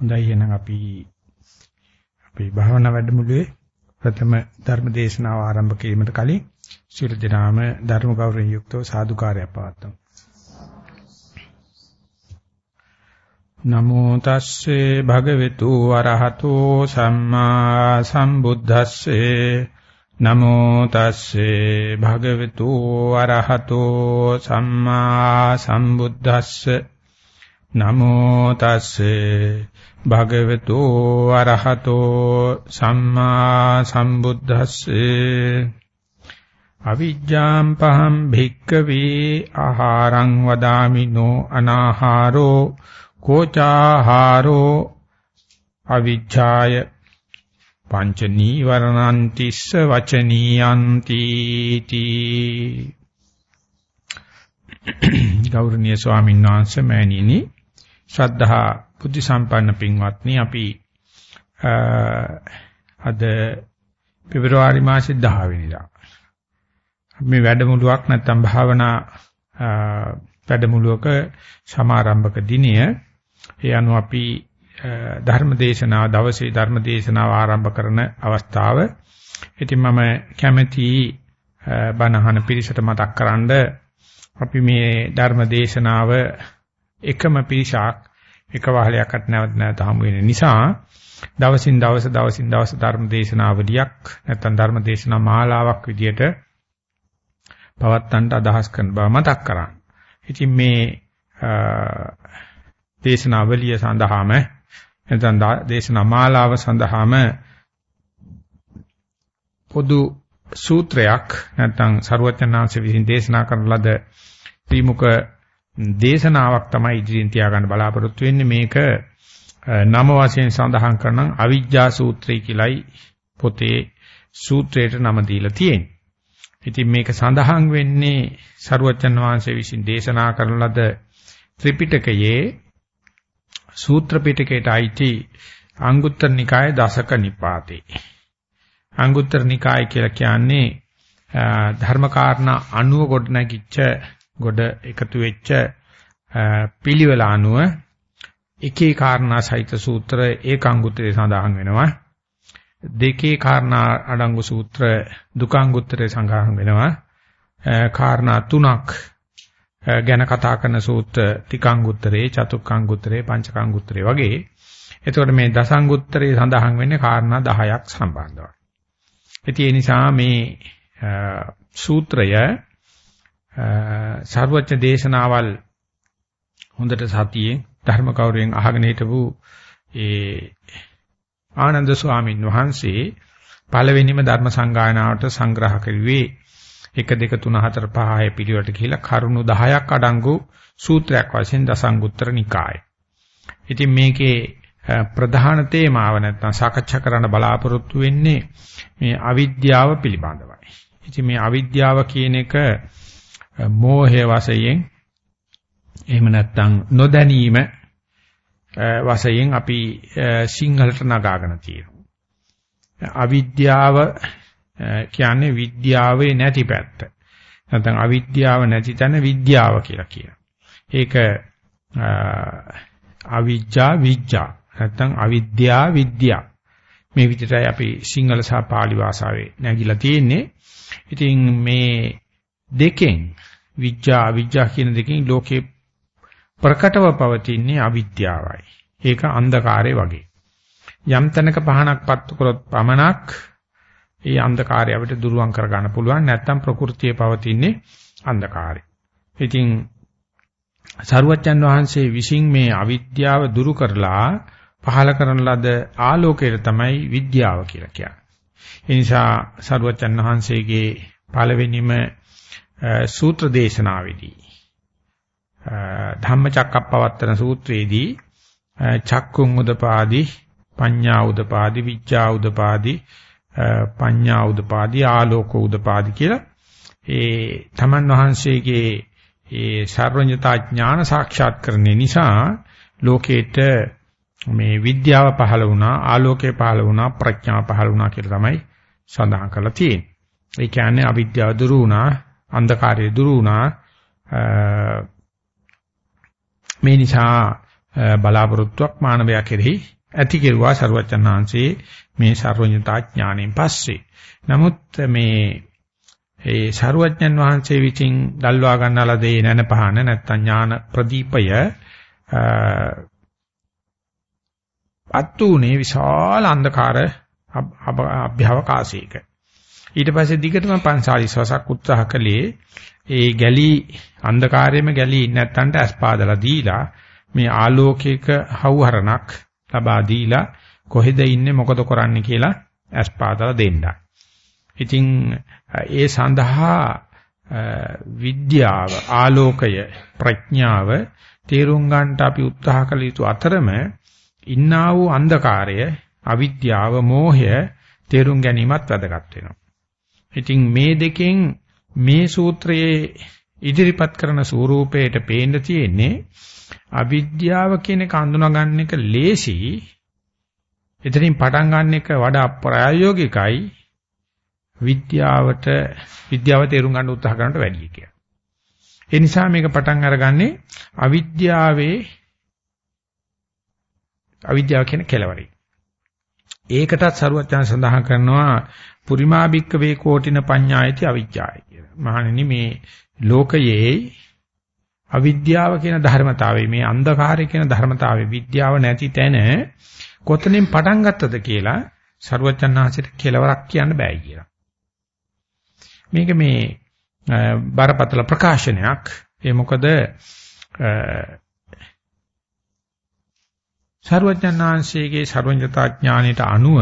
හොඳයි එහෙනම් අපි අපේ භාවනා වැඩමුළුවේ ප්‍රථම ධර්ම දේශනාව ආරම්භ කිරීමට කලින් සියලු දෙනාම ධර්ම ගෞරවයෙන් යුක්තව සාදුකාරය පවත්වමු. නමෝ තස්සේ භගවතු වරහතෝ සම්මා සම්බුද්දස්සේ නමෝ තස්සේ භගවතු වරහතෝ සම්මා සම්බුද්දස්සේ නමෝ තස්සේ භගවතු අරහතෝ සම්මා සම්බුද්දස්සේ අවිජ්ජාම් පහම් භික්කවේ ආහාරං වදාමිනෝ අනාහාරෝ කෝචාහාරෝ අවිජ්ජාය පංච නීවරණන්තිස්ස වචනීයන්ති තී ගෞරවනීය ස්වාමීන් වහන්සේ මෑණියනි ශ්‍රද්ධා බුද්ධ සම්පන්න පින්වත්නි අපි අද පෙබරවාරි මාසේ 10 වෙනිදා මේ වැඩමුළුවක් නැත්නම් භාවනා වැඩමුළුවක සමාරම්භක දිනය ඒ අනුව අපි ධර්ම දේශනාව දවසේ ධර්ම දේශනාව ආරම්භ කරන අවස්ථාව. ඉතින් මම කැමැති බණහන පිරිසට මතක් කරන්ඩ අපි මේ ධර්ම දේශනාව එකම පිරිසක් එක වහලයක්වත් නැවත නැවත හමු වෙන නිසා දවසින් දවස දවසින් දවස ධර්ම දේශනාවලියක් නැත්නම් ධර්ම දේශනා මාලාවක් විදියට පවත්තන්ට අදහස් කරන බව මතක් කරා. ඉතින් මේ දේශනාවලිය සඳහාම නැත්නම් දේශනා මාලාව සඳහාම පොදු සූත්‍රයක් නැත්නම් සරුවචනාංශ විසින් දේශනා කරන ලද ත්‍රිමුඛ දේශනාවක් තමයි ඉදිරියෙන් තියාගන්න බලාපොරොත්තු වෙන්නේ මේක නම වශයෙන් සඳහන් කරන අවිජ්ජා සූත්‍රය කියලයි පොතේ සූත්‍රයට නම දීලා තියෙන්නේ. ඉතින් මේක සඳහන් වෙන්නේ සරුවචන් වහන්සේ විසින් දේශනා කරන ලද ත්‍රිපිටකයේ සූත්‍ර පිටකයට අයිති අංගුත්තර නිකායේ දසක නිපාතේ. අංගුත්තර නිකාය කියලා කියන්නේ ධර්මකාරණා අනුව ගොඩ නැගිච්ච ගොඩ එකතු වෙච්ච පිළිවෙල අනුව එකේ කාරණා සහිත සූත්‍ර ඒකාංගුත්‍රයේ සඳහන් වෙනවා. දෙකේ කාරණා අඩංගු සූත්‍ර දුකාංගුත්‍රයේ සඳහන් වෙනවා. කාරණා තුනක් ගැන කතා කරන සූත්‍ර තිකාංගුත්‍රයේ චතුක්කාංගුත්‍රයේ පංචකාංගුත්‍රයේ වගේ. එතකොට මේ දසංගුත්‍රයේ සඳහන් වෙන්නේ කාරණා 10ක් සම්බන්ධව. ඉතින් ඒ නිසා මේ සූත්‍රය සර්වඥ දේශනාවල් හොඳට සතියේ ධර්ම කෞරයෙන් අහගෙන හිටපු ඒ ආනන්ද ස්වාමීන් වහන්සේ පළවෙනිම ධර්ම සංගායනාවට සංග්‍රහ කරුවේ 1 2 3 4 5 6 පිළිවෙලට ගිහිලා කරුණු 10ක් අඩංගු සූත්‍රයක් වශයෙන් දසංගුත්තර නිකාය. ඉතින් මේකේ ප්‍රධාන තේමාව නැත්නම් සාකච්ඡා කරන්න බලාපොරොත්තු වෙන්නේ මේ අවිද්‍යාව පිළිබඳවයි. ඉතින් මේ අවිද්‍යාව කියන එක මෝහය වශයෙන් එහෙම නැත්නම් නොදැනීම වශයෙන් අපි සිංහලට නගාගෙන තියෙනවා. අවිද්‍යාව කියන්නේ විද්‍යාවේ නැති පැත්ත. නැත්නම් අවිද්‍යාව නැති තැන විද්‍යාව කියලා කියනවා. ඒක අවිජ්ජා විජ්ජා නැත්නම් අවිද්‍යා විද්‍යා මේ විදිහටයි අපි සිංහල සහ පාලි භාෂාවේ නැගිලා තියෙන්නේ. ඉතින් මේ දෙකෙන් විඥා අවිජ්ජා කියන දෙකෙන් ලෝකේ ප්‍රකටව පවතින්නේ අවිද්‍යාවයි. ඒක අන්ධකාරය වගේ. යම් තැනක පහනක් පත්තු කරොත් පමණක් ඒ අන්ධකාරය අපිට දුරුවන් කර ගන්න පුළුවන් නැත්නම් ප්‍රകൃතියේ පවතින්නේ අන්ධකාරය. ඉතින් සරුවච්චන් වහන්සේ විසින් මේ අවිද්‍යාව දුරු කරලා පහල කරන ලද ආලෝකයට තමයි විද්‍යාව කියලා කියන්නේ. ඒ නිසා සරුවච්චන් වහන්සේගේ පළවෙනිම සූත්‍ර දේශනාවේදී ධම්මචක්කප්පවත්තන සූත්‍රයේදී චක්කුං උදපාදි පඤ්ඤා උදපාදි විඥා උදපාදි පඤ්ඤා උදපාදි ආලෝක උදපාදි කියලා ඒ තමන් වහන්සේගේ ඒ සර්වඥතා ඥාන සාක්ෂාත්කරණය නිසා ලෝකේට මේ විද්‍යාව පහළ වුණා ආලෝකය පහළ වුණා ප්‍රඥාව පහළ වුණා කියලා තමයි සඳහන් කරලා තියෙන්නේ. ඒ කියන්නේ අවිද්‍යාව දුරු වුණා අන්ධකාරය දුරු වුණා. මේ නිසා බලාපොරොත්තුවක් මානවයා කෙරෙහි ඇති කෙරුවා ਸਰුවචනාංශයේ මේ ਸਰවඥතා ඥාණයෙන් පස්සේ. නමුත් මේ ඒ ਸਰුවඥන් වහන්සේ විසින් දල්වා ගන්නාලා දේ නැන පහන නැත්තම් ඥාන ප්‍රදීපය අත්තුනේ විශාල අන්ධකාර අභ්‍යවකාශයක. ඊට පස්සේ දිගටම 45 වසක් උත්සාහ කළේ ඒ ගැලි අන්ධකාරයේම ගැලි නැත්තන්ට අස්පාදලා දීලා මේ ආලෝකයක හවුහරණක් ලබා දීලා කොහෙද ඉන්නේ මොකද කරන්නේ කියලා අස්පාදලා දෙන්නයි. ඉතින් ඒ සඳහා විද්‍යාව ආලෝකය ප්‍රඥාව තේරුම් ගන්නට අපි උත්සාහ කළ යුතු අතරම ඉන්නා වූ අන්ධකාරය අවිද්‍යාව මෝහය තේරුම් ගැනීමත් වැදගත් වෙනවා. ඉතින් මේ දෙකෙන් මේ සූත්‍රයේ ඉදිරිපත් කරන ස්වරූපයට පේන්න තියෙන්නේ අවිද්‍යාව කියන එක හඳුනා ගන්න එක ලේසි. එතනින් පටන් ගන්න එක වඩා ප්‍රායෝගිකයි විද්‍යාවට විද්‍යාව තේරුම් ගන්න උත්සාහ කරනට වැඩිය කියලා. ඒ නිසා මේක පටන් අරගන්නේ අවිද්‍යාවේ අවිද්‍යාව කියන කෙලවරයි. ඒකටත් සරුවචන සඳහන් කරනවා පුරිමාබික්ක වේ කෝටින පඤ්ඤායති අවිජ්ජාය කියලා. මහණෙනි මේ ලෝකයේ අවිද්‍යාව කියන ධර්මතාවය මේ අන්ධකාරය කියන ධර්මතාවය විද්‍යාව නැති තැන කොතනින් පටන් ගත්තද කියලා සරුවචනාංශයට කෙලවරක් කියන්න බෑ කියලා. මේක මේ බරපතල ප්‍රකාශනයක්. ඒ මොකද සර්වඥාන්සේගේ සර්වඥතා ඥාණයට අනුව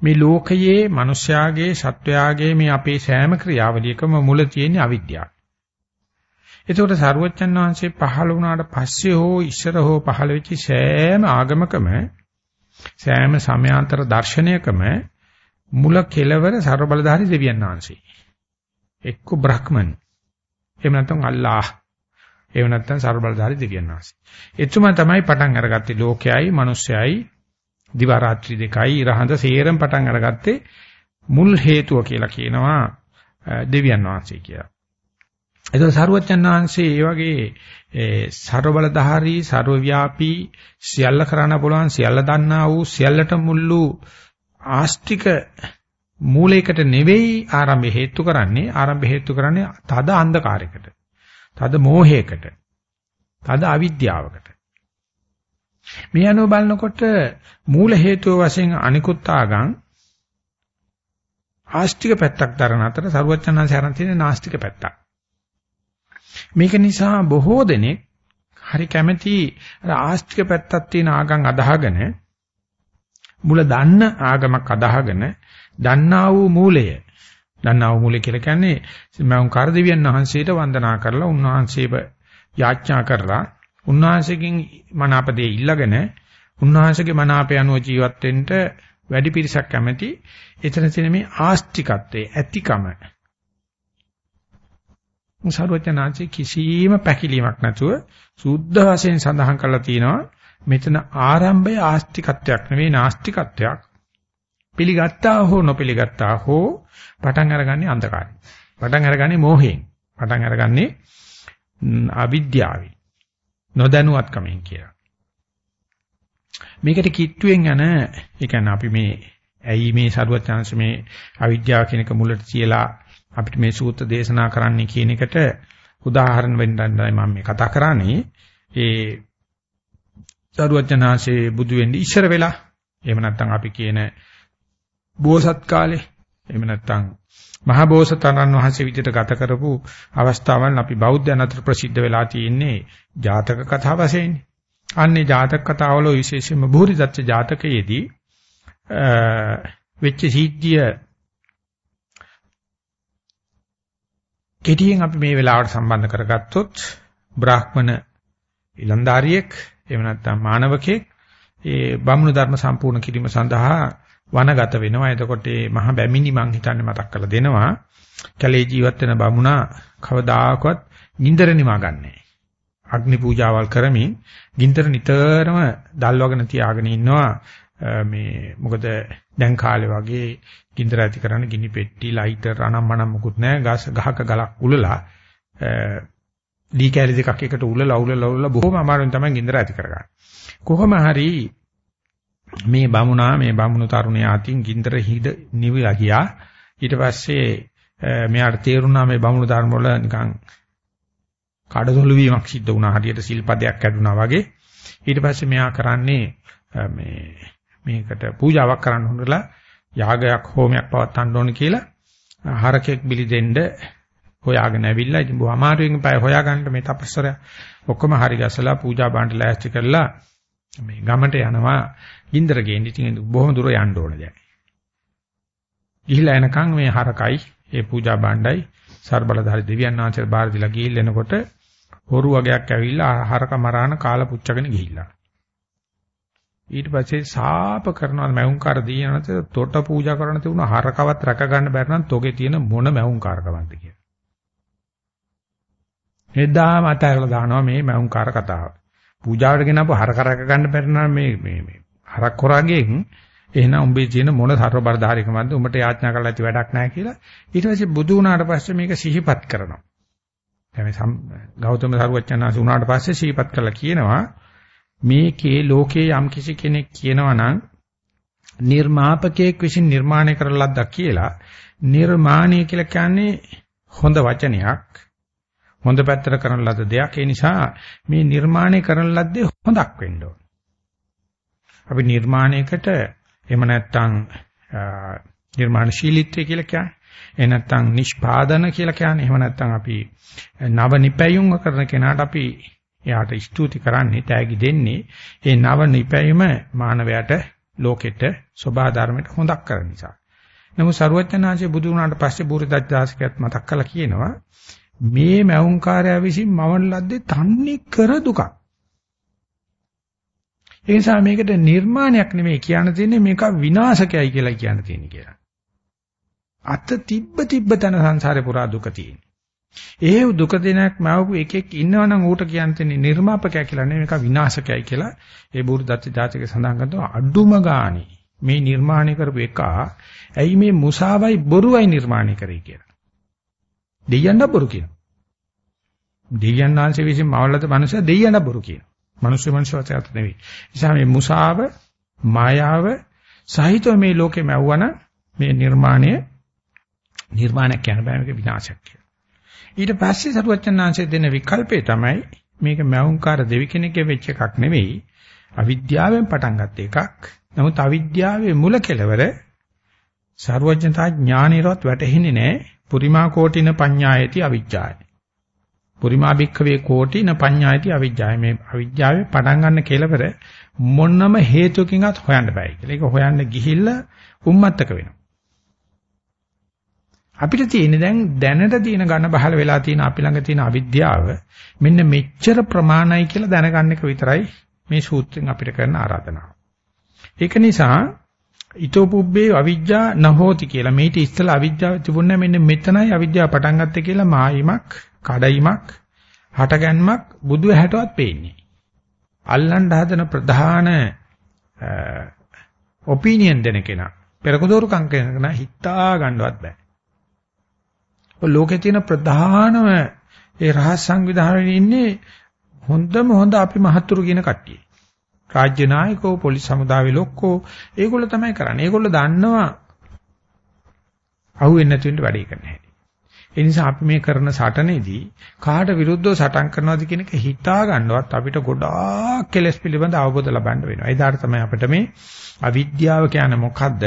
මේ ලෝකයේ මිනිස්යාගේ සත්වයාගේ මේ අපේ සෑම ක්‍රියාවලියකම මුල තියෙන අවිද්‍යාව. එතකොට සර්වඥාන් වහන්සේ පහළ වුණාට පස්සේ හෝ ඉස්සර හෝ පහළ වෙච්ච සෑම ආගමකම සෑම සමයාන්තර දර්ශනයකම මුල කෙලවර ਸਰබලධාරී දෙවියන් වහන්සේ. එක්ක බ්‍රහ්මන්. එහෙම නැත්නම් අල්ලාහ් එහෙම නැත්නම් ਸਰබලධාරී දෙවියන් වහන්සේ. එතුමා තමයි පටන් අරගත්තේ ලෝකයයි මිනිස්සයයි දිවා රාත්‍රී දෙකයි ඉරහඳ සේරම පටන් අරගත්තේ මුල් හේතුව කියලා කියනවා දෙවියන් වහන්සේ කියලා. ඒතකොට සරුවච්චන් වහන්සේ මේ වගේ ਸਰබලධාරී ਸਰවව්‍යාපී සියල්ල කරන්න පුළුවන් සියල්ල දන්නා වූ සියල්ලට මුල්ලු ආස්තික මූලයකට ආරම්භ හේතු කරන්නේ ආරම්භ හේතු කරන්නේ තද අන්ධකාරයකට. තද මෝහයකට, තද අවිද්‍යාවකට. මේ අනුව බලනකොට මූල හේතුව වශයෙන් අනිකුත් ආගම් ආස්තික පැත්තක් දරන අතර සරුවචනanse අරන් තියෙන නාස්තික පැත්තක්. මේක නිසා බොහෝ දෙනෙක් හරි කැමැති අර ආස්තික පැත්තක් තියෙන ආගම් අදහගෙන මුල දන්න ආගමක් අදහගෙන දන්නා වූ මූලය දන්නා මූලය කියලා කියන්නේ මම කාර්දෙවියන් වහන්සේට වන්දනා කරලා උන්වහන්සේව යාඥා කරලා උන්වහන්සේගෙන් මනාපදේ ඉල්ලගෙන උන්වහන්සේගේ මනාපය අනුව ජීවත් වෙන්න වැඩි පිරිසක් කැමති. එතන තියෙන මේ ආස්තිකත්වයේ ඇතිකම. මුසාරවචනාංශේ කිසිම පැකිලීමක් නැතුව සුද්ධ වශයෙන් සඳහන් කරලා තියෙනවා. මෙතන ආරම්භය ආස්තිකත්වයක් නෙවෙයි නාස්තිකත්වයක්. පිළිගත්තා හෝ නොපිළිගත්තා හෝ පටන් අරගන්නේ අන්ධකාරයෙන්. පටන් අරගන්නේ මෝහයෙන්. පටන් අරගන්නේ අවිද්‍යාවෙන්. නොදැනුවත්කමෙන් කියලා. මේකට කිට්ටුවෙන් යන ඒ කියන්නේ අපි මේ ඇයි මේ සරුවත් chance මේ අවිද්‍යාව කියන එක මුලට තියලා අපිට මේ සූත්‍ර දේශනා කරන්න කියන එකට උදාහරණ වෙන්නයි මම මේ කතා කරන්නේ. ඒ සරුවචනාංශේ බුදු වෙන්නේ ඉස්සර වෙලා එහෙම නැත්නම් අපි කියන බෝසත් කාලේ එහෙම නැත්නම් මහා බෝසතාණන් වහන්සේ විදිහට ගත කරපු අවස්ථාවන් අපි බෞද්ධයන් අතර ප්‍රසිද්ධ වෙලා තියෙන්නේ ජාතක කතා වශයෙන්. අන්නේ ජාතක කතාවල විශේෂයෙන්ම බුරිදත්ත ජාතකයේදී වෙච්ච සිද්ධිය කෙටියෙන් අපි මේ වෙලාවට සම්බන්ධ කරගත්තොත් බ්‍රාහ්මණ ඊලන්දාරියෙක් එහෙම නැත්නම් මානවකෙක් ඒ බමුණු ධර්ම සම්පූර්ණ කිරීම සඳහා වනගත වෙනවා. එතකොට මේ මහ බැමිණි මං හිතන්නේ මතක් කරලා දෙනවා. කැලේ ජීවත් වෙන බමුණා කවදාකවත් ගින්දර නිවා ගන්නෑ. අග්නි පූජාවල් කරමින් ගින්දර නිතරම දල්වගෙන තියාගෙන ඉන්නවා. මේ මොකද දැන් කාලේ වගේ ගින්දර ඇති කරන්න ගිනි පෙට්ටි ලයිටර් අනම්මනම් මුකුත් නැහැ. ගස් ගහක ගලක් උලලා දී කැලි දෙකක් එකට උලලා උලලා උලලා බොහොම අමාරුවෙන් තමයි ගින්දර ඇති කරගන්නේ. කොහොම හරි මේ බමුණා මේ බමුණු තරුණයා අතින් ගින්දර හිද නිවිලා ගියා. ඊට පස්සේ මෙයාට තේරුණා මේ බමුණු ධර්ම වල නිකන් කඩතොළු වීමක් සිද්ධ වුණා. හරියට සිල්පදයක් කැඩුනා වගේ. ඊට පස්සේ මෙයා කරන්නේ මේ මේකට පූජාවක් කරන්න හොඳලා යාගයක් හෝමයක් පවත්වන්න ඕන කියලා හරකෙක් බිලි දෙන්න හොයාගෙන ඇවිල්ලා ඉතින් බොහොම අමාරුවෙන් පය හොයාගන්න මේ තපස්සරය ඔක්කොම හරි ගසලා පූජා බාණ්ඩ ලෑස්ති කරලා මේ ගමට යනවා ගින්දර ගේන්න ඉතින් බොහොම දුර යන්න ඕන දැන්. ගිහිලා එනකන් මේ හරකයි ඒ පූජා බාණ්ඩයි ਸਰබලධාරි දෙවියන් වහන්සේ බාර දීලා ගිහිල්ලෙනකොට හොරු වගේක් ඇවිල්ලා හරක මරාන කාලා පුච්චගෙන ගිහිල්ලා. ඊට පස්සේ සාප කරනවා මැවුම්කාර දීනනත තොට පූජා කරන තිබුණ හරකවත් රැක ගන්න බැරි නම් තෝගේ තියෙන මොන මැවුම්කාරකමක්ද කියලා. එදා මතයලා දානවා මේ මැවුම්කාර කතාව. පූජාවට ගෙනපු හරක රැක ගන්න බැරි නම් මේ මේ මේ හරක් කොරාගෙන් එහෙනම් උඹේ තියෙන මොන සර්ව බරධාරිකමක්ද උඹට යාඥා කරලා ඇති වැඩක් නැහැ කියලා ඊට පස්සේ බුදු වුණාට පස්සේ මේක සිහිපත් කරනවා. දැන් මේ ගෞතම සරුවච්චන්හන්සේ වුණාට පස්සේ සිහිපත් කරලා කියනවා මේකේ ලෝකේ යම් කිසි කෙනෙක් කියනවා නම් නිර්මාපකයෙක් විසින් නිර්මාණය කරන ලද්දක් කියලා නිර්මාණය කියලා කියන්නේ හොඳ වචනයක් හොඳ පැත්තට කරන ලද දෙයක් ඒ නිසා මේ නිර්මාණය කරන ලද්දේ හොඳක් වෙන්න ඕන. අපි නිර්මාණයකට එහෙම නැත්නම් නිර්මාණශීලීත්වය කියලා කියන්නේ එහෙ නැත්නම් නිෂ්පාදන කියලා කියන්නේ එහෙම නැත්නම් අපි නව නිපැයුම් කරන කෙනාට අපි එයාට ස්තුති කරන්නේ තෑගි දෙන්නේ ඒ නව නිපැයීම මානවයාට ලෝකෙට සෝභා ධර්මයට හොඳක් කරන නිසා. නමුත් සරුවචනාංශයේ බුදු වුණාට පස්සේ බුරිදත්දාසිකයත් මතක් කළා කියනවා මේ මෞංකාරය විසින් මවන ලද්දේ තන්නේ කර දුකක්. ඒ නිසා මේකට නිර්මාණයක් නෙමෙයි කියන්න තියෙන්නේ මේක විනාශකයයි කියලා කියන්න තියෙන්නේ කියලා. අත තිබ්බ තිබ්බ තන සංසාරේ පුරා දුක තියෙන. ඒ දුක දෙනක් මවපු එකෙක් ඉන්නවනම් ඌට කියන්නේ නිර්මාපකයා කියලා නෙමෙයි මේක විනාශකයයි කියලා ඒ බුරුදත්ත ජාතකයේ සඳහන් කරනවා අඩුම ගානේ මේ නිර්මාණය කරපු එක ඇයි මේ මුසාවයි බොරුවයි නිර්මාණය කරේ කියලා. දෙයයන්ට බොරු කියනවා. දෙයයන් ආංශේ විසින් මවලද මනුස්සය දෙයයන්ට බොරු කියනවා. මනුස්ස මනුස්සයත් නෙවෙයි. නිසා මේ මුසාව මායාව සහිතව මේ ලෝකෙම ඇව්වන මේ නිර්මාණය නිර්මාණයක් කියන බෑ මේක විනාශයක් කියලා. ඊට පස්සේ සරුවචනාංශය දෙන විකල්පේ තමයි මේක මෞංකාර දෙවි කෙනෙක්ගේ වෙච්ච එකක් නෙවෙයි අවිද්‍යාවෙන් පටන් ගත්ත එකක්. නමුත් අවිද්‍යාවේ මුල කෙලවර සරුවචනතා ඥානිරවත් වැටහෙන්නේ නැහැ. පුරිමා කෝටින පඤ්ඤායති අවිජ්ජාය. පුරිමා භික්ඛවේ කෝටින පඤ්ඤායති අවිජ්ජාය. මේ අවිජ්ජාවේ පටන් ගන්න කෙලවර මොනම හේතුකින්වත් හොයන්න බෑ කියලා. ඒක හොයන්න ගිහිල්ලා උම්මත්තක වෙනවා. අපිට තියෙන්නේ දැන් දැනට තියෙන ඝන බහල වෙලා තියෙන අපි ළඟ තියෙන අවිද්‍යාව මෙන්න මෙච්චර ප්‍රමාණයි කියලා දැනගන්න එක විතරයි මේ සූත්‍රයෙන් අපිට කරන ආරාධනාව. ඒක නිසා ඊතෝ පුබ්බේ අවිජ්ජා නහෝති කියලා මේටි ඉස්සලා අවිජ්ජාව තිබුණා මෙන්න මෙතනයි අවිද්‍යාව පටන් ගත්තේ කියලා මායිමක්, කඩයිමක්, හටගැන්මක් බුදු ඇහැටවත් පේන්නේ. අල්ලන්න හදන ප්‍රධාන ඔපිනියන් දෙන කෙනා පෙරකදෝරුකම් කරන කෙනා හිතා ගන්නවත් බෑ. ලෝකේ තියෙන ප්‍රධානම ඒ රහස් සංවිධානයේ ඉන්නේ හොඳම හොඳ අපි මහත්තුරු කියන කට්ටිය. රාජ්‍ය නායකෝ පොලිස් සමුදායේ ලොක්කෝ ඒගොල්ලෝ තමයි කරන්නේ. ඒගොල්ලෝ දන්නවා අහුවෙන්නේ නැති වෙන්න වැඩේ කරන්න හැටි. ඒ නිසා අපි මේ කරන සටනේදී කාට විරුද්ධව සටන් කරනවද කියන එක හිතා ගන්නවත් අපිට ගොඩාක් කෙලස් පිළිබඳ අවබෝධ ලබන්න වෙනවා. ඒදාට තමයි අපිට මේ අවිද්‍යාව කියන්නේ මොකද්ද?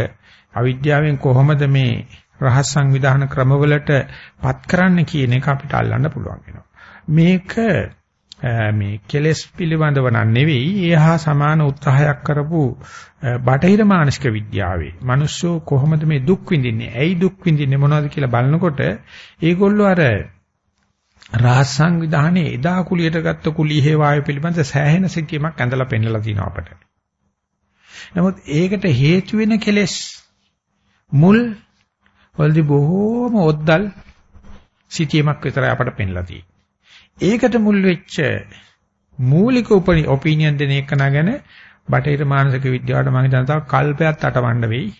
අවිද්‍යාවෙන් කොහොමද මේ රහස් සංවිධාන ක්‍රමවලට පත් කරන්න කියන එක අපිට අල්ලන්න පුළුවන් වෙනවා. මේක මේ කෙලෙස් පිළිබඳව නෙවෙයි ඒහා සමාන උත්සාහයක් කරපු බටහිර මානසික විද්‍යාවේ මිනිස්සු කොහොමද මේ දුක් විඳින්නේ ඇයි දුක් විඳින්නේ මොනවද කියලා බලනකොට ඒගොල්ලෝ අර රහස් සංවිධානයේ එදා කුලියට ගත්ත කුලී හේවායු පිළිබඳ සෑහෙන සිතියමක් ඇඳලා පෙන්නලා තිනවා අපට. නමුත් ඒකට හේතු වෙන කෙලෙස් මුල් වලදී බොහෝම ඔද්දල් සිටියමක් විතරයි අපට පෙන්ලා තියෙන්නේ. ඒකට මුල් වෙච්ච මූලික ඔපිනියන් දෙන එක නගන බටහිර මානසික විද්‍යාවට මම හිතන තාම කල්පයක් අටවන්න වෙයි.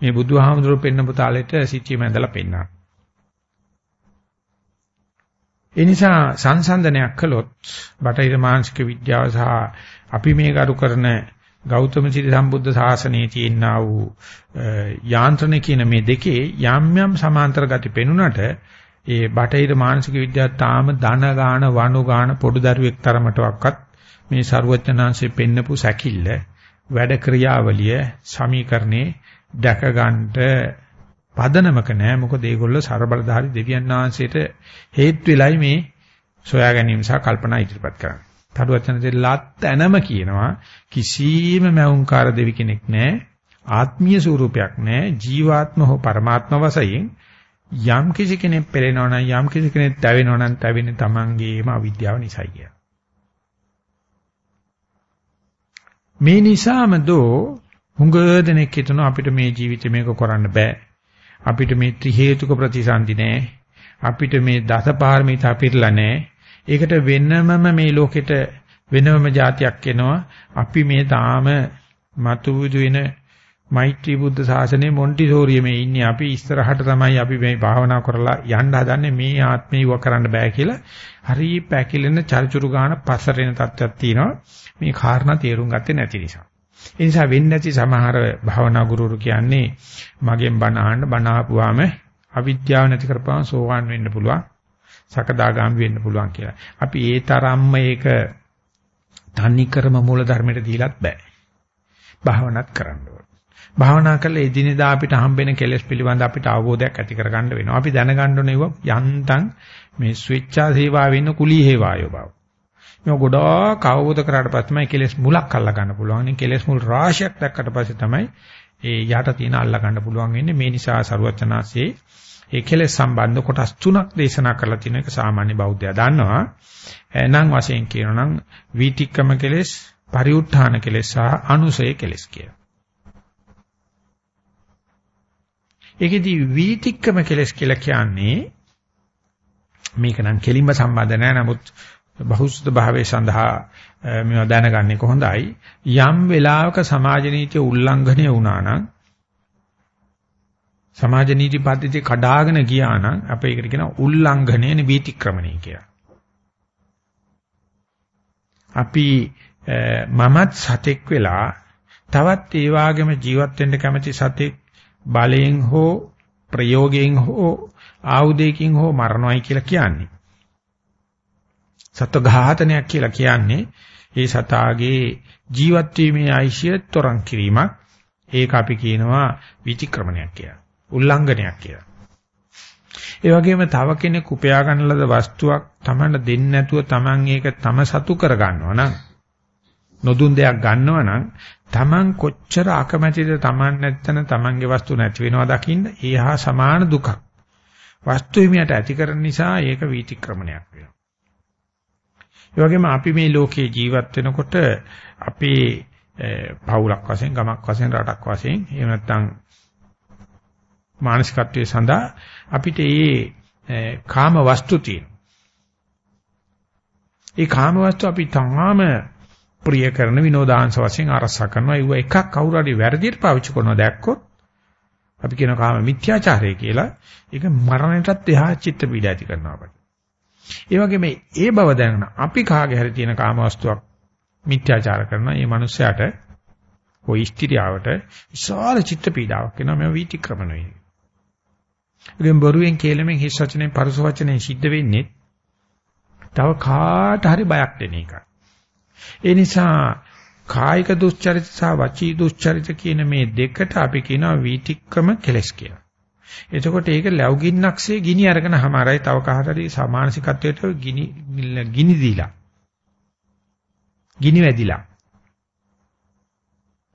මේ බුදුහාමුදුරුවෝ පෙන්නපු තාලෙට සිටියම ඇඳලා පෙන්නා. ඒ නිසා සංසන්දනයක් කළොත් බටහිර මානසික විද්‍යාව සහ අපි මේ කරු කරන ගෞතම සිරි සම්බුද්ධ ශාසනයේ තියෙනා වූ යාන්ත්‍රණ කියන මේ දෙකේ යම් යම් සමාන්තර ගති පෙනුනට ඒ බටහිර මානසික විද්‍යාව තාම ධන ගාන වනු ගාන පොඩු දරුවෙක් තරමටවත් මේ ਸਰුවචනාංශයේ පෙන්නපු සැකිල්ල වැඩ ක්‍රියාවලිය සමීකරණේ දැක ගන්නට පදනමක නෑ මොකද ඒගොල්ලෝ ਸਰබලධාරි දෙවියන් වහන්සේට හේතු වෙලයි මේ සොයා ගැනීම සහ කල්පනා ඉදිරිපත් කරන්නේ. තරුවචනසේ ලත් ඇනම කියනවා කිසියම් මෞංකාර දෙවි කෙනෙක් නෑ ආත්මීය ස්වරූපයක් නෑ ජීවාත්ම හෝ පරමාත්ම වශයෙන් යම් කිසි කෙනෙක් පෙළෙනවා නම් යම් කිසි කෙනෙක් තැවෙනවා නම් තැවෙන්නේ Tamangeema අවිද්‍යාව නිසායි කිය. මේ නිසාම දෝ හුඟ දෙනෙක් හිතන අපිට මේ ජීවිතේ මේක කරන්න බෑ. අපිට මේ ත්‍රි හේතුක ප්‍රතිසන්දි නෑ. අපිට මේ දසපාරමිතා පිරලා නෑ. ඒකට වෙනමම මේ ලෝකෙට වෙනමම જાතියක් එනවා. අපි මේ තාම මතු බුදු වෙන මෛත්‍රී බුද්ධ ශාසනයේ මොන්ටිසෝරියමේ ඉන්නේ. අපි ඉස්සරහට තමයි අපි මේ භාවනා කරලා යන්න හදන්නේ මේ ආත්මේ ඉව කරන්න බෑ කියලා. හරි පැකිලෙන චරිචුරු ගාන පස්සරෙන තත්ත්වයක් තියෙනවා. මේ කාරණා තේරුම් ගත්තේ නැති නිසා. ඒ නිසා වෙන්නේ නැති සමහර භාවනා ගුරුවරු කියන්නේ මගෙන් බණ අහන්න බණ ආපුවාම අවිද්‍යාව නැති කරපුවාම සෝවාන් වෙන්න පුළුවන්. සකදාගාමි වෙන්න පුළුවන් කියලා. අපි ඒ තරම්ම ඒක තනි ක්‍රම මූල ධර්මයට දීලත් බෑ. භාවනාත් කරන්න භාවනා කරලා එදිනෙදා අපිට හම්බෙන කෙලෙස් පිළිබඳ අපිට අවබෝධයක් ඇති කරගන්න වෙනවා. අපි දැනගන්න ඕනේ යන්තම් මේ ස්විච්ඡා සේවාවේ ඉන්න කුලී හේවායෝ බව. මේ ගොඩාක් අවබෝධ කරාට පස්සේ මේ කෙලෙස් මුලක් අල්ලා ගන්න පුළුවන්. මේ කෙලෙස් මුල් රාශියක් දැක්කට පස්සේ තමයි ඒ යට තියෙන අල්ලා ගන්න පුළුවන් වෙන්නේ. මේ නිසා සරුවචනාසේ ඒ කෙලෙස් සම්බන්ධ කොටස් තුනක් දේශනා කරලා තියෙන එක සාමාන්‍ය බෞද්ධයා දන්නවා. එනම් වශයෙන් කියනනම් වීතික්කම කෙලෙස්, පරිඋත්ථාන කෙලෙස් සහ අනුසය කෙලෙස් කියලා. ඒකෙදි වීතික්කම කෙලස් කියලා කියන්නේ මේක නම් කෙලින්ම සම්බන්ධ නැහැ නමුත් බහුසුත භාවයේ සඳහා මේවා දැනගන්නේ කොහොඳයි යම් වෙලාවක සමාජ නීතිය උල්ලංඝනය වුණා නම් සමාජ නීති පද්ධතිය කඩාගෙන ගියා නම් අපි ඒකට කියනවා උල්ලංඝනය වීතික්‍රමණය කියලා. අපි මමත් සතෙක් වෙලා තවත් ඒ වගේම ජීවත් වෙන්න කැමති සතෙක් බලයෙන් හෝ ප්‍රයෝගයෙන් හෝ ආයුධයකින් හෝ මරණොයි කියලා කියන්නේ. සත්ව ඝාතනයක් කියලා කියන්නේ ඒ සතාගේ ජීවත් වීමේ ආයිෂය තොරන් කිරීමක්. ඒක අපි කියනවා විචක්‍රමණයක් කියලා. උල්ලංඝනයක් කියලා. ඒ වගේම තව කෙනෙක් උපයා ගන්න ලද වස්තුවක් Tamanට දෙන්නේ නැතුව Taman ඒක තම සතු කර ගන්නවා නම් නොදුන් දෙයක් ගන්නවා නම් Taman කොච්චර අකමැතිද Taman නැත්තන Tamanගේ වස්තු නැති වෙනවා දකින්න ඒහා සමාන දුකක්. වස්තු හිමියට ඇති කරන නිසා ඒක වීතික්‍රමණයක් වෙනවා. ඒ වගේම අපි මේ ලෝකේ ජීවත් වෙනකොට අපේ පවුලක් වශයෙන් ගමක් වශයෙන් රටක් වශයෙන් එහෙම නැත්නම් මානසිකත්වයේ සඳහා අපිට මේ කාම වස්තු තියෙනවා. ඒ කාම වස්තු අපි තාම ප්‍රිය කරන විනෝදාංශ වශයෙන් ආරක්ෂා කරනවා. ඒව එකක් කවුරු හරි වැරදියට පාවිච්චි කරනවා දැක්කොත් අපි කියන කාම මිත්‍යාචාරය කියලා ඒක මරණයටත් එහා චිත්ත පීඩ ඇති කරනවා අපට. ඒ වගේම ඒ බව දැනන අපි කාගේ හරි තියෙන කාම වස්තුවක් මිත්‍යාචාර කරනවා. මේ මනුස්සයාට කොයි ස්ත්‍රියාවට විශාල චිත්ත පීඩාවක් වෙනවා මේ වීතික්‍රමන වෙන්නේ. ඒකෙන් බොරුවෙන් කේලමෙන් හිස් වචනේ පරුස වචනේ සිද්ධ වෙන්නේ තව කාට හරි බයක් දෙන එකයි. ඒ නිසා කායික දුස්චරිත සහ වචී දුස්චරිත කියන මේ දෙකට අපි කියනවා වීතික්කම කෙලස් කියලා. එතකොට ඒක ලැබුගින්නක්සේ ගිනි අරගෙන හැමාරයි තව කහතරි සමානසිකත්වයට ගිනි ගිනි දීලා. ගිනි වැදිලා.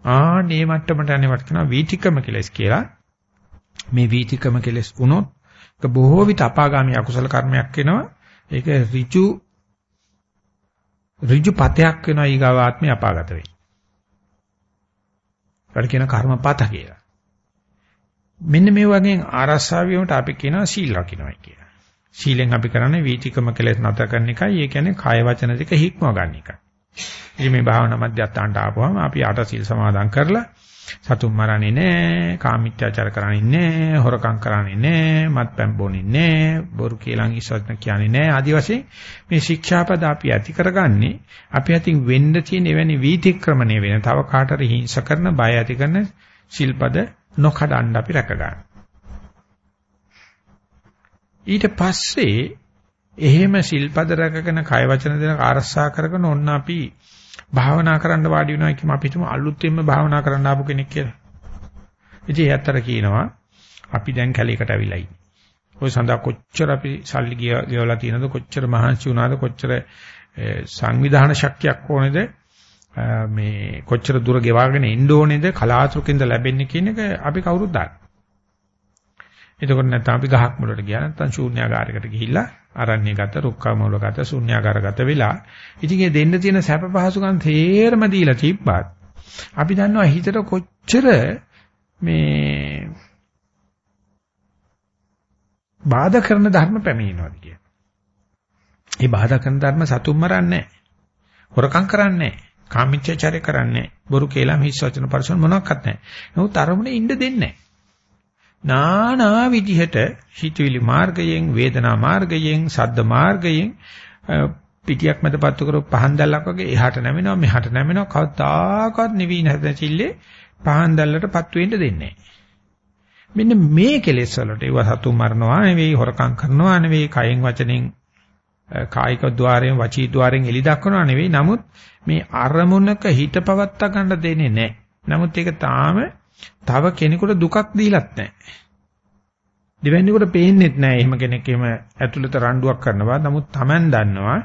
ආනේ මට්ටමට අනේ වට කරනවා වීතික්කම කෙලස් කියලා. මේ වීතික්කම කෙලස් වුණොත් ඒක බොහෝ විට අපාගාමී අකුසල කර්මයක් වෙනවා. ඒක ඍජු ඍජු පතයක් වෙනවා ඊගාව ආත්මේ අපාගත වෙයි. ඒකට කියන කර්මපත කියලා. මෙන්න මේ වගේ ආරස්සාව වීමට අපි කියනවා සීල රකින්නයි කියලා. සීලෙන් අපි කරන්නේ වීතිකම කෙලෙස් නැතර කරන එකයි. ඒ කියන්නේ කාය වචන දෙක හික්මව ගන්න එකයි. ඉතින් මේ භාවනා මධ්‍යස්ථානට ආපුවම අපි අට සීල් සමාදන් කරලා සතුන් මරන්නේ නැහැ, කාමීත්‍යාචාර කරන්නේ නැහැ, හොරකම් කරන්නේ නැහැ, මත්පැන් බොන්නේ නැහැ, බොරු කේලම් ඉස්සත් කියන්නේ නැහැ. ආදි වශයෙන් මේ ශික්ෂාපද අපි ඇති කරගන්නේ අපි අතින් වෙන්න තියෙන එවැනි වීතික්‍රමණය වෙන තව කාටරි හිංස කරන බය ඇති කරන සිල්පද නොකඩන්න අපි රැක ගන්න. ඊට පස්සේ එහෙම සිල්පද රැකගෙන කය වචන දෙක ආරස්සා කරගෙන ඔන්න අපි භාවනා කරන්න වාඩි වෙනවා කියම අපි හිතමු අලුතෙන්ම භාවනා කරන්න ආපු කෙනෙක් කියලා. ඉතින් ඇත්තට කියනවා අපි දැන් කැලේකට අවිලා ඉන්නේ. ওই සඳහා කොච්චර අපි සල්ලි ගෙවලා තියෙනවද කොච්චර මහන්සි වුණාද කොච්චර සංවිධාන ශක්තියක් ඕනේද මේ කොච්චර දුර ගෙවාගෙන එන්න ඕනේද කලාතුරකින්ද ලැබෙන්නේ කියන එක අපි කවුරුත් දන්නවා. එතකොට නැත්නම් අපි ගහක් මුලට ගියා නැත්නම් ශූන්‍යාකාරයකට ගිහිල්ලා අරණ්‍ය ගත, රුක්කා මූල ගත, ශූන්‍යාකාර ගත වෙලා ඉතින් ඒ දෙන්න තියෙන සැප පහසුකම් තේරම දීලා තිබ්බත් අපි දන්නවා හිතට කොච්චර මේ බාධා කරන ධර්ම පැමිණෙනවද කිය. ඒ බාධා කරන ධර්ම සතුම් මරන්නේ නැහැ. හොරකම් කරන්නේ නැහැ. කාමීච්ඡාචාරය කරන්නේ නැහැ. බොරු කේලම් හිස් වචන පරිසම් මොනවත් නැහැ. නමුත් අරමුණේ ඉන්න දෙන්නේ නැහැ. නානා විදිහට හිතවිලි මාර්ගයෙන් වේදනා මාර්ගයෙන් සද්ද මාර්ගයෙන් පිටියක් මැද පත්තු කරව පහන් දැල්ලක් වගේ එහාට නැමෙනවා මෙහාට නැමෙනවා. කවදාකවත් නිවීන හැදෙන සිල්ලේ පහන් දැල්ලට පත්තු වෙන්න දෙන්නේ මෙන්න මේ කෙලෙස් වලට ඒව සතු මරනවා නෙවෙයි හොරකම් කරනවා නෙවෙයි කයෙන් වචනෙන් කායික ద్వාරයෙන් වචී ద్వාරයෙන් එලි දක්වනවා නෙවෙයි. නමුත් මේ අරමුණක හිත පවත්ත ගන්න දෙන්නේ නැහැ. නමුත් ඒක තාම තව කෙනෙකුට දුකක් දීලත් නැහැ. දෙවැන්නේකට පේන්නේත් නැහැ. එහෙම කෙනෙක් එහෙම ඇතුළත රණ්ඩුවක් කරනවා. නමුත් Taman දන්නවා.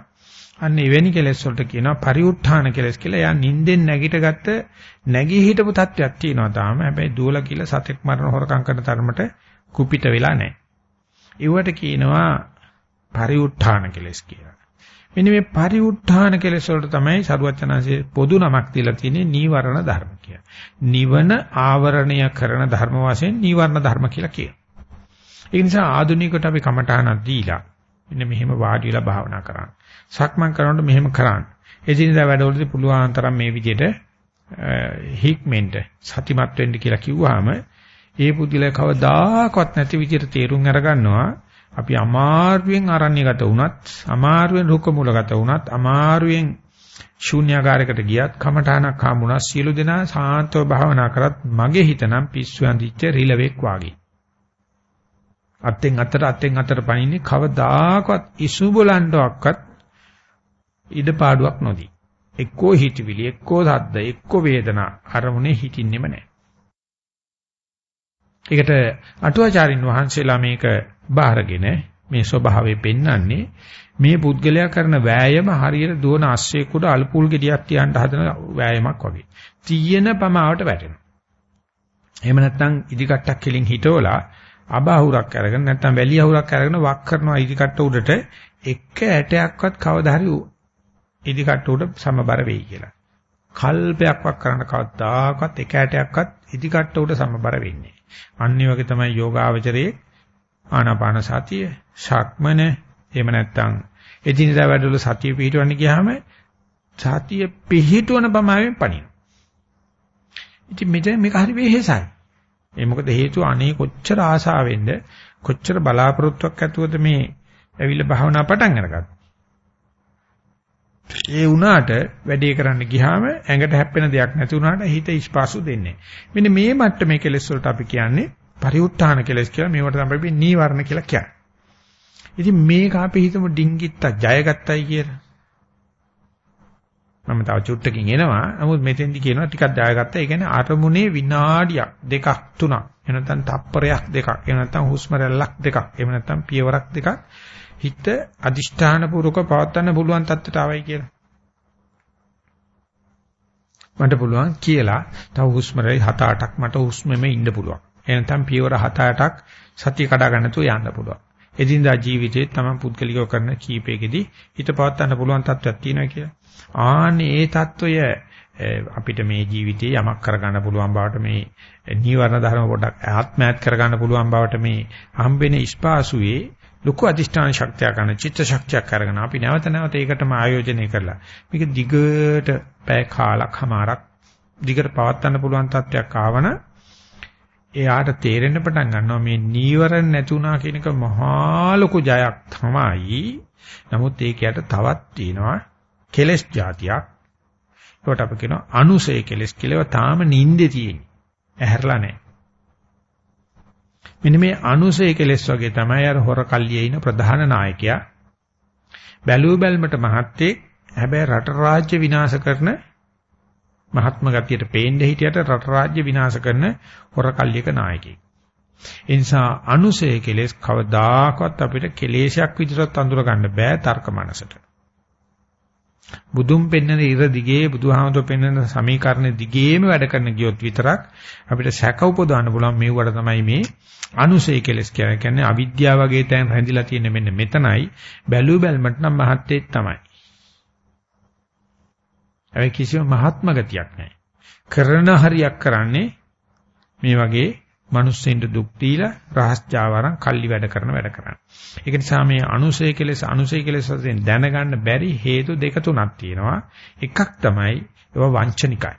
අන්න එවැනි කෙලෙස් වලට කියනවා පරිඋත්ථාන කෙලෙස් කියලා. එයා නිින්දෙන් නැගිටගත්ත නැගී හිටපු තත්වයක් තියෙනවා තාම. හැබැයි දුවලා කියලා සතෙක් මරන හොරකම් කරන තරමට කුපිත වෙලා නැහැ. ඒවට කියනවා පරිඋත්ථාන කෙලෙස් කියලා. මෙන්න මේ පරිඋත්ථාන කෙලෙස් වලට තමයි සරුවචනාංශයේ පොදු නමක් දීලා තියෙන්නේ නීවරණ ධර්ම කියලා. නිවන ආවරණය කරන ධර්ම වශයෙන් නීවරණ ධර්ම කියලා කියනවා. ඒ නිසා ආධුනිකට අපි කමඨානක් දීලා මෙන්න මෙහෙම වාඩි වෙලා භාවනා කරන්න. සක්මන් කරනකොට මෙහෙම කරන්න. එදිනදා වැඩවලදී පුළුවන් තරම් මේ විදිහට හික්මෙන්ට සතිමත් වෙන්න කියලා කිව්වහම ඒ පුදුල කවදාකවත් නැති විදිහට තේරුම් අරගන්නවා අපි අමාරුවෙන් අරණ්‍යගත වුණත් අමාරුවෙන් රුක මුලගත වුණත් අමාරුවෙන් ශූන්‍යාකාරයකට ගියත් කමඨානක් හම්බුණා සියලු දෙනා සාන්තව භාවනා කරත් මගේ හිත නම් පිස්සු ඇඳිච්ච රිලෙවෙක් වාගේ. අත්ෙන් අතට අත්ෙන් අතට පනින්නේ කවදාකවත් ඉසු බලන්නවක්වත් ඉඩපාඩුවක් නොදී. එක්කෝ හිතවිලි එක්කෝ සද්ද එක්කෝ වේදනා අරමුණේ හිටින්නෙම නැහැ. ඒකට අටුවාචාරින් වහන්සේලා මේක බාරගෙන මේ ස්වභාවය පෙන්වන්නේ මේ පුද්ගලයා කරන වෑයම හරියට දුවන අස්සෙකුට අල්පුල් ගෙඩියක් තියන්න හදන වෑයමක් වගේ. තියෙන පමාවට වැටෙනවා. එහෙම නැත්නම් ඉදිකට්ටක් කෙලින් හිටවලා අබහුරක් අරගෙන නැත්නම් වැලිය අහුරක් අරගෙන වක් කරනවා ඉදිකට්ට උඩට එක ඇටයක්වත් කවදා හරි ඉදිකට්ට උඩ සමබර වෙයි කියලා. කල්පයක් වක් කරන්න කවදාකවත් එක ඇටයක්වත් ඉදිකට්ට උඩ සමබර වෙන්නේ අනිත් වගේ තමයි යෝගාවචරයේ ආනාපාන සතිය, ශක්මන, එහෙම නැත්නම් එදිනදා වැඩවල සතිය පිහිටවන්න ගියාම සතිය පිහිටවන බමාවෙන් පණින. ඉතින් මෙතන මේක හරි වෙහෙසයි. ඒ මොකද හේතුව අනේ කොච්චර ආසාවෙන්ද කොච්චර බලාපොරොත්තුවක් ඇතුවද මේ ඇවිල්ලා භාවනා පටන් අරගත්තා. ඒ වුණාට වැඩේ කරන්න ගියාම ඇඟට හැප්පෙන දෙයක් නැති වුණාට හිත ඉස්පාසු දෙන්නේ. මෙන්න මේ මට්ටමේ කෙලෙස් වලට අපි කියන්නේ පරිඋත්ථාන කෙලෙස් කියලා මේවට තමයි අපි නීවරණ කියලා කියන්නේ. ඉතින් මේක අපි හිතමු ඩිංගිත්ත ජයගත්තයි කියලා. මම තව චුට්ටකින් එනවා. නමුත් මෙතෙන්දි කියනවා ටිකක් ජයගත්තා. ඒ කියන්නේ අරමුණේ විනාඩියක් දෙකක් තුනක් එහෙම නැත්නම් තප්පරයක් දෙකක් එහෙම නැත්නම් හුස්ම රැල්ලක් දෙකක් එහෙම නැත්නම් පියවරක් දෙකක් හිත අදිෂ්ඨාන පූර්වක පවත්වන්න පුළුවන් තත්ත්වයට ආවයි කියලා. මට පුළුවන් කියලා තව හුස්ම රැලි 7-8ක් මට හුස්මෙම ඉන්න පුළුවන්. එනතම් පියවර 7-8ක් සතිය කඩා ගන්න තු යන්න පුළුවන්. එදිනදා ජීවිතේ තමන් පුද්ගලිකව කරන කීපයකදී හිත පවත්වන්න පුළුවන් තත්ත්වයක් තියෙනවා කියලා. ආනේ ඒ తত্ত্বය අපිට මේ ජීවිතේ යමක් කරගන්න පුළුවන් බවට මේ නීවරණ ධර්ම පොඩක් ආත්මයත් කරගන්න පුළුවන් බවට මේ හම්බෙන ස්පාසුවේ ලොකු අධිෂ්ඨාන ශක්තියක් ගන්න චිත්ත ශක්තියක් අරගෙන අපි නැවත නැවත ඒකටම ආයෝජනය කරලා මේක දිගට පැය කාලක් හමාරක් දිගට පවත්වන්න පුළුවන් තත්ත්වයක් ආවන එයාට තේරෙන්න පටන් ගන්නවා මේ නීවරණ නැතුණා කියන එක මහා ලොකු ජයක් තමයි. නමුත් ඒකයට තවත් තියෙනවා කෙලස් જાතියක්. ඒකට අපි කියනවා අනුසය කෙලස් කියලා. ඒවා තාම නිින්දේ තියෙන්නේ. ඇහැරලා නැහැ. මෙන්න මේ අනුසය කෙලස් වගේ තමයි අර හොර කල්ලියේ ඉන ප්‍රධාන නායකයා. බැලුව බැලමට මහත්තේ හැබැයි රට රාජ්‍ය විනාශ කරන මහත්ම ගතියට පේන්නේ හිටියට රට රාජ්‍ය විනාශ කරන හොර කල්ලියක නායකයෙක්. ඒ නිසා අනුසය කෙලෙස් කවදාකවත් අපිට කෙලේශයක් විදිහට අඳුර ගන්න බෑ තර්ක මනසට. බුදුන් පෙන්වන ඉර දිගේ බුදුහාමුදුර පෙන්වන සමීකරණ දිගේම වැඩ කරන ගියොත් විතරක් අපිට සැක උපදවන්න පුළුවන් මේවට තමයි මේ අනුසය කෙලස් කියන්නේ අවිද්‍යාව වගේ තැන් රැඳිලා තියෙන මෙන්න මෙතනයි බැලු බැලමට නම් මහත්යෙක් තමයි. ඒ කිසිම මහත්ම ගතියක් නැහැ. කරන හරියක් කරන්නේ මේ වගේ මිනිස්සුන්ට දුක් දීලා රහස් ජාවරම් කල්ලි වැඩ කරන වැඩ කරන්නේ. ඒක නිසා මේ අනුසය කෙලෙස අනුසය කෙලෙස වශයෙන් දැනගන්න බැරි හේතු දෙක තුනක් තියෙනවා. එකක් තමයි ඒවා වංචනිකයි.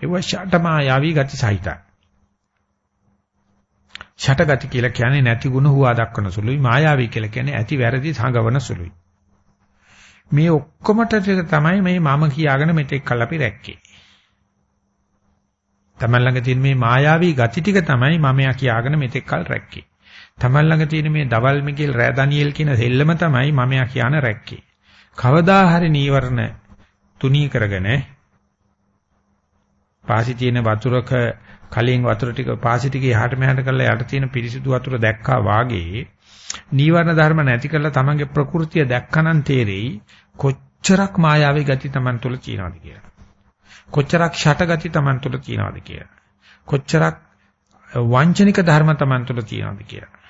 ඒවා ෂටමායාවී ගති සහිතයි. ෂටගති කියලා කියන්නේ නැති ಗುಣ හුවා දක්වන සුළුයි. මායාවී කියලා කියන්නේ ඇති වැරදි සංගවන සුළුයි. මේ ඔක්කොමට තමයි මේ මම කියාගෙන මෙතෙක් කල් අපි රැක්කේ. තමන් ළඟ තියෙන මේ මායාවී ගති ටික තමයි මමයා කියාගෙන මෙතෙක් කල් රැක්කේ. තමන් ළඟ තියෙන මේ දවල් මිකේල් රෑ ඩැනියෙල් කියන දෙල්ලම තමයි මමයා කියන රැක්කේ. කවදා හරි නීවරණ තුනී කරගෙන පාසි තියෙන වතුරක කලින් වතුර ටික පාසි ටික එහාට මෙහාට කරලා යට තියෙන පිරිසිදු වතුර දැක්කා වාගේ නීවරණ ධර්ම නැති කරලා තමන්ගේ ප්‍රകൃතිය දැක්කනම් තේරෙයි කොච්චරක් මායාවී ගති තමන් තුළ තියෙනවද කියලා. කොච්චරක් ෂටගති Taman තුල තියනවද කියලා. කොච්චරක් වංචනික ධර්ම Taman තුල තියනවද කියලා.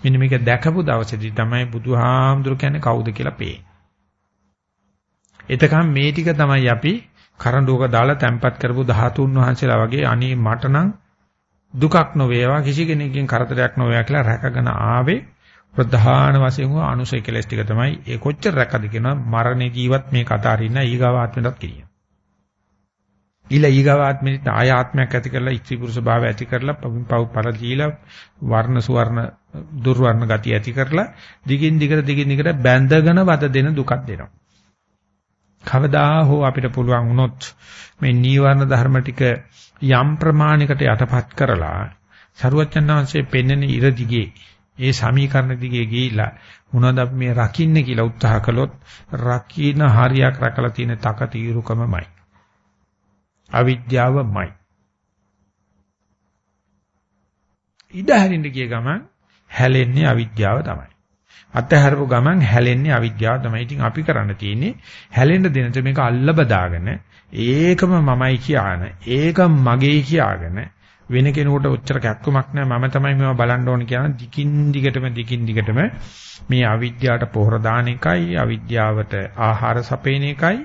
මෙන්න මේක දැකපු දවසේදී තමයි බුදුහාමුදුරු කියන්නේ කවුද කියලා පේන්නේ. එතකම් මේ ටික තමයි අපි කරඬුවක දාලා තැම්පත් කරපු 13 වහන්සේලා වගේ අනේ මට නම් දුකක් නොවේවා කිසි කෙනෙක්ගෙන් කරදරයක් නොවේවා කියලා රැකගෙන ආවේ ප්‍රධාන වශයෙන් වූ අනුසය කෙලස් ටික තමයි ඒ කොච්චර රැකද කියනවා මරණේ ජීවත් මේ කතා අරින්න ඊගාව ආත්මයටත් කියනවා. ඊළ ඊගාව ආත්මෙත් ආය ආත්මයක් ඇති කරලා ඉස්ත්‍රි පුරුෂ භාව ඇති කරලා පව් පරදීලා වර්ණ සුවර්ණ දුර්වර්ණ ගති ඇති කරලා දිගින් දිගට දිගින් දිගට බැඳගෙන වද දෙන දුකක් දෙනවා. කවදා හෝ අපිට පුළුවන් වුණොත් මේ නීවරණ ධර්ම ටික යම් ප්‍රමාණයකට යටපත් කරලා සරුවචනාංශයේ පෙන්වන ඉර දිගේ ඒ සමීකරණ දිගේ ගිහිලා මොනවද අපි මේ රකින්නේ කියලා උත්සාහ කළොත් රකින්න හරියක් රකලා තියෙන තක తీරුකමමයි. අවිද්‍යාවමයි. ඉඩ හැරින්න ගිය ගමන් හැලෙන්නේ අවිද්‍යාව තමයි. අතහැරපු ගමන් හැලෙන්නේ අවිද්‍යාව තමයි. ඉතින් අපි කරන්න තියෙන්නේ හැලෙන්න දෙනට මේක අල්ල බදාගෙන ඒකම මමයි කියාන ඒක මගේ කියාගෙන වෙන කෙනෙකුට ඔච්චර කැක්කමක් නැහැ මම තමයි මේවා බලන්න ඕන කියන දිකින් දිගටම දිකින් දිගටම මේ අවිද්‍යාවට පොහොර දාන එකයි අවිද්‍යාවට ආහාර සපේන එකයි.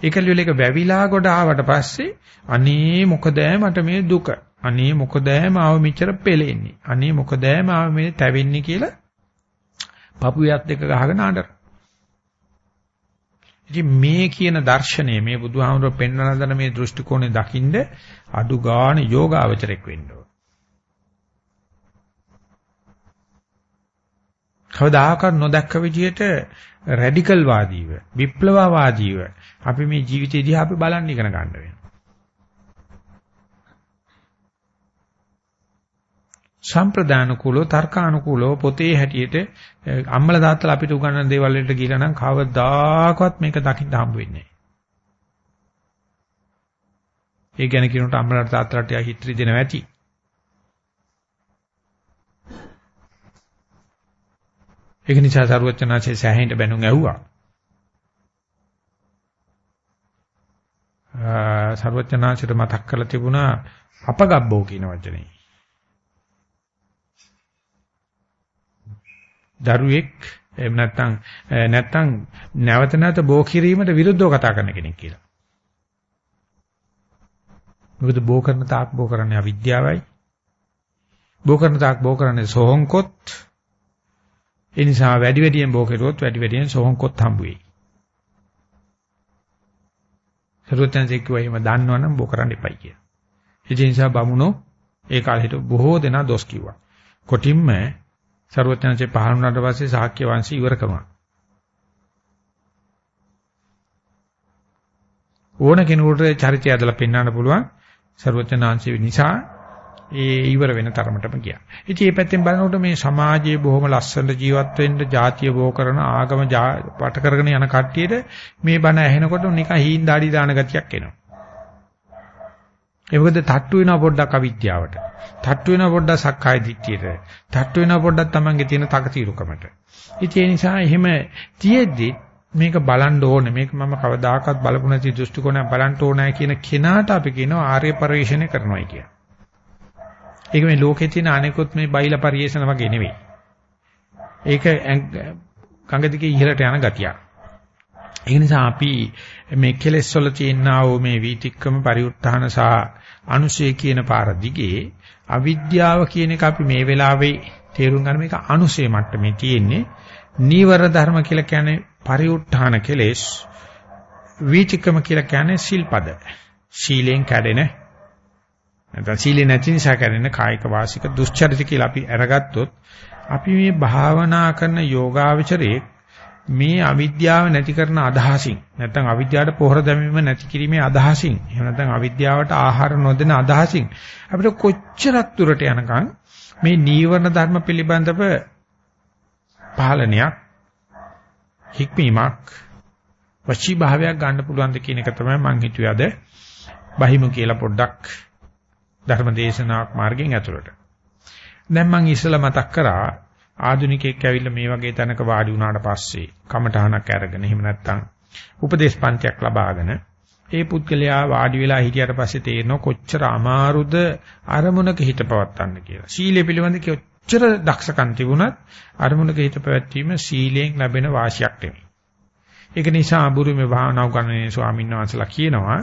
ඒකලියල එක වැවිලා කොට ආවට පස්සේ අනේ මොකද මට මේ දුක? අනේ මොකද මාව මෙච්චර පෙලෙන්නේ අනේ මොකද මාව මේ තැවෙන්නේ කියලා පපුවියත් දෙක ගහගෙන ආඩර ඉතින් මේ කියන දර්ශනය මේ බුදුහාමුදුරුවෝ පෙන්වන දන මේ දෘෂ්ටි කෝණය දකින්ද අඩු ගාණ යෝගාවචරයක් වෙන්න ඕන කවදාකවත් නොදැක්ක විදියට රැඩිකල් වාදීව විප්ලවවාදීව අපි මේ ජීවිතය දිහා අපි බලන්න ඉගෙන ගන්න වෙනවා. සම්ප්‍රදාන කුලෝ තර්කානුකූලව පොතේ හැටියට අම්මලා තාත්තලා අපිට උගන්වන දේවල් වලට ගිහලා නම් කවදාකවත් මේක දකින්න හම්බ වෙන්නේ නැහැ. ඒ ගැන කියනකොට අම්මලාට තාත්තලාට හිත්‍රි දෙනවා ඇති. ඒක නිසා සරුවචනාචේ සෑහෙන්න බැනුම් ඇහුවා. සර්වඥාන්සිට මතක් කරලා තිබුණා අපගබ්බෝ කියන වචනේ. දරුවෙක් එහෙම නැත්නම් නැත්නම් නැවත නැවත බෝ කිරීමට විරුද්ධව කතා කරන කෙනෙක් කියලා. මොකද බෝ කරන තාක් බෝ කරන්නේ අවිද්‍යාවයි. බෝ කරන තාක් බෝ කරන්නේ සෝහංකොත්. ඒ නිසා වැඩි වැඩියෙන් බෝ කෙරුවොත් වැඩි වැඩියෙන් සෝහංකොත් හම්බ වෙයි. සරුවචනසේ කිව්වා එහෙම දන්නවනම් බෝ කරන්න එපයි කියලා. ඒ නිසා බමුණෝ ඒ කාලේ හිටු බොහෝ දෙනා දොස් කිව්වා. කොටින්ම සරුවචනසේ පහළ වුණාට පස්සේ ශාක්‍ය වංශය ඉවර කරනවා. ඕන කෙනෙකුට චරිතය ඇදලා පෙන්වන්න පුළුවන් සරුවචනාංශය නිසා ඒ ඉවර වෙන තරමටම ගියා. ඉතින් මේ පැත්තෙන් බලනකොට මේ සමාජයේ බොහොම ලස්සනට ජීවත් වෙන්න ජාතිය බෝ කරන ආගම වට කරගෙන යන කට්ටියට මේ බණ ඇහෙනකොට නිකන් හීන් දාඩි දාන ගතියක් එනවා. ඒ මොකද තට්ටු වෙනවා පොඩ්ඩක් අවිද්‍යාවට. තට්ටු වෙනවා පොඩ්ඩක් සක්කාය දිට්ඨියට. තට්ටු වෙනවා පොඩ්ඩක් තමන්ගේ තියෙන තකතිරුකමට. ඉතින් ඒ නිසා එහෙම තියෙද්දි මේක බලන්න ඕනේ මේක මම කවදාකවත් බලපු නැති දෘෂ්ටි කෝණයක් බලන්න ඕනෑ කියන කෙනාට අපි කියනවා ආර්ය පරිශ්‍රණය කරනවා කියලා. ඒක මේ ලෝකේ තියෙන අනෙකුත් මේ බයිලා පරිේශන වගේ නෙවෙයි. ඒක ගඟ දිගේ ඉහළට යන ගතියක්. ඒ නිසා අපි මේ කෙලෙස් වල තියෙනා වූ මේ වීතික්කම පරිඋත්ථාන සහ අනුශය කියන පාර දිගේ අවිද්‍යාව කියන එක අපි මේ වෙලාවේ තේරුම් ගන්න මේක අනුශය මට්ටමේ තියෙන්නේ. නීවර ධර්ම කියලා කියන්නේ පරිඋත්ථාන කෙලෙස්. වීතික්කම කියලා කියන්නේ සිල්පද. ශීලෙන් කැඩෙන නැත්නම් සීලේ නැති නිසා කරන කායික වාසික දුස්චරිත කියලා අපි අරගත්තොත් අපි මේ භාවනා කරන යෝගාවචරයේ මේ අවිද්‍යාව නැති කරන අදහසින් නැත්නම් අවිද්‍යාවට පොහොර දැමීම නැති කිරීමේ අදහසින් එහෙම නැත්නම් අවිද්‍යාවට ආහාර නොදෙන අදහසින් අපිට කොච්චරක් දුරට යනකම් මේ නීවරණ ධර්ම පිළිබඳව පාලනයක් හික්මීමක් වචී භාවයක් ගන්න පුළුවන්ද කියන එක තමයි මම හිතුවේ අද බහිමු කියලා පොඩ්ඩක් ධර්ම දේශනාවක් මාර්ගයෙන් ඇතුළට. දැන් මම ඉස්සෙල්ලා මතක් කරා ආධුනිකයෙක් ඇවිල්ලා මේ වගේ තැනක වාඩි වුණාට පස්සේ කමඨහනක් අරගෙන එහෙම නැත්නම් උපදේශ පන්තියක් ලබාගෙන ඒ පුද්ගලයා වාඩි වෙලා හිටියට පස්සේ තේරෙනවා කොච්චර අමාරුද අරමුණක හිත පවත්වන්න කියලා. සීලය පිළිබඳ කොච්චර දක්ෂකම් තිබුණත් අරමුණක හිත පැවැත්වීම සීලයෙන් ලැබෙන වාසියක් නෙමෙයි. ඒක නිසා අබුරුමේ භාවනා උගන්වන්නේ ස්වාමීන් වහන්සේලා කියනවා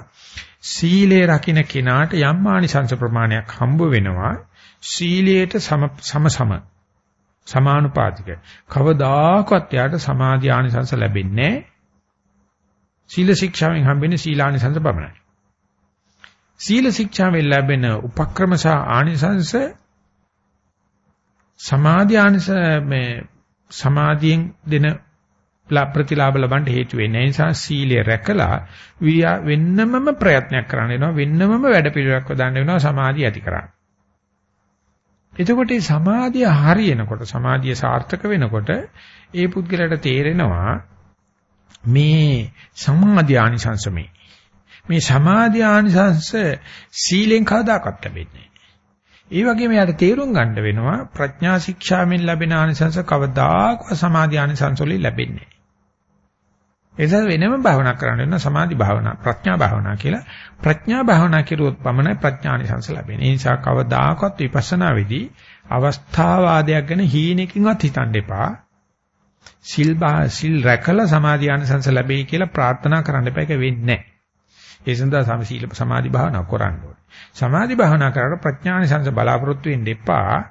සීලය රකින්න කෙනාට යම් ආනිසංස ප්‍රමාණයක් හම්බ වෙනවා සීලයට සම සම සම සමානුපාතික කවදාකවත් යාට සමාධි ආනිසංස ලැබෙන්නේ සීල ශික්ෂාවෙන් හම්බෙන්නේ සීලානිසංස පමණයි සීල ශික්ෂාවෙන් ලැබෙන උපක්‍රම සහ ආනිසංස සමාධි ආනිස මේ සමාධියෙන් දෙන ප්‍රතිලාභ ලබන්න හේතු වෙන්නේ. ඒ නිසා සීලය රැකලා වෙන්නමම ප්‍රයත්නයක් කරන්න වෙනවා. වෙන්නමම වැඩ පිළිවෙලක් වදන්න වෙනවා සමාධිය ඇති කරන්න. එතකොට මේ සමාධිය හරියනකොට සමාධිය සාර්ථක වෙනකොට ඒ පුද්ගලයාට තේරෙනවා මේ සමාධි ආනිසංසමේ මේ. සමාධි ආනිසංස සීලෙන් කවදාකවත් ලැබෙන්නේ ඒ වගේම යාට තේරුම් ගන්න වෙනවා ප්‍රඥා ශික්ෂාවෙන් ලැබෙන ආනිසංස කවදාකවත් සමාධි ආනිසංස වලින් ලැබෙන්නේ ඒ නිසා වෙනම භාවනා කරන්න වෙන සමාධි භාවනා ප්‍රඥා භාවනා කියලා ප්‍රඥා භාවනා කෙරුවොත් පමණයි ප්‍රඥානිසංස ලැබෙන්නේ. ඒ නිසා කවදාකවත් විපස්සනා වෙදී අවස්ථාවාදයක් ගැන හීනකින්වත් හිතන්න එපා. සිල් සිල් රැකලා සමාධි ආනිසංස ලැබෙයි කියලා ප්‍රාර්ථනා කරන්න එපා. ඒක වෙන්නේ නැහැ. ඒ සඳහා සමසීල සමාධි භාවනා කරන්න ඕනේ. සමාධි භාවනා කරලා ප්‍රඥානිසංස බලාපොරොත්තු වෙන්න එපා.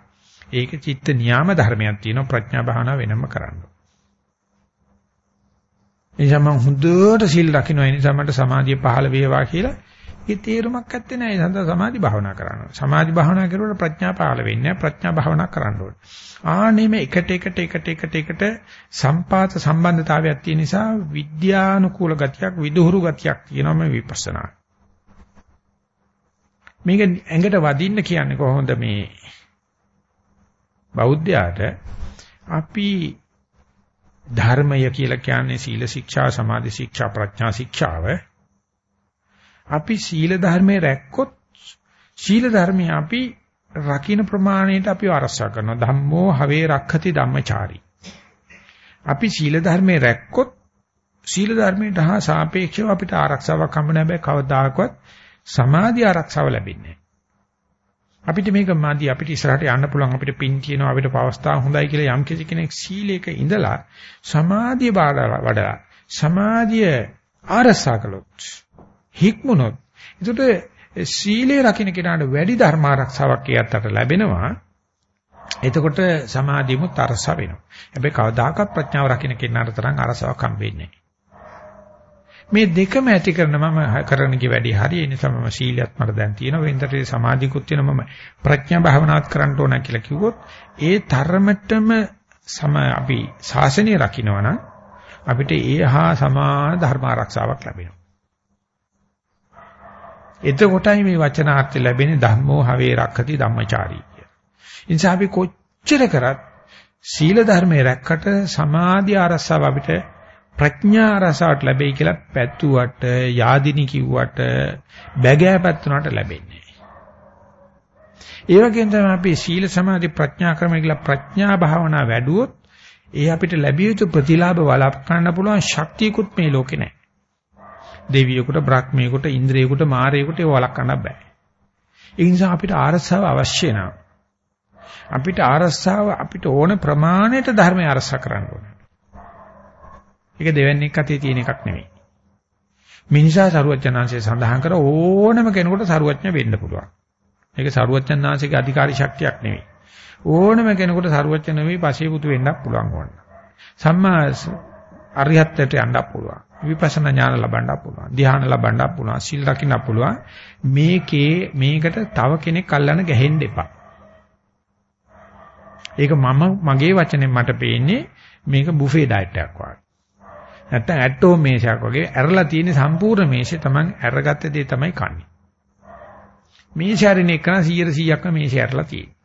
ඒක චිත්ත නියාම ධර්මයක් තියෙනවා ප්‍රඥා භාවනා වෙනම කරන්න. නිසා මම හොඳට සිල් රකින්න ඒ නිසා මට සමාධිය පහළ වේවා කියලා ඒ තේරුමක් ඇත්තේ නැහැ. ඒ සඳහා සමාධි භාවනා කරනවා. සමාධි භාවනා කරුවොත් ප්‍රඥා පහළ වෙන්නේ ප්‍රඥා භාවනා කරන්න ඕනේ. ආනෙම එකට එකට එකට එකට එකට සම්පාත සම්බන්ධතාවයක් තියෙන නිසා විද්‍යානුකූල ගතියක් විදුහුරු ගතියක් තියෙනවා මේ විපස්සනා. මේක ඇඟට වදින්න කියන්නේ කොහොමද මේ බෞද්ධයාට අපි ධර්මය කියලා කියන්නේ සීල ශික්ෂා, සමාධි ශික්ෂා, ප්‍රඥා ශික්ෂාව. අපි සීල ධර්මයේ රැක්කොත් සීල ධර්මයේ අපි රකින්න ප්‍රමාණයට අපි ආරක්ෂා කරනවා. ධම්මෝ හවේ රක්ඛති ධම්මචාරී. අපි සීල ධර්මයේ රැක්කොත් සීල ධර්මයට හා සාපේක්ෂව අපිට ආරක්ෂාවක් හම්බ නැහැ. කවදාකවත් සමාධි ආරක්ෂාව ලැබෙන්නේ අපිට මේක මදි අපිට ඉස්සරහට යන්න පුළුවන් අපිට පින් කියනවා අපිට පවස්ථා හොඳයි කියලා යම් කිසි කෙනෙක් සීලයක ඉඳලා සමාධිය වඩලා සමාධිය ආරසා කළොත් හික්මුණොත් ඒකට සීලය රකින්න කෙනාට වැඩි ධර්ම ආරක්ෂාවක් එයත්ට ලැබෙනවා. එතකොට සමාධියමුත් අරසා වෙනවා. හැබැයි කවදාකවත් ප්‍රඥාව රකින්න කෙනාට තරම් අරසාවක් හම්බෙන්නේ නැහැ මේ දෙකම ඇති කරන මම කරන කි වැඩි හරි ඒ නිසා මම සීලියත් මට දැන් තියෙනවා වෙනතට සමාධිකුත් තියෙනවා මම ප්‍රඥා භාවනාවත් කරන්න ඕන කියලා කිව්වොත් ඒ තරමටම සම අපි ශාසනය රකින්නවා අපිට ඒ හා සමාන ධර්ම ආරක්ෂාවක් ලැබෙනවා. එතකොටයි මේ වචනාර්ථය ලැබෙන්නේ ධම්මෝ හවේ රක්ඛති ධම්මචාරී කිය. ඉතින් අපි කොච්චර කරත් සීල ධර්මයේ රැක්කට සමාධි ආරස්සාව අපිට ප්‍රඥා ආරස්සාවට ලැබෙයි කියලා පැතුවට යාදිනි කිව්වට බැගෑපත් උනාට ලැබෙන්නේ. ඒ වගේම තමයි අපි සීල සමාධි ප්‍රඥා ක්‍රම කියලා ප්‍රඥා භාවනා වැඩුවොත් ඒ අපිට ලැබිය යුතු ප්‍රතිලාභ වළක්වන්න පුළුවන් ශක්තියකුත් මේ ලෝකේ නැහැ. දෙවියෙකුට, බ්‍රහ්මියෙකුට, ඉන්ද්‍රියෙකුට, මාරයෙකුට ඒව වළක්වන්න බෑ. ඒ නිසා අපිට ආරස්සාව අවශ්‍ය නැහැ. අපිට ආරස්සාව අපිට ඕන ප්‍රමාණයට ධර්මය ආරස්සා කරන්න ඕනේ. ඒක දෙවන්නේක් අතේ තියෙන එකක් නෙවෙයි. මිනිසා සරුවචනාංශය සඳහන් කර ඕනම කෙනෙකුට සරුවචන වෙන්න පුළුවන්. ඒක සරුවචනාංශයේ අධිකාරී ශක්තියක් නෙවෙයි. ඕනම කෙනෙකුට සරුවචන නෙවෙයි පසේ පුතු වෙන්නත් පුළුවන් වුණා. සම්මා අරියත්තට යන්නත් පුළුවන්. විපස්සනා ඥාන ලබන්නත් පුළුවන්. ධ්‍යාන ලබන්නත් පුළුවන්. සිල් රකින්නත් පුළුවන්. මේකේ මේකට තව කෙනෙක් අල්ලන්න ගැහෙන්න එපා. ඒක මම මගේ වචනෙන් මට පේන්නේ මේක බුෆේ ඩයට් එකක් වගේ. නැත්තම් ඇටෝ මේසයක් වගේ ඇරලා තියෙන සම්පූර්ණ මේෂේ Taman ඇරගත්ත දේ තමයි කන්නේ. මේෂ ඇරින එක 100%ක්ම මේෂේ ඇරලා තියෙන්නේ.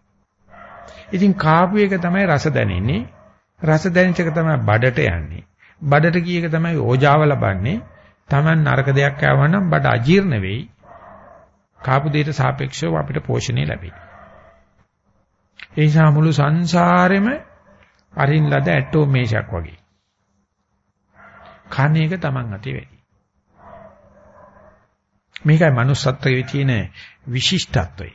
ඉතින් කාපු එක තමයි රස දැනෙන්නේ. රස දැනෙච්ච එක තමයි බඩට යන්නේ. බඩට ගිය එක තමයි ඕජාව ලබන්නේ. Taman නරක දෙයක් කෑවනම් බඩ අජීර්ණ වෙයි. කාපු දෙයට සාපේක්ෂව අපිට පෝෂණය ලැබෙයි. ඒ නිසා මුළු සංසාරෙම අරින් ලද ඇටෝ මේෂක් වගේ. කන එක Taman අතේ වැඩි. මේකයි manussත්වයේ තියෙන විශිෂ්ටත්වය.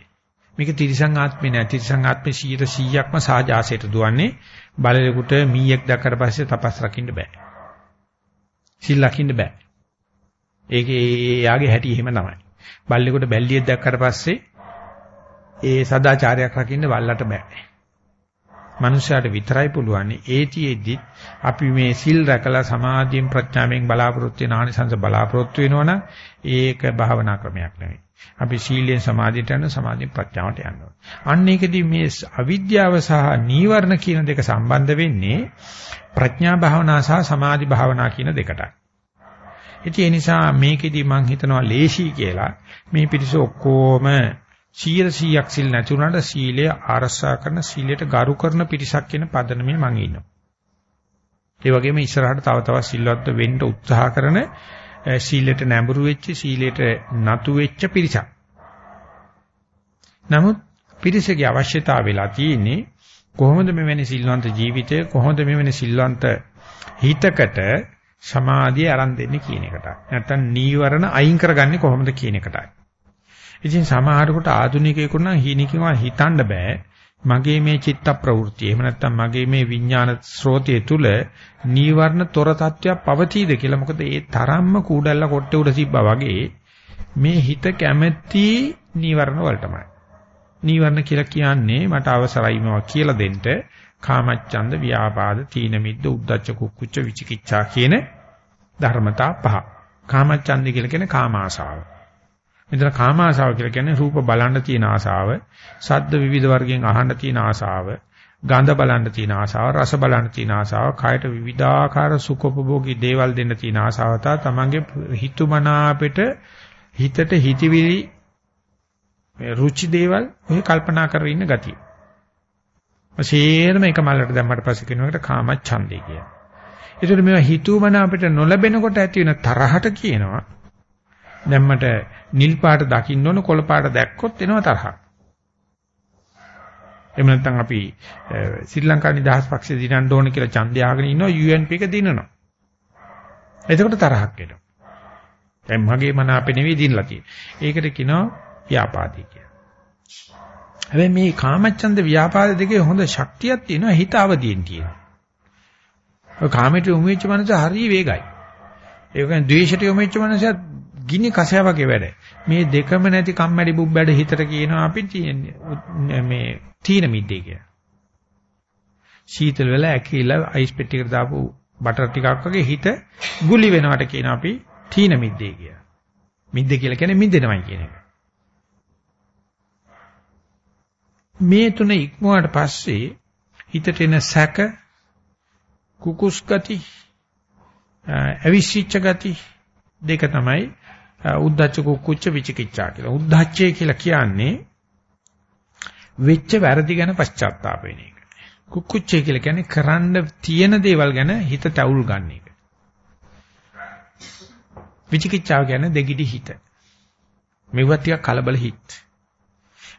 මේක තිරිසං ආත්මේ නෑ. තිරිසං ආත්මේ 100%ක්ම සාජාසයට දුවන්නේ බලලෙකුට මීයක් දැක්කට පස්සේ තපස් රකින්න බෑ. සිල් ලකින්න බෑ. ඒකේ යාගේ හැටි එහෙම තමයි. බල්ලෙකුට බැල්ලියක් දැක්කට පස්සේ ඒ සදාචාරයක් රකින්න බල්ලට බෑ. මනුෂ්‍යයාට විතරයි පුළුවන්. ඒතිෙද්දි අපි මේ සිල් රැකලා සමාධියෙන් ප්‍රඥාවෙන් බලාපොරොත්තු වෙන ආනිසංස බලාපොරොත්තු වෙනවනම් ඒක භාවනා ක්‍රමයක් නෙවෙයි. අපි සීලයෙන් සමාධියට යන සමාධියෙන් ප්‍රඥාවට යනවා. අන්න ඒකදී මේ අවිද්‍යාව සහ නීවරණ කියන දෙක සම්බන්ධ වෙන්නේ ප්‍රඥා භාවනා සහ සමාධි භාවනා කියන දෙකටයි. ඉතින් ඒ නිසා මේකෙදි මම හිතනවා ලේසි කියලා මේ පිටිස ඔක්කොම 100ක් සිල් නැති වුණාට සීලය ආරක්ෂා කරන සීලයට ගරු කරන පිරිසක් කියන පදනමේ මම ඉන්නවා. ඒ වගේම ඉස්සරහට තව තවත් සිල්වත් වෙන්න උත්සාහ කරන සීලයට නැඹුරු වෙච්ච සීලයට නතු වෙච්ච පිරිසක්. නමුත් පිරිසගේ අවශ්‍යතාව වෙලා තියෙන්නේ කොහොමද මෙවැනි සිල්වන්ත ජීවිතය කොහොමද මෙවැනි සිල්වන්ත හිතකට සමාධිය අරන් දෙන්නේ කියන එකට. නැත්තම් නීවරණ අයින් කරගන්නේ කොහොමද කියන එකටයි. ඉතින් සමහරකට ආධුනිකයෙකුට නම් හීනකින්ව හිතන්න බෑ. මගේ මේ චිත්ත ප්‍රවෘත්ති එහෙම නැත්නම් මගේ මේ විඥාන ස්රෝතය තුල නීවරණ තොර තත්වයක් පවතීද කියලා මොකද ඒ තරම්ම කූඩල්ල කොට්ටේ උඩ තිබ්බා වගේ මේ හිත කැමැති නීවරණ වලටමයි. නීවරණ කියලා කියන්නේ මට අවසරයි මේවා කියලා දෙන්න කාමච්ඡන්ද ව්‍යාපාද තීන මිද්ද උද්ධච්ච කුක්කුච්ච විචිකිච්ඡා කියන ධර්මතා පහ. කාමච්ඡන්ද කියලා කියන්නේ කාම ආශාව. මෙතන කාම ආශාව කියලා කියන්නේ රූප බලන්න තියෙන ආශාව, ශබ්ද විවිධ වර්ගයෙන් අහන්න තියෙන ආශාව, ගඳ බලන්න තියෙන ආශාව, රස බලන්න තියෙන ආශාව, කායට විවිධාකාර සුඛෝපභෝගී දේවල් දෙන්න තියෙන ආශාව තා තමන්ගේ හිතුමනාපෙට හිතට හිතවිලි මේ රුචි දේවල් ඔය කල්පනා කරගෙන ඉන්න ගතිය. සේරම එක මල්ලට දැම්මට පස්සේ කෙනෙකුට කාම ඡන්දේ කියනවා. ඒතර මේවා හිතුමනාපෙට නොලැබෙනකොට ඇති වෙන තරහට කියනවා දැන් මට නිල් පාට දකින්න ඕන කොළ පාට දැක්කොත් එනවා තරහ. එහෙම නැත්නම් අපි ශ්‍රී ලංකා නිදහස් පක්ෂේ දිනන්න ඕන කියලා ඡන්දය ආගෙන ඉන්නවා UNP එක දිනනවා. එතකොට තරහක් එනවා. දැන් මගේ මන අපේ නෙවෙයි දිනලා තියෙන්නේ. ඒකට කියනවා ව්‍යාපාදී කියලා. හැබැයි මේ කාමච්ඡන්ද ව්‍යාපාද දෙකේ හොඳ ශක්තියක් තියෙනවා හිත අවදීන් තියෙනවා. ඔය කාමයට යොමු වෙච්ච මනස හරිය වේගයි. ඒ කියන්නේ ද්වේෂයට යොමු වෙච්ච මනසත් ගිනි කසය වගේ වැඩ. මේ දෙකම නැති කම්මැලි බුබ්බැඩ හිතට කියනවා අපි මේ තීන මිද්දේ කියලා. සීතල වෙලා ඇකිලා අයිස් පෙට්ටියකට දාපු බටර් ටිකක් වගේ හිත ගුලි වෙනවට කියන අපි තීන මිද්දේ කියලා. මිද්ද කියලා කියන්නේ මිදෙනවයි කියන එක. මේ තුන ඉක්මුවාට පස්සේ හිතට එන සැක කුකුස් ගති අවිසිච්ච ගති දෙක තමයි උද්දච්ච කුක්කුච්ච විචිකිච්ඡා කියලා. උද්දච්චය කියලා කියන්නේ වෙච්ච වැරදි ගැන පශ්චාත්තාප වෙන එක. කුක්කුච්චය කියලා කියන්නේ කරන්න තියෙන දේවල් ගැන හිත තවුල් ගන්න එක. විචිකිච්ඡාව කියන්නේ දෙගිඩි හිත. මෙවුවත් ටික කලබල හිත.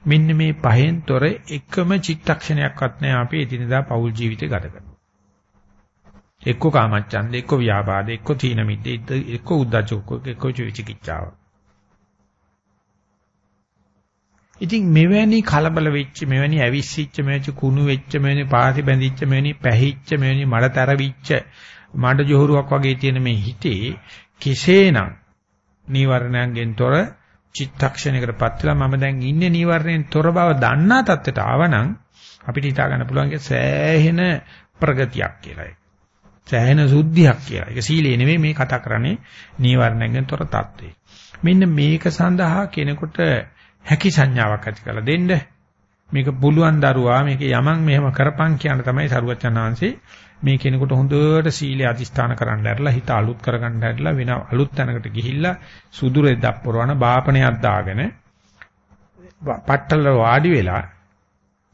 මෙන්න මේ පහෙන් තොර එකම චිත්තක්ෂණයක්වත් නැහැ අපි එදිනදා පෞල් ජීවිතය ගත කරන්නේ. එක්ක කාමච්ඡන්ද, එක්ක ව්‍යාපාද, එක්ක තීන මිද්ද, එක්ක උද්දච්ච, එක්ක විචිකිච්ඡාව. ඉතින් මෙවැනි කලබල වෙච්ච, මෙවැනි ඇවිස්සිච්ච, මෙවැනි කුණු වෙච්ච, මෙවැනි පාති බැඳිච්ච, මෙවැනි පැහිච්ච, මෙවැනි මඩතරවිච්ච, මඩ ජොහරුවක් වගේ තියෙන මේ හිතේ කෙසේනම් නීවරණයන්ගෙන් තොර චිත්තක්ෂණයකටපත් වෙලා මම දැන් ඉන්නේ නීවරණයෙන් තොර බව දන්නා තත්ත්වයට ආවනම් අපිට හිතා ගන්න පුළුවන් සෑහෙන ප්‍රගතියක් කියලා ඒක. සෑහෙන සුද්ධියක් කියලා. ඒක සීලේ නෙමෙයි මේ කතා කරන්නේ නීවරණයෙන් තොර තත්ත්වේ. මෙන්න මේක සඳහා කෙනෙකුට හැකි සංඥාවක් ඇති කරලා දෙන්න. මේක පුළුවන් දරුවා මේක යමන් මෙහෙම කරපන් කියන තමයි සරුවචනාංශේ මේ කෙනෙකුට හොඳට සීලය අදිස්ථාන කරන්න ඇරලා හිත අලුත් කරගන්න ඇරලා වෙන අලුත් තැනකට ගිහිල්ලා සුදු රෙද්දක් පොරවන බාපණයක් දාගෙන පట్టල වාඩි වෙලා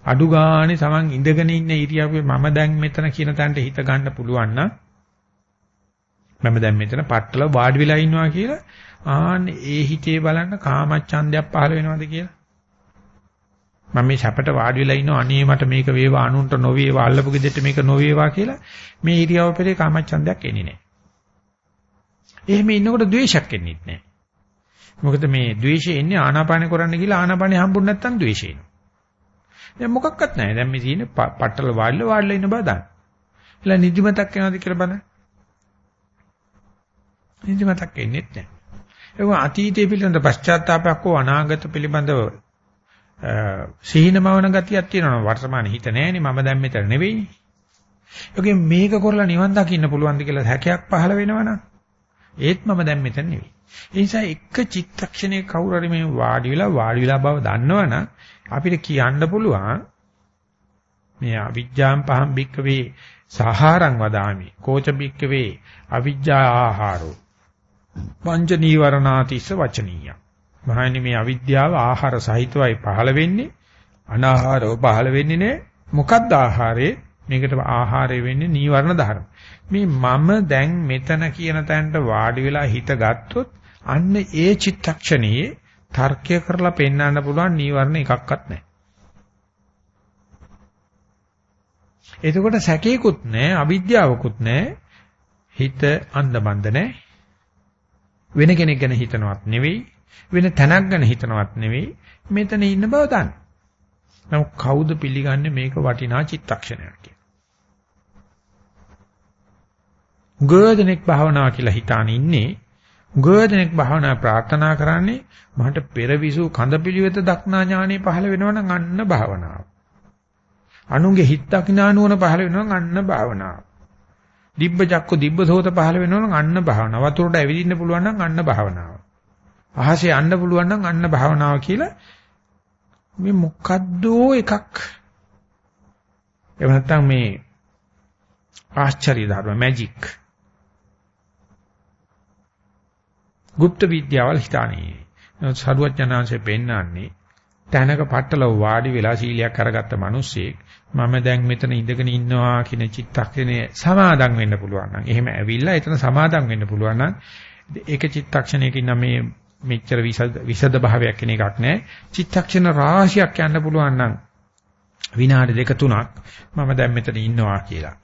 අඩු ගානේ Taman ඉඳගෙන ඉන්න ඉරියව්වේ මම දැන් මෙතන කියන තැනට හිත ගන්න පුළුවන් නම් මම දැන් මෙතන පట్టල වාඩි වෙලා ඉන්නවා කියලා ආන්නේ ඒ හිතේ බලන්න කාමච්ඡන්දයක් පහළ වෙනවද කියලා මම මේ සැපට වාඩි වෙලා ඉන්නවා අනේ මට මේක වේවා අනුන්ට නොවේවා අල්ලපු ගෙදෙට්ට මේක නොවේවා කියලා මේ ඉරියව් පෙරේ කාමච්ඡන්දයක් එන්නේ නැහැ. එහෙම ඉන්නකොට ද්වේෂයක් එන්නේ නැහැ. මොකද මේ ද්වේෂය එන්නේ ආනාපාන කරන්න ගිහලා ආනාපානෙ හම්බුනේ නැත්තම් ද්වේෂය එනවා. දැන් මොකක්වත් නැහැ. දැන් මේ තියෙන්නේ පట్టල වාඩිලා වාඩිලා ඉන්න බව දාන්න. එලා නිදිමතක් එනවද කියලා බලන්න. නිදිමතක් එන්නේ නැහැ. ඒක අතීතයේ පිළිබඳ පශ්චාත්තාවයක් හෝ අනාගත පිළිබඳව සිහිනමවන ගතියක් තියෙනවා වර්තමානයේ හිත නැහැනේ මම දැන් මෙතන නෙවෙයි. ඒකෙන් මේක කරලා නිවන් දකින්න පුළුවන්ද කියලා හැකයක් පහළ වෙනවනම් ඒත් මම දැන් මෙතන නෙවෙයි. ඒ නිසා එක චිත්තක්ෂණයක කවුරු හරි මේ වාඩි වෙලා වාඩි වෙලා බව දන්නවනම් අපිට කියන්න පුළුවන් මේ අවිජ්ජාම් පහම් බික්කවේ සහාරං වදාමි. කෝච බික්කවේ අවිජ්ජා ආහාරෝ. පංච නීවරණාතිස්ස වචනීය. මහණනි මේ අවිද්‍යාව ආහාර සහිතවයි පහළ වෙන්නේ. අනාහාරව පහළ වෙන්නේ නෑ. මොකක්ද ආහාරේ මේකට ආහාරය වෙන්නේ නීවරණ ධර්ම. මේ මම දැන් මෙතන කියන තැනට වාඩි වෙලා හිත ගත්තොත් අන්න ඒ චිත්තක්ෂණයේ තර්කය කරලා පෙන්වන්න පුළුවන් නීවරණ එකක්වත් නැහැ එතකොට සැකේකුත් නැහැ අවිද්‍යාවකුත් නැහැ හිත අන්ධබන්ද නැහැ වෙන කෙනෙක් ගැන හිතනවත් නෙවෙයි වෙන තැනක් ගැන හිතනවත් නෙවෙයි මෙතන ඉන්න බව දන්න. නමුත් කවුද පිළිගන්නේ මේක වටිනා චිත්තක්ෂණයක් කියලා? ගෝධනෙක් භාවනා කියලා හිතාන ඉන්නේ ගෝධනෙක් භාවනා ප්‍රාර්ථනා කරන්නේ මහට පෙරවිසු කඳපිලිවෙත දක්නා ඥානෙ පහළ වෙනවනම් අන්න භාවනාව. අනුන්ගේ හිත දක්නා නුවණ පහළ වෙනවනම් අන්න භාවනාව. දිබ්බ චක්ක දිබ්බ සෝත පහළ වෙනවනම් අන්න භාවනාව. වතුරට ඇවිදින්න පුළුවන් නම් අන්න භාවනාව. අහසේ යන්න පුළුවන් නම් අන්න භාවනාව කියලා මේ මොකද්දෝ එකක් එහෙම නැත්නම් මේ ආශ්චර්ය ධර්ම මැජික් গুপ্ත විද්‍යාවල් හිතානේ. නමුත් සරුවඥාන්සේ පෙන්නන්නේ තැනක පట్టලව වාඩි වෙලා සීලයක් අරගත්ත මිනිස්සෙක් මම දැන් මෙතන ඉඳගෙන ඉන්නවා කියන චිත්තක්ෂණය සමාදම් වෙන්න පුළුවන් නම් එහෙම ඇවිල්ලා එතන සමාදම් වෙන්න පුළුවන් නම් ඒක චිත්තක්ෂණයකින් නම් මේ මෙච්චර විසද භාවයක් කෙන එකක් නැහැ. චිත්තක්ෂණ රාශියක් යන්න පුළුවන් නම් විනාඩි දෙක තුනක් මම දැන් මෙතන ඉන්නවා කියලා.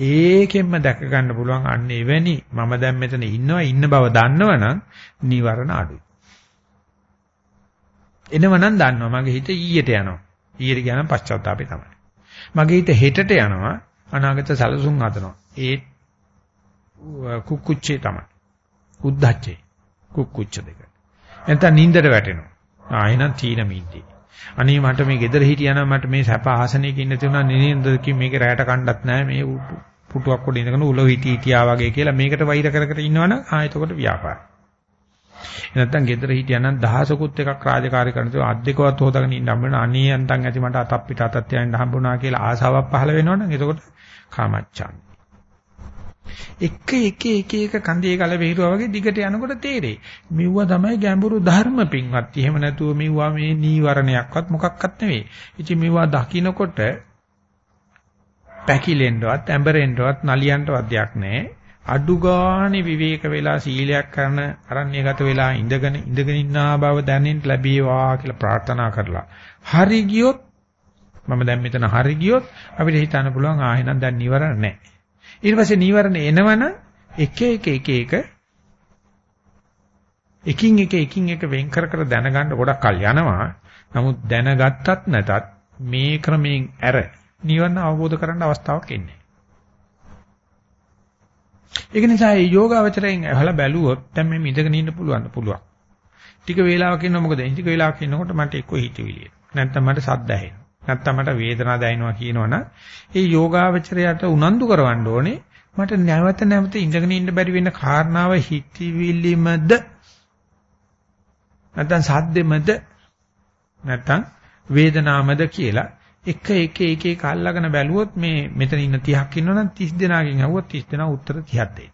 ඒකෙන්ම දැක ගන්න පුළුවන් අන්න එවැනි මම දැන් මෙතන ඉන්නවා ඉන්න බව දන්නවනම් නිවරණ අඩුයි. එනවනම් දන්නවා මගේ හිත ඊයට යනවා. ඊයට ගියාම පශ්චාත්තාපේ තමයි. මගේ හිත හෙටට යනවා අනාගත සැලසුම් හදනවා. ඒ කුක්කුච්චේ තමයි. උද්දච්චේ කුක්කුච්ච දෙක. නැත්නම් නින්දට වැටෙනවා. ආ එහෙනම් තීන මිද්දේ. අනේ මට මේ ගෙදර හිටියනම් මට මේ සැප ආසනයක ඉන්න තුනා නිනින්දකින් මේක රැයට කණ්ඩත් නැහැ මේ පුටුවක් උඩ ඉඳගෙන උල හිටි හිටියා වගේ කියලා මේකට වෛර කර කර ඉන්නවනම් ආ එතකොට ව්‍යාපාරයි. නැත්තම් ගෙදර හිටියනම් දහසකුත් එකක් රාජකාරී කරන තුන අද්දේකවත් හොදාගෙන ඉන්න හම්බ වෙන අනේ යන්තම් ඇති මට අතක් පිට අතක් තියන්න හම්බුණා කියලා ආසාවක් පහළ වෙනවනම් එතකොට කාමච්ඡන්. එක එක එක එක කන්දේ ගල බෙහෙරුවා වගේ දිගට යනකොට තේරෙයි. මෙව්වා තමයි ගැඹුරු ධර්ම පින්වත්. එහෙම නැතුව මෙව්වා මේ නීවරණයක්වත් මොකක්වත් නෙවෙයි. ඉතින් මෙව්වා දකින්නකොට පැකිලෙන්නවත්, ඇඹරෙන්නවත්, නලියන්නවත් දෙයක් නැහැ. අඩු ගානේ විවේක වෙලා සීලයක් කරන අරණ්‍යගත වෙලා ඉඳගෙන ඉඳගෙන ඉන්නා බව දැනෙන්න ලැබේවා කියලා ප්‍රාර්ථනා කරලා. හරි ගියොත් මම දැන් මෙතන හරි ගියොත් අපිට හිතන්න පුළුවන් ආ එහෙනම් දැන් නිවරණ නැහැ. ඊට පස්සේ නීවරණ එනවන එක එක එක එක එකින් එක එකින් එක වෙන් කර කර දැනගන්න ගොඩක් කල් යනවා. නමුත් දැනගත්තත් නැතත් මේ ක්‍රමයෙන් ඇර නිවන අවබෝධ කරගන්න අවස්ථාවක් එන්නේ. ඒක නිසා මේ යෝගාවචරයෙන් අහලා බැලුවොත් දැන් මේ ඉඳගෙන ඉන්න පුළුවන් පුළුවන්. ටික වේලාවක් ඉන්න මොකද? ටික වේලාවක් ඉන්නකොට මට එක්ක හිතවිලිය. නැත්නම් මට සද්ද ඇහෙනවා. නැත්තම් මට වේදනාවක් දැනෙනවා කියනවනම් ඒ යෝගාවචරයට උනන්දු කරවන්න ඕනේ මට නැවත නැවත ඉඳගෙන ඉන්න බැරි වෙන කාරණාව හිතවිලිමද නැත්නම් සද්දෙමද නැත්නම් වේදනාවමද කියලා එක එක එක එක අල්ලගෙන බැලුවොත් මේ මෙතන ඉන්න 30ක් ඉන්නවනම් 30 දෙනාගෙන් අහුවොත් 30 දෙනා උත්තර 30ක් දෙයි.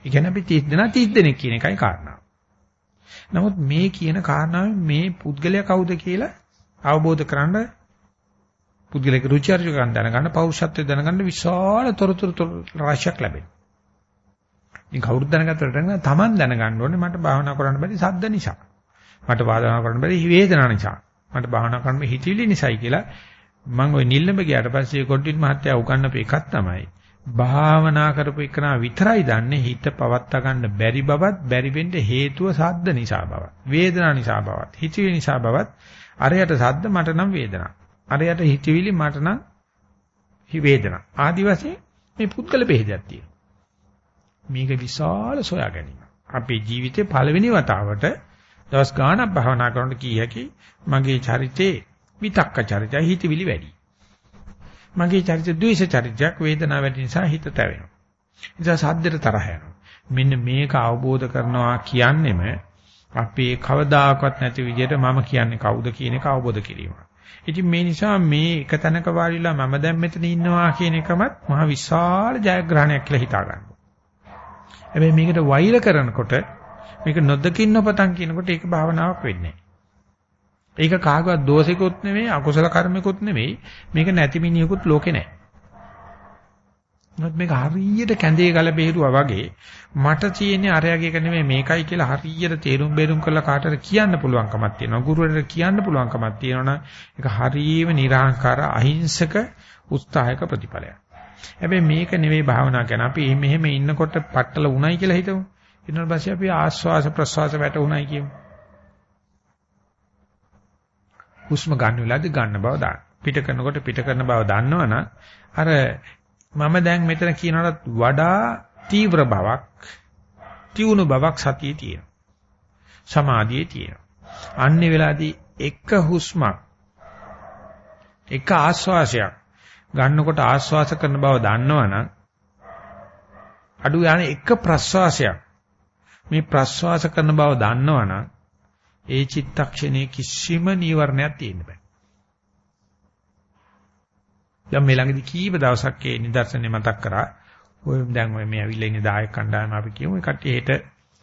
ඒ කියන්නේ අපි 30 දෙනා 30 දෙනෙක් කියන එකයි කාරණාව. නමුත් මේ කියන කාරණාවෙන් මේ පුද්ගලයා කවුද කියලා අවබෝධ කරගන්න පුද්ගලික රුචි අරුචිකම් දැනගන්න පෞරුෂත්වය දැනගන්න විශාල තොරතුරු රාශියක් ලැබෙනවා. ඉතින් කවුරුද දැනගත්තට නෑ Taman දැනගන්න ඕනේ මට භාවනා කරන්න බැරි සද්ද නිසා. මට භාවනා කරන්න බැරි වේදනා නිසා. මට භාවනා කරන්න හිතවිලි නිසායි කියලා මම ওই නිල්ලඹ ගියාට පස්සේ කොඩ්ඩින් මහත්තයා උගන්වපු එකක් තමයි. භාවනා කරපු එකනා විතරයි දන්නේ හිත පවත්වා ගන්න බැරි බවත් බැරි වෙන්න හේතුව සද්ද නිසා බවත් වේදනා නිසා බවත් හිතවිලි නිසා බවත් අරයට සද්ද මට නම් වේදනා අරයට හිතවිලි මට නම් වේදනා. ආදි වශයෙන් මේ පුද්ගල බෙහෙදයක් තියෙනවා. මේක විශාල සොයා ගැනීම. අපේ ජීවිතේ පළවෙනි වතාවට දවස් ගාණක් භාවනා කරනකොට කී හැකි මගේ චරිතේ විතක්ක චරිතය හිතවිලි වැඩි. මගේ චරිත ද්වේෂ චරිතයක් වේදනාව වැඩි නිසා හිත තැවෙනවා. නිසා සද්දට තරහ යනවා. මෙන්න මේක අවබෝධ කරනවා කියන්නෙම අපේ කවදාකවත් නැති විදිහට මම කියන්නේ කවුද කියන එක අවබෝධ කිරීමක්. ඉතින් මේ නිසා මේ එක තැනක වාඩිලා මම දැන් මෙතන ඉන්නවා කියන එකමත් මහ විශාල ජයග්‍රහණයක් කියලා හිතා ගන්න. හැබැයි මේකට වෛර කරනකොට මේක නොදකින්න පතන් කියනකොට ඒක භාවනාවක් වෙන්නේ ඒක කාගවත් දෝෂිකුත් නෙමෙයි අකුසල කර්මිකුත් නෙමෙයි මේක නැති මිනිහෙකුත් ලෝකේ නැහැ. මොකද මේක හරියට කැඳේ ගල බේරුවා වගේ මට තියෙන්නේ අරයාගේ එක නෙමෙයි මේකයි කියලා හරියට තේරුම් බේරුම් කරලා කාටද කියන්න පුළුවන්කමක් තියෙනවා. ගුරුවරට කියන්න පුළුවන්කමක් තියෙනවනම් ඒක හරියම නිර්ආකාර අහිංසක උත්සාහයක ප්‍රතිඵලයක්. හැබැයි මේක නෙවෙයි භාවනා කරන අපි මෙහෙම ඉන්නකොට පట్టල උණයි කියලා හිතමු. ඊට පස්සේ අපි ආස්වාස ප්‍රස්වාස වැටුණයි කියමු. හුස්ම ගන්න වෙලාවදී ගන්න බව දාන්න. පිට කරනකොට පිට කරන බව දන්නවනම් අර මම දැන් මෙතන කියනකට වඩා තීව්‍ර බවක් තියුණු බවක් සතියේ තියෙනවා. සමාධියේ තියෙනවා. අන්නේ වෙලාදී එක හුස්මක් එක ආශ්වාසයක් ගන්නකොට ආශ්වාස කරන බව දන්නවනම් අඩු යන්නේ එක ප්‍රශ්වාසයක් මේ ප්‍රශ්වාස කරන බව දන්නවනම් ඒ චිත්තක්ෂණයේ කිසිම නීවරණයක් තියෙන්න බෑ. දැන් මේ ළඟදී කීප දවසක් ඒ නිදර්ශනේ මතක් කරා. ඔය දැන් ඔය මේ ඇවිල්ලා ඉන්නේ දායක කණ්ඩායම අපි කියමු. ඒ කට්ටිය හෙට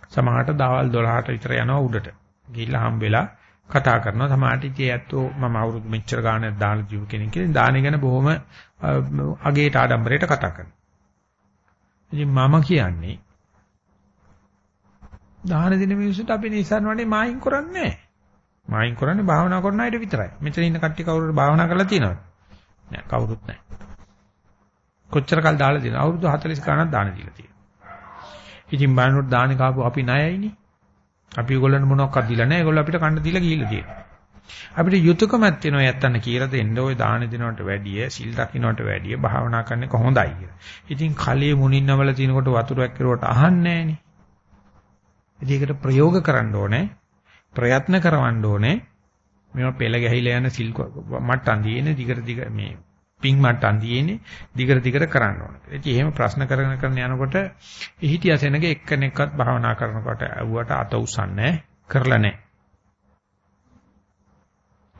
සමහරට දවල් 12ට විතර යනවා උඩට. ගිහිල්ලා හම්බෙලා කතා කරනවා. සමහරට ඉතින් ඇත්තෝ මම අවුරුදු මෙච්චර ගානක් දාන ජීව කෙනෙක් කියලා දාන ගැන බොහොම අගේට ආඩම්බරයට කතා කරනවා. ඉතින් මම කියන්නේ දාන දෙන මිනිස්සුන්ට අපි නිසන් වනේ මායින් කරන්නේ නැහැ. මායින් කරන්නේ භාවනා කරන අයට විතරයි. මෙතන ඉන්න කට්ටිය කවුරුහරි භාවනා කරලා තියෙනවද? නෑ කවුරුත් නෑ. කොච්චර කල් දාලා දෙනවද? අවුරුදු 40 ගණන් දාන දීලා තියෙනවා. ඉතින් බලනකොට දාන කාපු අපි ණයයිනේ. අපි ඒගොල්ලන්ට මොනවක්වත් දීලා නෑ. ඒගොල්ලෝ අපිට කන්න දීලා ගිහිල්ලා තියෙනවා. අපිට යුතුයකමක් තියෙනවා යත්තන්න කියලා දෙන්න ওই දාන දෙනවට වැඩිය, සිල් දකින්නට වැඩිය භාවනා කරන්න කොහොඳයි කියලා. ඉතින් කලයේ මුණින්නවල තිනකොට වතුරක් කෙරුවට අහන්නේ නෑනේ. ඉතින් ඒකට ප්‍රයෝග කරන්න ඕනේ. ප්‍රයත්න කරවන්න ඕනේ. මේවා පෙළ ගැහිලා යන සිල් මට්ටම් දින දිගට දිග මේ පිං මට්ටම් තියෙන්නේ දිගට දිගට කරන්න ඕන. ඉතින් එහෙම ප්‍රශ්න කරගෙන කරන යනකොට හිටියසෙනගේ එක්කෙනෙක්වත් භාවනා කරනකොට ඇව්වට අත උස්සන්නේ කරලා නැහැ.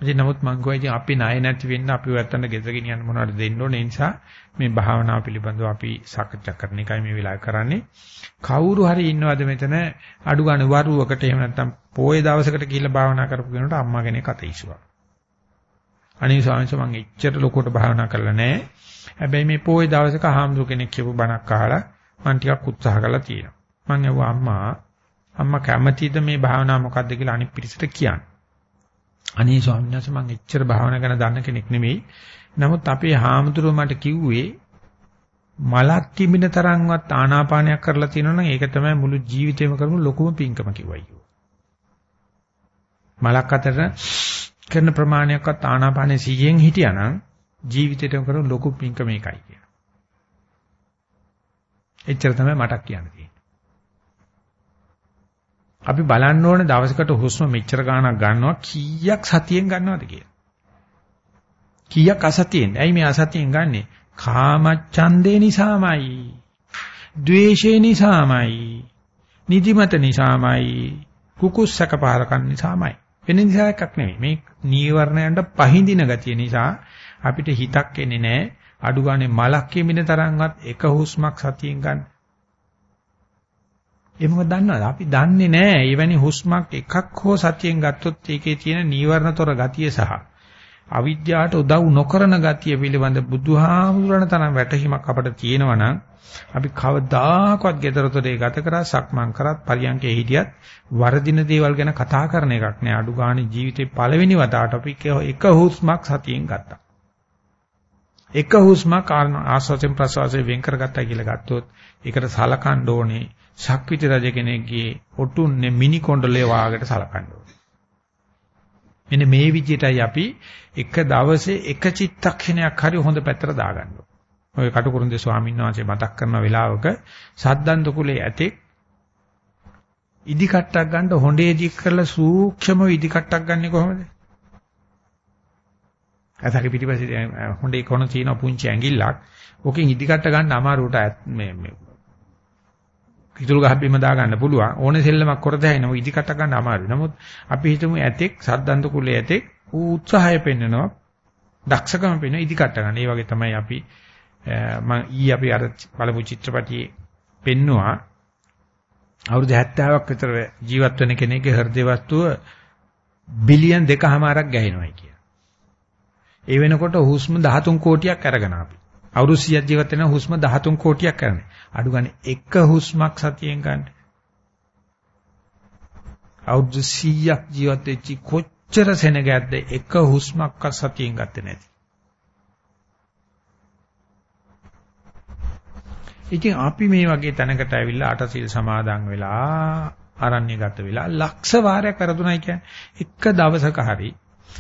ඉතින් නමුත් මං ගෝයි ඉතින් අපි ණය නැති වෙන්න අපි ඔයත්තන්ට ගෙදර ගෙනියන්න මොනවද දෙන්න ඕනේ නිසා මේ භාවනාව පිළිබඳව අපි සාකච්ඡා කරන එකයි මේ වෙලාවේ කරන්නේ. කවුරු හරි ඉන්නවද මෙතන අඩු ගන්න වරුවකට එහෙම නැත්නම් පොයේ දවසකට ගිහිල්ලා භාවනා කරපු කෙනෙකුට අම්මා කෙනෙක් අත ඉස්සුවා. අනේ ස්වාමීන් මම එච්චර ලොකුට භාවනා කරලා නැහැ. හැබැයි මේ පොයේ දවසක හාමුදුර කෙනෙක් කියපු බණක් අහලා මම ටිකක් උත්සාහ කරලා තියෙනවා. මම ඇහුවා අම්මා අම්මා කැමතිද මේ භාවනාව මොකද්ද කියලා අනිත් පිරිසට කියන්න. අනේ ස්වාමීන් වහන්සේ මම එච්චර භාවනා ගැන දන්න කෙනෙක් නෙමෙයි. නමුත් අපේ හාමුදුරුවෝ මට කිව්වේ මලක් තිබෙන තරම්වත් ආනාපානයක් කරලා තියෙනවා නම් ඒක තමයි මුළු ජීවිතේම කරමු ලොකුම පිංකම කිව්වයි. මලක් අතර කරන ප්‍රමාණයක්වත් ආනාපානේ සිහියෙන් හිටියානම් ජීවිතේටම කරන ලොකු පිංකම මේකයි කියන. එච්චර තමයි මට කියන්න තියෙන්නේ. අපි බලන්න ඕනේ දවසකට හුස්ම මෙච්චර ගාණක් ගන්නවා කීයක් සතියෙන් ගන්නවද කියලා. කීයක් අසතියෙන්. ඇයි මේ අසතියෙන් ගන්නෙ? කාමච්ඡන්දේ නිසාමයි. ද්වේෂේ නිසාමයි. නිදිමත නිසාමයි. කුකුස්සක පාරකන් නිසාමයි. වෙන නිසා එකක් නෙමෙයි. මේ නීවරණයන්ට පහඳින ගතිය නිසා අපිට හිතක් එන්නේ නැහැ. අඩු ගානේ මලක් කිමින තරම්වත් එක හුස්මක් සතියෙන් ගන්න. ඒ මොකද දන්නවද? අපි දන්නේ නැහැ. එවැනි හුස්මක් එකක් හෝ සතියෙන් ගත්තොත් ඒකේ තියෙන නීවරණතොර ගතිය සහ අවිද්‍යාවට උදව් නොකරන ගතිය පිළිබඳ බුදුහාමුදුරණ තරම් වැටහීමක් අපිට තියෙනවා නම් අපි කවදාකවත් gedaratore ගත කරා සක්මන් කරත් පරියන්කේ හිටියත් වරදින දේවල් ගැන කතා කරන එකක් නෑ අඩු ගානේ ජීවිතේ පළවෙනි වතාවට අපි එක හුස්මක් සතියෙන් ගත්තා. එක හුස්මක් ආස්වාදයෙන් ප්‍රසවාසයෙන් වෙන් කරගත්තා කියලා ගත්තොත් ඒකට සලකන්න ඕනේ ශක්විති රජ කෙනෙක්ගේ ඔටුන්නේ මිනි කොණ්ඩලේ වාගට සලකන්න ඕනේ. මෙන්න මේ විදිහටයි අපි එක දවසේ එක චිත්තක්ෂණයක් හරි හොඳ පැත්තට දාගන්න ඕනේ. ඔය කටුකුරුන්දේ ස්වාමීන් වහන්සේ මතක් කරන වෙලාවක සද්දන්ත කුලේ ඇතෙක් ඉදි කට්ටක් ගන්න හොඬේ දික් කරලා සූක්ෂම ඉදි කට්ටක් ගන්නෙ කොහොමද? අතක පිටිපස්සේ හොඬේ කොන තියෙන පුංචි ඇඟිල්ලක්. ඕකෙන් ඉදි කට්ට ගන්න අමාරුට මේ මේ පිටුල් ගහ බිම දා ගන්න පුළුවන්. ඕනේ සෙල්ලමක් කර දෙහිනම ඉදි කට්ට ගන්න අමාරුයි. නමුත් අපි හිතමු ඇතෙක් සද්දන්ත කුලේ ඇතෙක් ඌ උත්සාහය පෙන්නනවා. දක්ෂකම පෙන්න ඉදි කට්ට ගන්න. ඒ වගේ තමයි අපි මම ඊ අපි අර බලමු චිත්‍රපටියේ පෙන්නවා අවුරුදු 70ක් විතර ජීවත් වෙන කෙනෙක්ගේ හෘද වස්තුව බිලියන් දෙකමාරක් ගැහෙනවායි කිය. ඒ වෙනකොට හුස්ම 13 කෝටියක් අරගෙන අපි. අවුරුදු 100ක් ජීවත් වෙන හුස්ම 13 කෝටියක් කරන්නේ. අඩු ගන්න එක හුස්මක් සතියෙන් ගන්න. අවුරුදු 100ක් ජීවත් වෙච්ච කොච්චර සෙනගක්ද එක හුස්මක්වත් සතියෙන් ගත්තේ නැති. ඉතින් අපි මේ වගේ තැනකට ඇවිල්ලා අටසිල් සමාදන් වෙලා ආරණ්‍යගත වෙලා ලක්ෂ වාරයක් කරදුනයි කියන්නේ එක දවසක හරි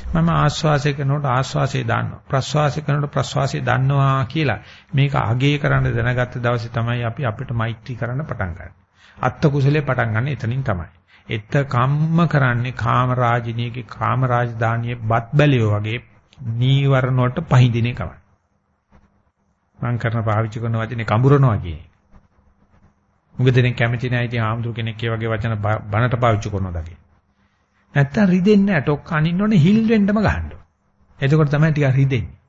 මම ආස්වාසය කරනකොට ආස්වාසය දන්නවා ප්‍රස්වාසය කරනකොට ප්‍රස්වාසය දන්නවා කියලා මේක අගේ කරන්න දැනගත්ත දවසේ තමයි අපි අපිට මෛත්‍රී කරන්න පටන් ගන්නේ අත්ත කුසලේ පටන් ගන්න එතනින් තමයි එත කම්ම කරන්නේ කාම රාජිනියගේ කාම රාජධානියේ බත් බැලියෝ වගේ නීවරණ වලට පහඳින එකමයි මම කරන පාවිච්චි කරන වචනේ කඹරනවා කියන්නේ. මුග දෙනෙක් කැමති නැහැ ඉතින් ආම්දුර කෙනෙක් ඒ වගේ වචන බනට පාවිච්චි කරනවා දකින්න. නැත්තම් රිදෙන්නේ නැහැ. ටොක් අනින්න ඕනේ හිල් වෙන්නම ගහන්න. එතකොට තමයි ටික රිදෙන්නේ.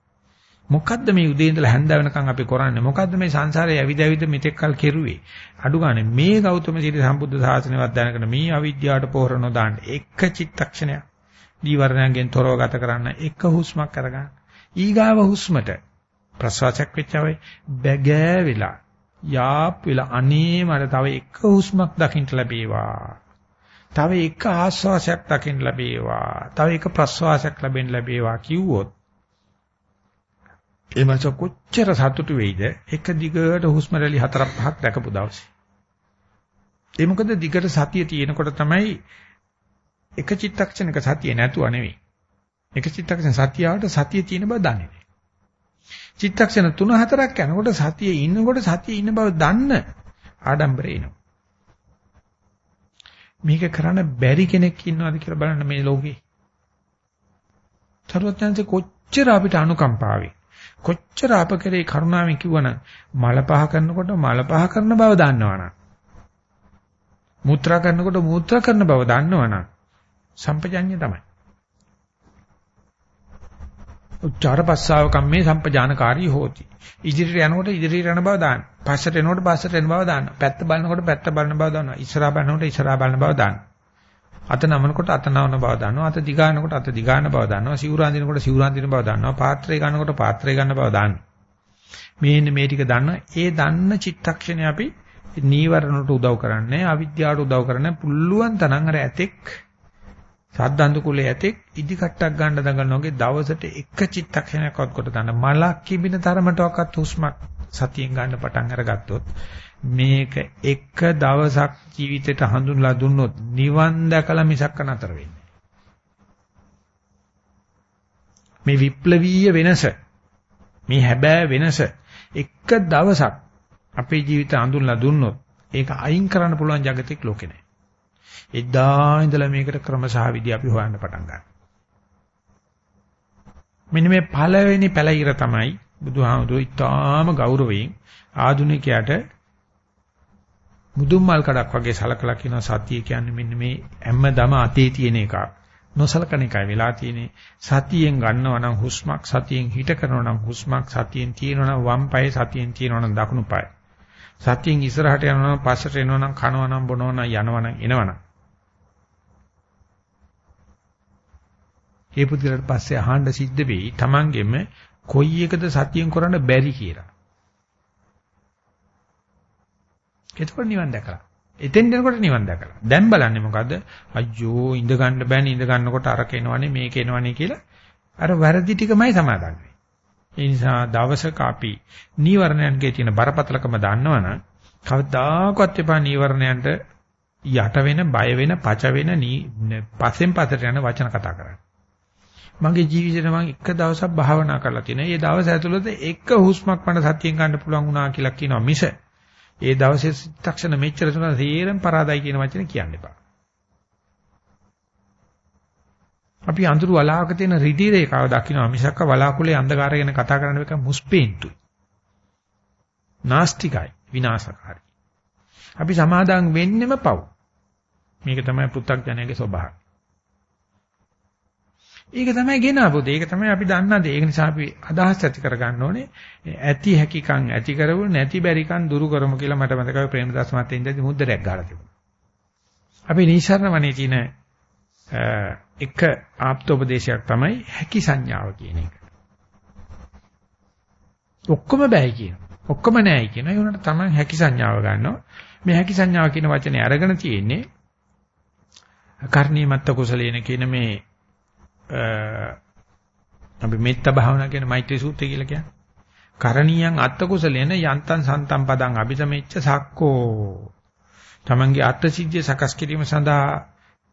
මොකද්ද මේ උදේ ඉඳලා හැන්ද වෙනකන් අපි කරන්නේ? මොකද්ද මේ සංසාරේ ඇවිද ඇවිද මෙතෙක් කල් කෙරුවේ? අඩු ගානේ මේ ගෞතම සීල සම්බුද්ධ ශාසනයවත් දැනගෙන මේ අවිද්‍යාවට පොහොර නොදාන්න එක චිත්තක්ෂණයක් දීවරණයෙන් තොරව ගත කරන්න එක හුස්මක් අරගන්න. ඊගාව හුස්මට ප්‍රසවාසයක් වෙච්චවයි බැගෑවිලා යාප් වෙලා අනේ මට තව එක හුස්මක් දකින්න ලැබේවා. තව එක ආශ්වාසයක් දකින්න ලැබේවා. තව එක ප්‍රශ්වාසයක් ලැබෙන්න ලැබේවා කිව්වොත් එමස කොච්චර සතුටු වෙයිද එක දිගට හුස්ම රැලි හතරක් පහක් දැකපු දවසේ. ඒ මොකද දිගට සතිය තියෙනකොට තමයි එක චිත්තක්ෂණයක සතිය නැතුව නෙවෙයි. එක චිත්තක්ෂණ සතියාවට සතිය තියෙන බව දන්නේ. චිත්තක්ෂණ 3-4ක් යනකොට සතියේ ඉන්නකොට සතියේ ඉන්න බව දන්න ආඩම්බරේ එනවා. මේක කරන්න බැරි කෙනෙක් ඉන්නවද කියලා බලන්න මේ ලෝකේ. සරුවත්යන්සේ කොච්චර අපිට අනුකම්පාවේ කොච්චර අපකරේ කරුණාවෙන් කිව්වනම් මල පහ කරනකොට මල පහ කරන බව දන්නවනම් මුත්‍රා කරනකොට මුත්‍රා කරන බව දන්නවනම් සම්පජඤ්ඤය තමයි. උච්චාර පස්සාව කම්මේ සම්පජානකාරී හෝති. ඉදිරියට යනකොට ඉදිරියට යන බව දාන්න. පස්සට එනකොට පස්සට එන බව දාන්න. පැත්ත බලනකොට පැත්ත බලන බව දාන්න. ඉස්සරහා බලනකොට ඉස්සරහා බලන බව දාන්න. අත නමනකොට අත නමන බව දන්නවා. අත දිගානකොට අත දිගාන බව දන්නවා. සිවුර අඳිනකොට සිවුර අඳින බව දන්නවා. පාත්‍රය ගන්නකොට පාත්‍රය ගන්න බව දන්නවා. මේන්න මේ ටික දන්න ඒ දන්න චිත්තක්ෂණය අපි නීවරණට උදව් කරන්නේ අවිද්‍යාවට උදව් කරන්නේ පුළුවන් තරම් අර ඇතෙක් සද්දන්තු කුලයේ ඇතෙක් ඉදි කට්ටක් ගන්න දඟලනෝගේ දවසට එක චිත්තක්ෂණයක්වත් කොට ගන්න. මලක් කිබින තරමටවත් හුස්මක් සතියෙන් ගන්න පටන් අරගත්තොත් මේක එක දවසක් ජීවිතේට හඳුන්ලා දුන්නොත් නිවන් දැකලා මිසක් නතර වෙන්නේ මේ විප්ලවීය වෙනස මේ හැබෑ වෙනස එක දවසක් අපේ ජීවිත හඳුන්ලා දුන්නොත් ඒක අයින් කරන්න පුළුවන් జగතික ලෝකේ නැහැ. එදා ඉඳලා මේකට ක්‍රමසහ විදි අපි හොයන්න පටන් ගන්නවා. මෙන්න මේ පළවෙනි පැලිර තමයි බුදුහාමුදුරුවෝ ඉතාම ගෞරවයෙන් ආධුනිකයාට මුදුන් මල් කඩක් වගේ සලකලා කියන සතිය කියන්නේ මෙන්න මේ හැමදම අතේ තියෙන එකක්. නොසලකන එකයි වෙලා තියෙන්නේ. සතියෙන් ගන්නවා නම් හුස්මක් සතියෙන් හිට කරනවා නම් හුස්මක් සතියෙන් තියෙනවා නම් වම් පාය සතියෙන් තියෙනවා නම් දකුණු පාය. සතියෙන් ඉස්සරහට යනවා නම් පස්සට එනවා නම් කනවා නම් බොනවා නම් යනවා නම් එනවා නම් ඒ පුදුරට පස්සේ අහන්න සිද්ධ වෙයි Tamanගෙම කොයි එකද සතියෙන් කරන්න බැරි කියලා. එතකොට නිවන් දැකලා. එතෙන් දෙනකොට නිවන් දැකලා. දැන් බලන්නේ මොකද්ද? අයියෝ ඉඳ ගන්න බෑනේ ඉඳ ගන්නකොට අරක එනවනේ මේක එනවනේ කියලා අර වැරදි ටිකමයි සමාදන් වෙන්නේ. ඒ නිසා දවසක අපි නීවරණයන්ගේ තියෙන බරපතලකම දන්නවනම් කවදාකවත් එපා නීවරණයන්ට යට වෙන බය වෙන පච වෙන පස්සෙන් පස්සට යන වචන කතා කරන්නේ. මගේ ජීවිතේ මම එක දවසක් භාවනා කරලා තියෙනවා. ඒ දවස් ඇතුළත එක හුස්මක් මට සතියෙන් ගන්න පුළුවන් වුණා කියලා කියනවා මිස ඒ දවසේ චිත්තක්ෂණ මෙච්චර තුන තේරෙන් පරාදයි කියන වචනේ කියන්න එපා. අපි අඳුරු වලාවක තියෙන රිදී රේඛාව දකින්න මිසක්ක වලාකුලේ අන්ධකාරය ගැන කතා කරන්න එක මුස්පේන්තු. නාස්තිකයි විනාශකාරී. අපි සමාදාන් වෙන්නෙම පව්. මේක තමයි පුත්තක් ස්වභාවය. ඒක තමයි ගෙන ආපොද. ඒක තමයි අපි දන්නා දේ. ඒක නිසා අපි අදහස් ඇති කරගන්න ඕනේ. ඇති හැකිකම් ඇති කරවු නැති බැරිකම් දුරු කරමු කියලා මට මතකයි ප්‍රේමදාස මහත්තයා ඉඳි මුද්දරයක් ගහලා තිබුණා. අපි නිසරණ වනේ තියෙන එක ආප්තෝපදේශයක් තමයි හැකි සංඥාව කියන එක. ඔක්කොම බෑයි කියන. ඔක්කොම නෑයි කියන. ඒ උනට තමයි හැකි සංඥාව ගන්නවා. මේ හැකි සංඥාව කියන වචනේ අරගෙන තියෙන්නේ කර්ණීයමත්ත කුසලේන කියන මේ අපි මෙත්ත භාවනා කියන මෛත්‍රී සූත්‍රය කියලා කියන්නේ. කරණීයන් අත්ත කුසලේන යන්තං සන්තම් පදං අபிසමෙච්ච සක්කෝ. තමන්ගේ අත්ත සිද්ධිය සකස් කිරීම සඳහා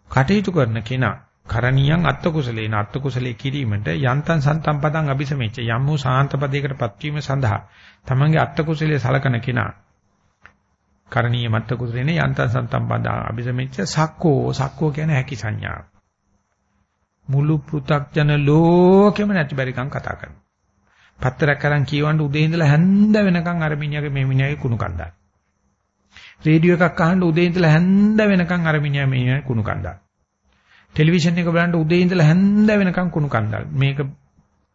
කටයුතු කරන කෙනා කරණීයන් අත්ත කුසලේන අත්ත කුසලේ කිරීමට යන්තං සන්තම් පදං අபிසමෙච්ච යම් වූ සාන්ත පදයකට පත්වීම සඳහා තමන්ගේ අත්ත කුසලයේ සලකන කෙනා කරණීය මත්ත කුසලේන යන්තං සන්තම් පදං අபிසමෙච්ච සක්කෝ සක්කෝ කියන්නේ හැකි සංඥාව. මුළු පෘ탁ජන ලෝකෙම නැති බැරිකම් කතා කරනවා. පත්තරයක් අරන් කියවන්න උදේ ඉඳලා හැන්ද වෙනකන් අර මිනිහාගේ මේ මිනිහාගේ කුණු කන්දා. රේඩියෝ එකක් අහන්න උදේ ඉඳලා හැන්ද වෙනකන් අර මිනිහා මේ කුණු කන්දා. ටෙලිවිෂන් එක බලන්න උදේ ඉඳලා හැන්ද වෙනකන් කුණු කන්දා. මේක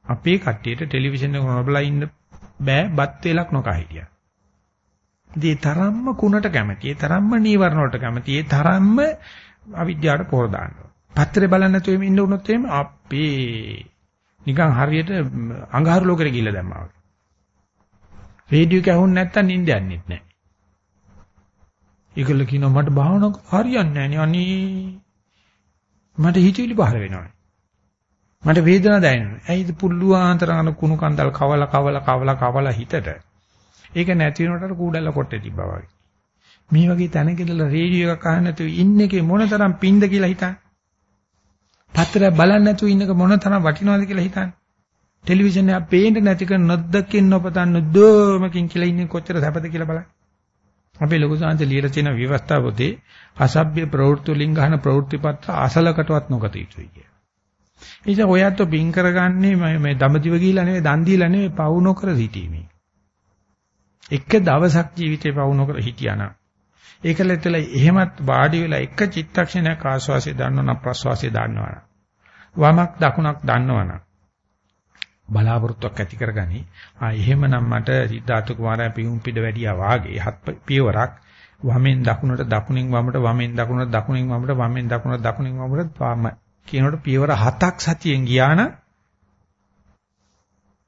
අපේ කට්ටියට ටෙලිවිෂන් එක නොබලා ඉන්න බෑ බත් වේලක් නොකා හිටියා. ඒ තරම්ම කුණට කැමති, ඒ තරම්ම නීවරණ වලට කැමති, ඒ තරම්ම අවිද්‍යාවට පොර දානවා. පත්‍රේ බලන්න නැතුව ඉන්න උනොත් එහෙම අපේ නිකන් හරියට අඟහරු ලෝකෙට ගිහිල්ලා දැම්මා වගේ. රේඩියෝ එක ඇහුන්නේ නැත්තම් නිින්ද යන්නේ නැහැ. ඒකල කියනවා මට භාවනාවක් හරියන්නේ නැහැ නේ අනේ. මට හිතවිලි පහළ වෙනවා. මට වේදනාවක් දැනෙනවා. ඇයිද පුල්ලුවාන්තරන කුණු කන්දල් කවල කවල කවල කවල හිතට. ඒක නැති වෙනකොට කූඩල්ල කොටේ තිබ්බා වගේ. මේ වගේ තැනකදලා රේඩියෝ එකක් අහන්න නැතුව ඉන්න එකේ මොනතරම් පින්ද කියලා හිතන්න. පත්‍රය බලන්න නැතුව ඉන්නක මොන තරම් වටිනවද කියලා හිතන්න. ටෙලිවිෂන් එක පේන්න නැති කන නොදකින් නොපතන්න දෝමකින් කියලා ඉන්නේ කොච්චර සැපද කියලා බලන්න. අපේ ලොකු සාන්ත ලියලා තියෙන විවස්ථා පොතේ අසභ්‍ය ප්‍රවෘත්ති වලින් ගන්න ප්‍රවෘත්ති පත්‍ර අසලකටවත් නොගත යුතුයි කිය. ඉතින් ඔයත් පින් කරගන්නේ මේ දඹදිව ගිහිලා නෙවෙයි දන් දීලා නෙවෙයි පවු නොකර සිටීමේ. එක දවසක් ජීවිතේ පවු නොකර හිටියානම් ඒකලෙතල එහෙමත් වාඩි වෙලා එක චිත්තක්ෂණයක් ආස්වාසිය දන්නවනම් ප්‍රස්වාසිය දන්නවනම් වමක් දකුණක් දන්නවනම් බලාපොරොත්තුවක් ඇති කරගනි. ආ එහෙමනම් මට සිද්ධාර්ථ කුමාරයා පියුම් පිට වැඩියා වාගේ හත් පියවරක් වමෙන් දකුණට දකුණින් වමට වමෙන් දකුණට දකුණින් වමට වමෙන් දකුණට දකුණින් වමට පාම කියනකොට පියවර හතක් සතියෙන් ගියා නම්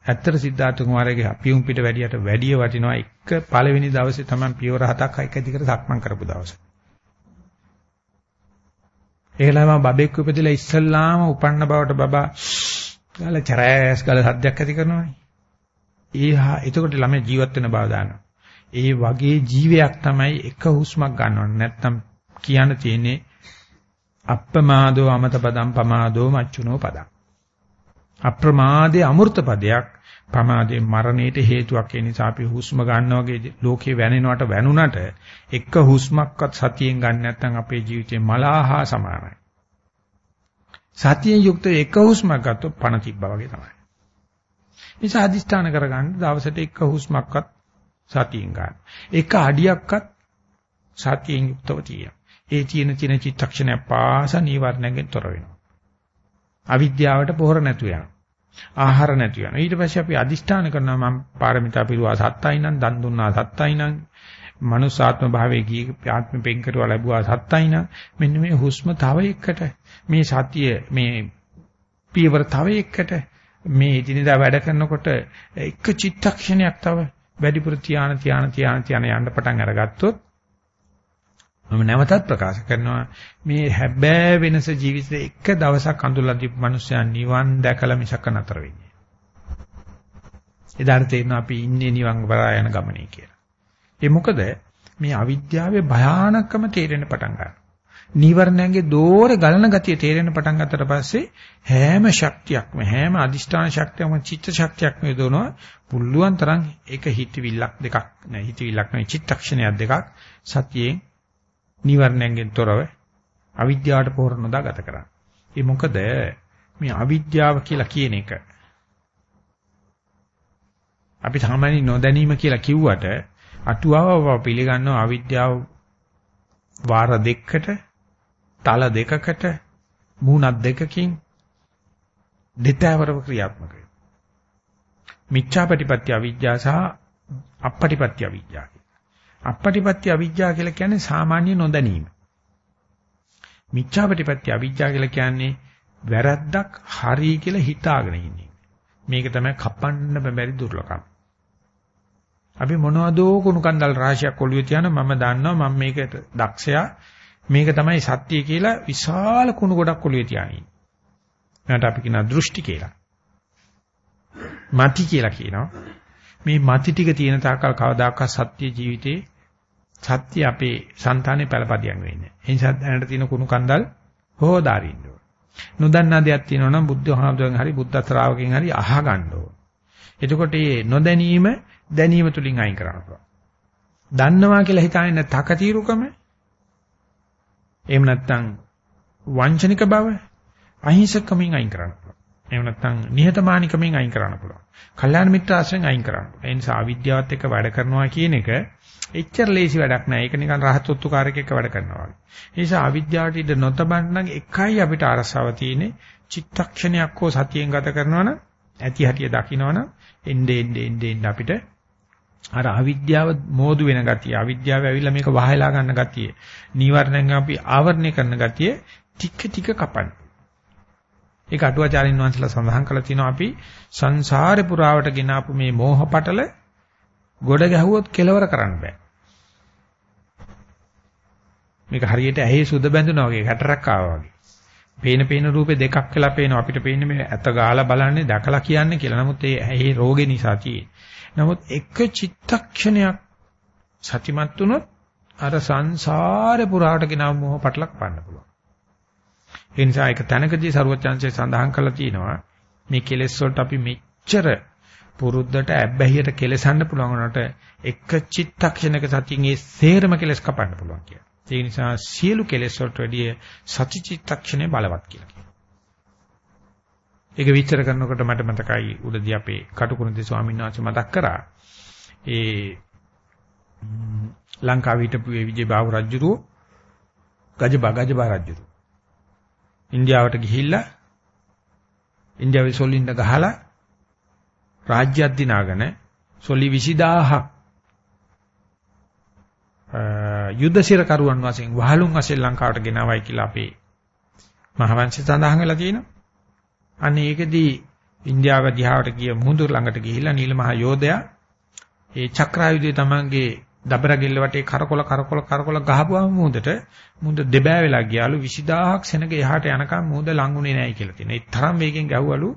ඇත්තට සිද්ධාර්ථ කුමාරයාගේ පියුම් පිට වැඩියට වැඩිය වටිනවා එක පළවෙනි දවසේ තමයි පියවර හතක් හයක දිගට සක්මන් කරපු දවස. ඒකලම බබෙක් උපදිලා ඉස්සල්ලාම උපන්න බවට බබා ගාලා චරෑස් ගාලා සද්දයක් ඇති කරනවානේ. ඒහා එතකොට ළමයි ජීවත් වෙන බව දානවා. ඒ වගේ ජීවයක් තමයි එක හුස්මක් ගන්නව නැත්නම් කියන්න තියෙන්නේ අප්පමාදෝ අමත පදම් පමාදෝ මච්චුනෝ පදම්. අප්‍රමාදේ අමෘත පදයක් පමාදේ මරණයට හේතුවක් ඒ නිසා අපි හුස්ම ගන්නා වගේ ලෝකේ වැනෙනවට වැනුණට එක හුස්මක්වත් සතියෙන් ගන්න නැත්නම් අපේ ජීවිතේ මලාහා සමානයි. සතියෙන් යුක්ත එක හුස්මක් ගත්තොත් පණ තිබ්බා වගේ තමයි. නිසා අදිස්ථාන කරගන්න දවසට එක හුස්මක්වත් සතියෙන් ගන්න. එක අඩියක්වත් සතියෙන් යුක්තව තියෙන. ඒ තියෙන තියෙන චිත්තක්ෂණය පාස නීවරණයෙන් තොර වෙනවා. අවිද්‍යාවට පොහොර නැතු යනවා. ආහාර නැති වෙනවා. ඊට පස්සේ අපි අදිෂ්ඨාන කරනවා මම පාරමිතා පිරුවා සත්තයි නම් දන් දුන්නා සත්තයි නම් මනුසාත්ම භාවයේ ගිය ආත්ම පෙන් කරුවා ලැබුවා සත්තයි නම් මෙන්න මේ හුස්ම තව එකට මේ සතිය මේ පියවර තව එකට මේ ඉදිනදා වැඩ කරනකොට එක චිත්තක්ෂණයක් තව වැඩිපුර ධානය ධානය ධානය ධානය යන්න පටන් අරගත්තොත් මම නැවතත් ප්‍රකාශ කරනවා මේ හැබෑ වෙනස ජීවිතේ එක දවසක් අඳුල්ලා දීපු මිනිස්සයන් නිවන් දැකලා මිසක නතර වෙන්නේ. එදාට තේරෙනවා අපි ඉන්නේ නිවන් වරා යන ගමනේ කියලා. ඒ මොකද මේ අවිද්‍යාවේ භයානකම තේරෙන්න පටන් ගන්නවා. නීවරණයන්ගේ දෝරේ ගලන ගතිය තේරෙන්න පටන් ගත්තට පස්සේ හැම ශක්තියක්ම හැම අදිෂ්ඨාන ශක්තියක්ම චිත්ත ශක්තියක්ම යොදවනවා පුළුවන් තරම් ඒක හිතවිල්ලක් දෙකක් නෑ හිතවිල්ලක් නෙවෙයි චිත්තක්ෂණයක් දෙකක් සතියෙන් නීවරණයෙන් තොරව අවිද්‍යාවට පොහොර නොදා ගත කරන්නේ. ඒ මොකද මේ අවිද්‍යාව කියලා කියන එක අපි සාමාන්‍ය නොදැනීම කියලා කිව්වට අටුවාව පිළිගන්නවා අවිද්‍යාව වාර දෙකකට තල දෙකකට මූණක් දෙකකින් දෙතවරව ක්‍රියාත්මක වෙනවා. මිච්ඡාපටිපත්‍ය අවිද්‍යාව සහ අපපටිපත්‍ය අවිද්‍යාව. අපපටිපත්‍ය අවිජ්ජා කියලා කියන්නේ සාමාන්‍ය නොදැනීම. මිච්ඡාපටිපත්‍ය අවිජ්ජා කියලා කියන්නේ වැරද්දක් හරි කියලා හිතාගෙන ඉන්නේ. මේක තමයි කපන්න බැරි දුර්ලභකම. අපි මොනවදෝ කුණු කන්දල් රාශියක් ඔළුවේ තියන මම දන්නවා මම මේකට දක්ෂයා මේක තමයි සත්‍ය කියලා විශාල කුණු ගොඩක් ඔළුවේ තියාගෙන ඉන්නේ. මට අපි කියන දෘෂ්ටි කියලා. මති කියලා කියනවා. මේ මති ටික තියෙන තාකල් කවදාකවත් සත්‍ය ජීවිතේ සත්‍ය අපේ సంతානේ පළපදියම් වෙන්නේ. ඒ නිසා දැනට තියෙන කුණු කන්දල් හොදාරින්න ඕන. නොදන්නා දෙයක් තියෙනවා නම් බුද්ධ හාමුදුරන් හරි බුද්ධ ශ්‍රාවකෙන් හරි අහගන්න ඕන. එතකොට මේ නොදැනීම දැනීම තුලින් අයින් කරන්න පුළුවන්. දන්නවා කියලා හිතන්නේ තකතිරුකම එහෙම නැත්නම් වංචනික බව අහිංසකමින් අයින් කරන්න පුළුවන්. එහෙම නැත්නම් නිහතමානිකමින් අයින් කරන්න පුළුවන්. කල්යාණ මිත්‍ර ආශ්‍රයෙන් අයින් කරන්න. ඒ නිසා අවිද්‍යාවත් එක්ක වැඩ කරනවා කියන එක එච්චර ලේසි වැඩක් නෑ. ඒක නිකන් රහත් ඔත්තුකාරයෙක් එක්ක වැඩ කරනවා වගේ. ඒ නිසා අවිද්‍යාවට ඉඳ නොතබන්න එකයි අපිට අරසාව තියෙන්නේ. චිත්තක්ෂණයක් හෝ සතියෙන් ගත කරනවනම් ඇති හැටිය දකින්නවනම් එnde ende ende ende අපිට අර අවිද්‍යාව මෝදු වෙන ගතිය, අවිද්‍යාව ඇවිල්ලා මේක වහයලා ගන්න ගතිය, නීවරණයෙන් අපි ආවරණය කරන ගතිය ටික ටික කපන්න. ඒක අටුවාචාරින් වහන්සේලා සඳහන් කළා තියෙනවා අපි සංසාරේ පුරාවට ගෙන ආපු මේ මෝහ පටල ගොඩ ගැහුවොත් කෙලවර කරන්න බෑ. මේක හරියට ඇහි සුද බැඳුනා වගේ කැටරක් ආවා වගේ. පේන පේන රූපේ දෙකක් වෙලා පේනවා. අපිට පේන්නේ මේ ඇත ගාලා බලන්නේ දැකලා කියන්නේ කියලා. නමුත් ඒ ඇහි රෝගේ නිසා තියෙන්නේ. නමුත් එක චිත්තක්ෂණයක් සතිමත් වුණොත් අර සංසාරේ පුරාට ගෙනව මොහ පටලක් පාන්න පුළුවන්. ඒ නිසා ඒක තැනකදී ਸਰවඥාන්සේ සඳහන් කළා තියෙනවා මේ කෙලෙස් වලට අපි මෙච්චර පුරුද්දට ඇබ්බැහියට කෙලසන්න පුළුවන් වුණාට එක චිත්තක්ෂණයක සතියෙන් ඒ සේරම කෙලස් කපන්න පුළුවන් කියලා. ඒ නිසා සියලු කෙලෙස් වලට වැඩිය සති චිත්තක්ෂණය බලවත් කියලා කියනවා. ඒක විස්තර කරනකොට මට මතකයි උඩදී අපේ කටුකුරුන්දේ ස්වාමීන් වහන්සේ මතක් කරා. ඒ ලංකාවේ හිටපු ඒ විජේ බාහු රජුරෝ ගජබා ගජබා රජුරෝ ඉන්දියාවට ගිහිල්ලා ඉන්දියාවේ සොලින්ද ගහලා රාජ්‍යයක් දිනාගෙන සොලි 20000ක් යුද්ධ සිරකරුවන් වශයෙන් වහලුන් වශයෙන් ලංකාවට ගෙනවයි කියලා අපේ මහවංශය සඳහන් වෙලා තියෙනවා. අන්න ඒකෙදී ඉන්දියාව දිහාවට ගිය මුහුදු ළඟට ගිහිල්ලා නිල මහ යෝධයා ඒ චක්‍රායුධය තමන්ගේ දබරගෙල්ල වටේ කරකොල කරකොල කරකොල ගහපුවාම මුහුදට මුහුද දෙබෑ වෙලා ගියාලු 20000ක් සෙනග එහාට යනකම් මුහුද ලඟුනේ නැහැ කියලා තියෙනවා. ඒ තරම් වේගෙන් ගැහුවලු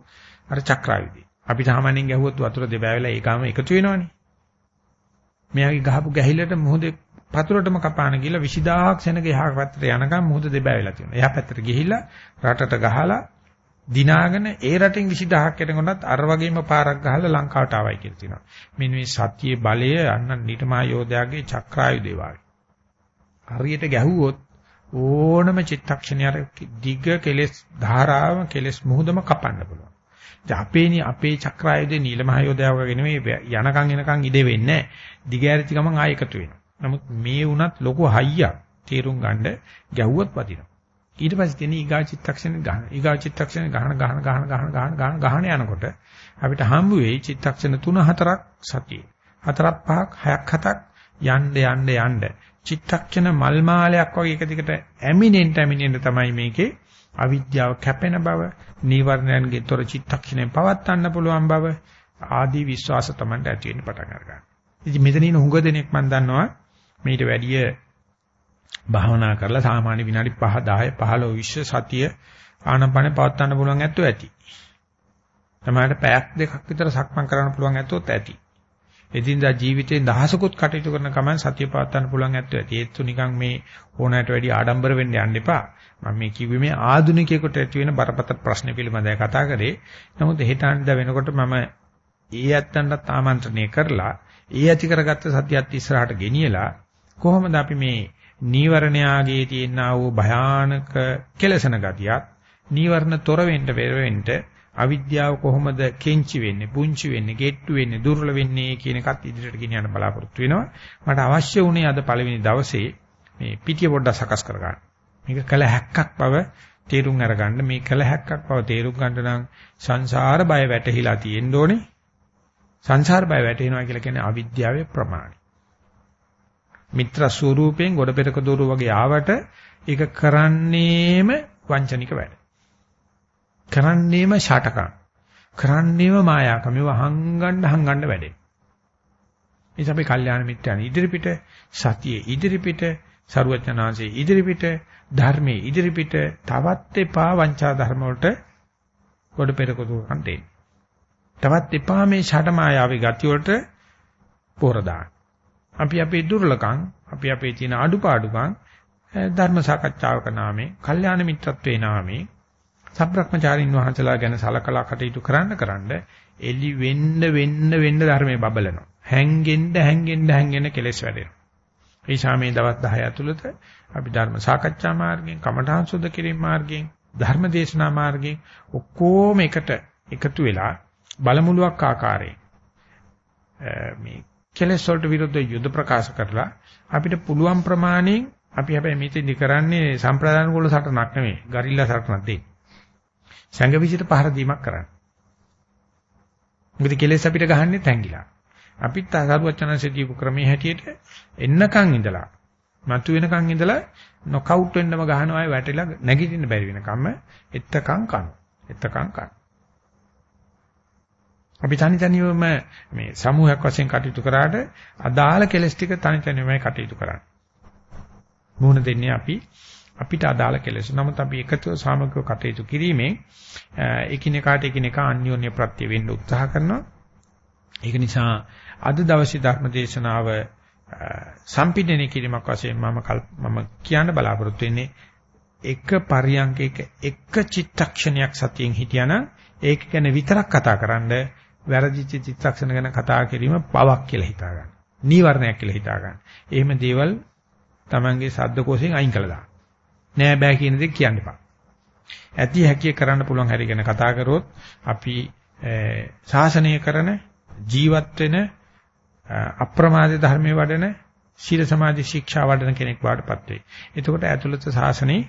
අර චක්‍රායුධය. අපි සාමාන්‍යයෙන් ගැහුවොත් වතුර දෙබෑ වෙලා ඒකම එකතු වෙනවනේ. මෙයාගේ ගහපු ගැහිල්ලට මුහුදේ පතුරටම කපාන ගිහලා 20000ක් සෙනග එහා පැත්තට යනකම් මුහුද දෙබෑ වෙලා තියෙනවා. එහා පැත්තට ගිහිල්ලා රටට ගහලා දිනාගෙන ඒ රටින් 20000ක් යනකොටත් අර වගේම පාරක් ගහලා ලංකාවට ආවයි කියලා තියෙනවා. මෙන්න මේ සත්‍යයේ බලය අන්න නිටමා යෝධයාගේ චක්‍රායුධය වාගේ. හරියට ගැහුවොත් ඕනම චිත්තක්ෂණයක දිග කෙලස් ධාරාව කෙලස් මුහුදම කපන්න පුළුවන්. ඉතින් අපේනි අපේ චක්‍රායුධේ නීලමහ යෝධයා වගේ නෙමෙයි යනකම් එනකම් ඉඩ වෙන්නේ නැහැ. දිගෑරිච්ච ගමන් ආයෙ එකතු වෙනවා. නමුත් මේ වුණත් ලොකු හයියක් තේරුම් ගන්න ගැහුවොත් වදිනවා. ඊට පස්සේ තියෙන ඊගා චිත්තක්ෂණ ගහන. ඊගා චිත්තක්ෂණ ගහන ගහන ගහන ගහන ගහන ගහන ගහන යනකොට අපිට හම්බ වෙයි චිත්තක්ෂණ 3 4ක් සතියේ. 4ක් 5ක් 6ක් 7ක් යන්න යන්න යන්න. චිත්තක්ෂණ මල් මාලයක් වගේ එක දිගට ඇමිනෙන්න ඇමිනෙන්න තමයි මේකේ අවිද්‍යාව කැපෙන බව, නීවරණයන්ගේ තොර චිත්තක්ෂණයෙන් පවත්වන්න පුළුවන් බව ආදී විශ්වාස තමයි ඇති වෙන්න පටන් අරගන්න. ඉතින් මෙතන ඉන්න හුඟ දෙනෙක් මම දන්නවා මේට වැඩිය භාවනා කරලා සාමාන්‍ය විනාඩි 5 10 15 20 සතිය ආනපන පවත්වන්න පුළුවන් ඇත්තෝ ඇති. තමයි පැයක් දෙකක් විතර සක්මන් කරන්න පුළුවන් ඇත්තොත් ඇති. එදිනදා ජීවිතේ දහසකුත් කටයුතු කරන කමන් සතිය පවත්වන්න පුළුවන් ඇත්තෝ ඇති. ඒත් නිකන් මේ ඕනෑමට වැඩි ආඩම්බර වෙන්න යන්න එපා. මම මේ කිව්වේ මේ ආධුනිකයෙකුට ඇති වෙන බරපතල ප්‍රශ්න පිළිබඳව කතා කරේ. නමුත් හෙටාන්දා වෙනකොට මම ඒ ඇත්තන්ට ආමන්ත්‍රණය කරලා ඒ ඇති කරගත්ත සතියත් ඉස්සරහට ගෙනියලා කොහොමද අපි මේ නීවරණයාගේ තියෙනා වූ භයානක කෙලසන ගතියක් නීවරණ තොර වෙන්න වෙන්න අවිද්‍යාව කොහොමද කෙන්චි වෙන්නේ පුංචි වෙන්නේ ගෙට්ටු වෙන්නේ දුර්වල වෙන්නේ කියන එකත් ඉදිරියට ගෙනියන්න බලාපොරොත්තු වෙනවා. මට අවශ්‍ය වුණේ අද පළවෙනි දවසේ මේ පිටිය පොඩ්ඩක් සකස් කරගන්න. මේක කල හැක්කක් බව තේරුම් අරගන්න. මේ කල හැක්කක් බව තේරුම් ගන්න නම් සංසාර බය වැටහිලා තියෙන්න ඕනේ. සංසාර බය වැටෙනවා කියලා කියන්නේ අවිද්‍යාවේ ප්‍රමාණය. මිත්‍ර ස්වරූපයෙන් ගොඩ පෙරක දෝරු වගේ ආවට ඒක කරන්නේම වංචනික වැඩ. කරන්නේම ෂටකම්. කරන්නේම මායාකම. මේව හංගන්න හංගන්න වැඩේ. නිසා අපි කල්යාණ මිත්‍රයන් ඉදිරිපිට සතියේ ඉදිරිපිට සරුවචනාංශයේ ඉදිරිපිට ධර්මයේ ඉදිරිපිට තවත් එපා වංචා ධර්ම වලට ගොඩ පෙරක දෝරන් දෙන්න. තවත් එපා මේ ෂට මායාවේ ගති වලට පොර දාන්න. අපි අපේ දුර්ලකම්, අපි අපේ තියෙන අඩුපාඩුකම් ධර්ම සාකච්ඡාවක නාමයෙන්, කල්යාණ මිත්‍රත්වේ නාමයෙන් සබ්‍රක්‍මචාරින් වහන්සලා ගැන සලකලා කටයුතු කරන්න කරන්න එලි වෙන්න වෙන්න වෙන්න ධර්මයේ බබලනවා. හැංගෙන්න හැංගෙන්න හැංගෙන්න කෙලෙස් වැඩෙනවා. ඒ ශාමයේ දවස් 10 ඇතුළත අපි ධර්ම සාකච්ඡා මාර්ගයෙන්, කමඨාන් සුද්ධ කිරීම මාර්ගයෙන්, ධර්ම දේශනා මාර්ගයෙන් ඔක්කොම එකට එකතු වෙලා බලමුලුවක් ආකාරයෙන් මේ කෙලෙස් වලට විරුද්ධ යුද ප්‍රකාශ කරලා අපිට පුළුවන් ප්‍රමාණයෙන් අපි හැබැයි මෙතෙන්දි කරන්නේ සම්ප්‍රදාන කුල සටනක් නෙමෙයි ගරිල්ලා සටනක් දෙන්නේ. සංඝ විසිට පහර දීමක් කරන්නේ. මොකද කෙලෙස් අපිට ගහන්නේ තැංගිලා. අපිත් සාරුවචනන්සේ දීපු ක්‍රමයේ හැටියට එන්නකන් ඉඳලා මතු වෙනකන් ඉඳලා නොකවුට් වෙන්නම ගහනවා වැටෙලා නැගිටින්න බැරි වෙනකම්ම එත්තකම් කන. එත්තකම් කන. අපි තනි තනිවම මේ සමූහයක් වශයෙන් කටයුතු කරාට අදාළ කෙලස් ටික තනි තනිවමයි කටයුතු කරන්නේ. මුහුණ දෙන්නේ අපි අපිට අදාළ කෙලස්. නමුත් අපි එකතුව සාමග්‍රව කටයුතු කිරීමෙන් එකිනෙකාට එකිනෙකා අන්‍යෝන්‍ය ප්‍රත්‍ය වෙන්න උත්සාහ කරනවා. ඒක නිසා අද දවසේ ධර්ම දේශනාව සම්පින්නන කිරීමක් වශයෙන් මම මම කියන්න බලාපොරොත්තු වෙන්නේ එක පරියන්කයක එක චිත්තක්ෂණයක් සතියෙන් හිටියානම් ඒක ගැන විතරක් කතා කරන්නේ වැරදිච්ච චිත්තක්ෂණ ගැන කතා කිරීම පවක් කියලා හිතා ගන්න. නීවරණයක් කියලා හිතා ගන්න. එහෙම දේවල් Tamange සද්ද කෝෂයෙන් අයින් කළා දාන්න. නෑ බෑ කියන දේ කියන්න එපා. ඇති හැකිය කරන්න පුළුවන් හැටි ගැන කතා කරොත් අපි ශාසනය කරන ජීවත් වෙන අප්‍රමාද ධර්මයේ වඩන සීල සමාධි ශික්ෂා වඩන කෙනෙක් වාටපත් වෙයි. එතකොට ඇතුළත ශාසනේ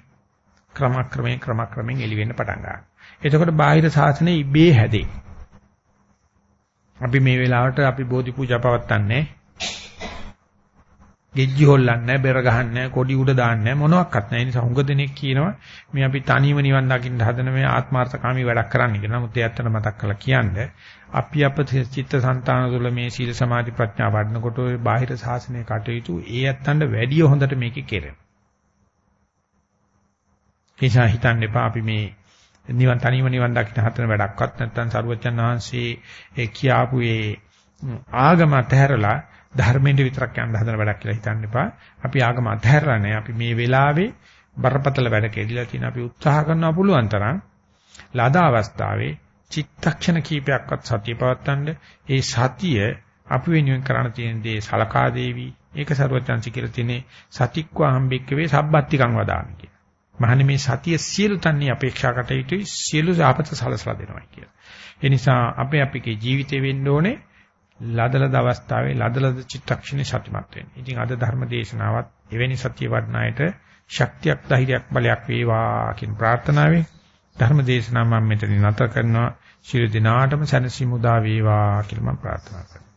ක්‍රමක්‍රමයෙන් ක්‍රමක්‍රමයෙන් එළි වෙන්න පටන් ගන්නවා. එතකොට බාහිර ශාසනේ ඉබේ හැදේ. අපි මේ වෙලාවට අපි බෝධි පූජා පවත්වන්නේ ගෙජ්ජි හොල්ලන්නේ බෙර ගහන්නේ කොඩි උඩ දාන්නේ මොනවත් නැහැ. ඒ නිසා හුඟ දෙනෙක් කියනවා මේ අපි තනියම නිවන් දකින්න හදන මේ ආත්මార్థකාමී වැඩක් කරන්න කියලා. නමුත් ඒ ඇත්තට මතක් කරලා කියන්නේ අපි අප චිත්ත සංතාන තුළ මේ සීල සමාධි ප්‍රඥා වඩනකොට ඔය බාහිර සාසනය කටයුතු ඒ ඇත්තන්ට වැඩිය හොඳට මේකේ කෙරෙන. ඒසා හිතන්න එපා අපි මේ නිවන් තනියම නිවන් දකින්න හදන වැඩක්වත් නැත්නම් සරුවචන් වහන්සේ ඒ කියාපු ඒ ආගම අතහැරලා ධර්මයෙන් විතරක් යන්න හදන වැඩක් කියලා හිතන්න එපා. අපි ආගම අතහැරලා නැහැ. අපි මේ වෙලාවේ බරපතල වැඩ කෙරෙලා තියෙන අපි උත්සාහ කරනවා පුළුවන් තරම් ලද අවස්ථාවේ චිත්තක්ෂණ කීපයක්වත් සතිය පවත්තන්න ඒ සතිය අපි වෙනුවෙන් කරණ තියෙන දේ සලකා දේවි ඒක ਸਰවඥාන්සි කියලා තියෙන්නේ සතික්වා හම්බෙක්කවේ සබ්බත්තිකං වදාමි කිය. මහන්නේ මේ සතිය සියලු තන්නේ අපේක්ෂා කටයුතුයි සියලු සාපත සලසලා දෙනවා කියලා. ඒ නිසා අපේ අපේ ජීවිතේ වෙන්න ඕනේ ලදලද අවස්ථාවේ ලදලද චිත්තක්ෂණේ සතිමත් වෙන්න. ඉතින් අද ධර්ම දේශනාවත් එවැනි සතිය වඩනායට ශක්තියක් ධෛර්යයක් බලයක් වේවා කියන ප්‍රාර්ථනාවෙන් ධර්ම දේශනාව මම මෙතන නතර කරනවා. ශිරු දිනාටම සැනසීම උදා වේවා කියලා මම ප්‍රාර්ථනා කරනවා.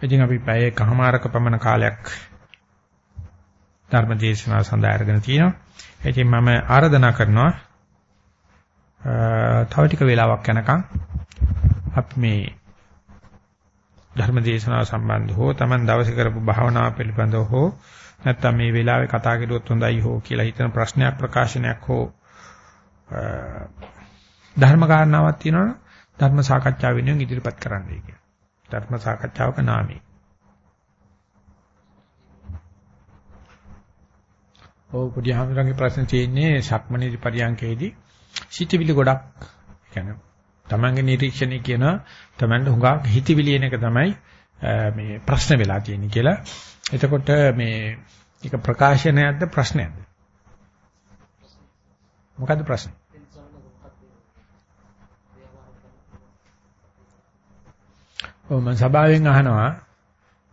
ඉතින් අපි පැය කහමාරක පමණ කාලයක් ධර්ම දේශනාව සඳහා අරගෙන තියෙනවා. ඉතින් මම ආරාධනා කරනවා තව ටික වෙලාවක් යනකම් අපි මේ ධර්ම දේශනාව සම්බන්ධ හෝ Taman දවසේ කරපු භාවනාව පිළිබඳව හෝ නැත්නම් මේ වෙලාවේ කතා කරුවොත් හොඳයි හෝ කියලා හිතන ප්‍රශ්නයක් ප්‍රකාශනයක් හෝ ධර්ම කාරණාවක් තියෙනවනේ ධර්ම සාකච්ඡාව වෙනුවෙන් ඉදිරිපත් කරන්නයි කියලා. ධර්ම සාකච්ඡාවක නාමයේ. ඔව් පොඩි හැමෝටම ප්‍රශ්න තියෙන්නේ සක්මණේදී පරියන්කේදී සිතවිලි ගොඩක් කියන්නේ තමන්ගේ නිරීක්ෂණය කියන තමන්ට හුඟක් හිතවිලි එන එක තමයි මේ ප්‍රශ්න වෙලා තියෙන්නේ කියලා. එතකොට මේ ඒක ප්‍රකාශනයක්ද ප්‍රශ්නයක්ද? මොකද්ද ප්‍රශ්නේ? ඔව් මම සභාවෙන් අහනවා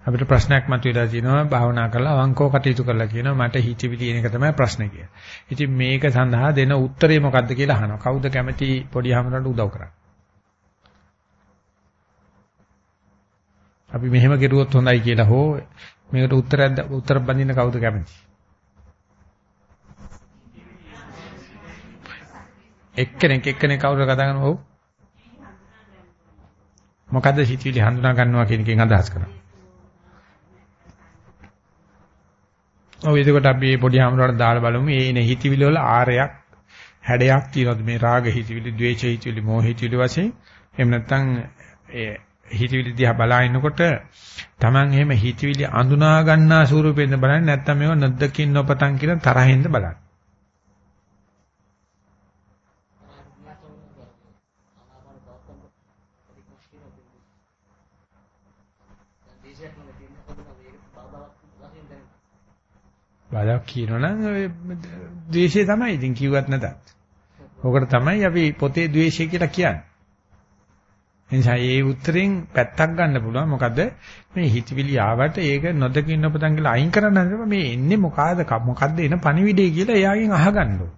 අපිට ප්‍රශ්නයක් මතුවලා තියෙනවා භාවනා කරලා අවංකව කටයුතු කරලා කියනවා මට හිතවිලි එන එක තමයි ප්‍රශ්නේ කියලා. ඉතින් මේක සඳහා දෙන උත්තරේ මොකද්ද කියලා අහනවා. කවුද කැමති පොඩි හැමරට උදව් කරන්නේ? අපි මෙහෙම කෙරුවොත් හොඳයි කියලා හෝ මේකට උත්තරයක් උත්තර බඳින්න කවුද කැමති? එක්කෙනෙක් එක්කෙනෙක් කවුරු කතා කරනවෝ? මොකද්ද හිතවිලි හඳුනා ගන්නවා කියන එකෙන් අදහස් කරන්නේ? ඔව් එතකොට අපි මේ පොඩි හැමෝටම දාලා බලමු. මේ ඉන හිතවිලි වල ආරයක් හැඩයක් තියෙනවද මේ රාග හිතවිලි, ද්වේෂ හිතවිලි, මෝහ හිතවිලි වශයෙන්? එහෙම නැත්නම් ඒ හිතවිලි දිහා බලාගෙනකොට Taman එහෙම හිතවිලි අඳුනා ගන්නා ස්වරූපෙන්ද බලන්නේ නැත්නම් මේව නැද්දකින් නොපතන් කියන තරහින්ද බලන්නේ? බාධා කියනවනම් ද්වේෂය තමයි ඉතින් කිව්වත් නැතත්. ඕකට තමයි අපි පොතේ ද්වේෂය කියලා කියන්නේ. එනිසා ඒ උත්තරෙන් පැත්තක් ගන්න පුළුවන්. මොකද මේ හිතවිලි ආවට ඒක නොදකින් නොපතන් කියලා අයින් කරන්න මේ එන්නේ මොකಾದ මොකද්ද එන පණිවිඩය කියලා එයාගෙන් අහගන්න ඕන.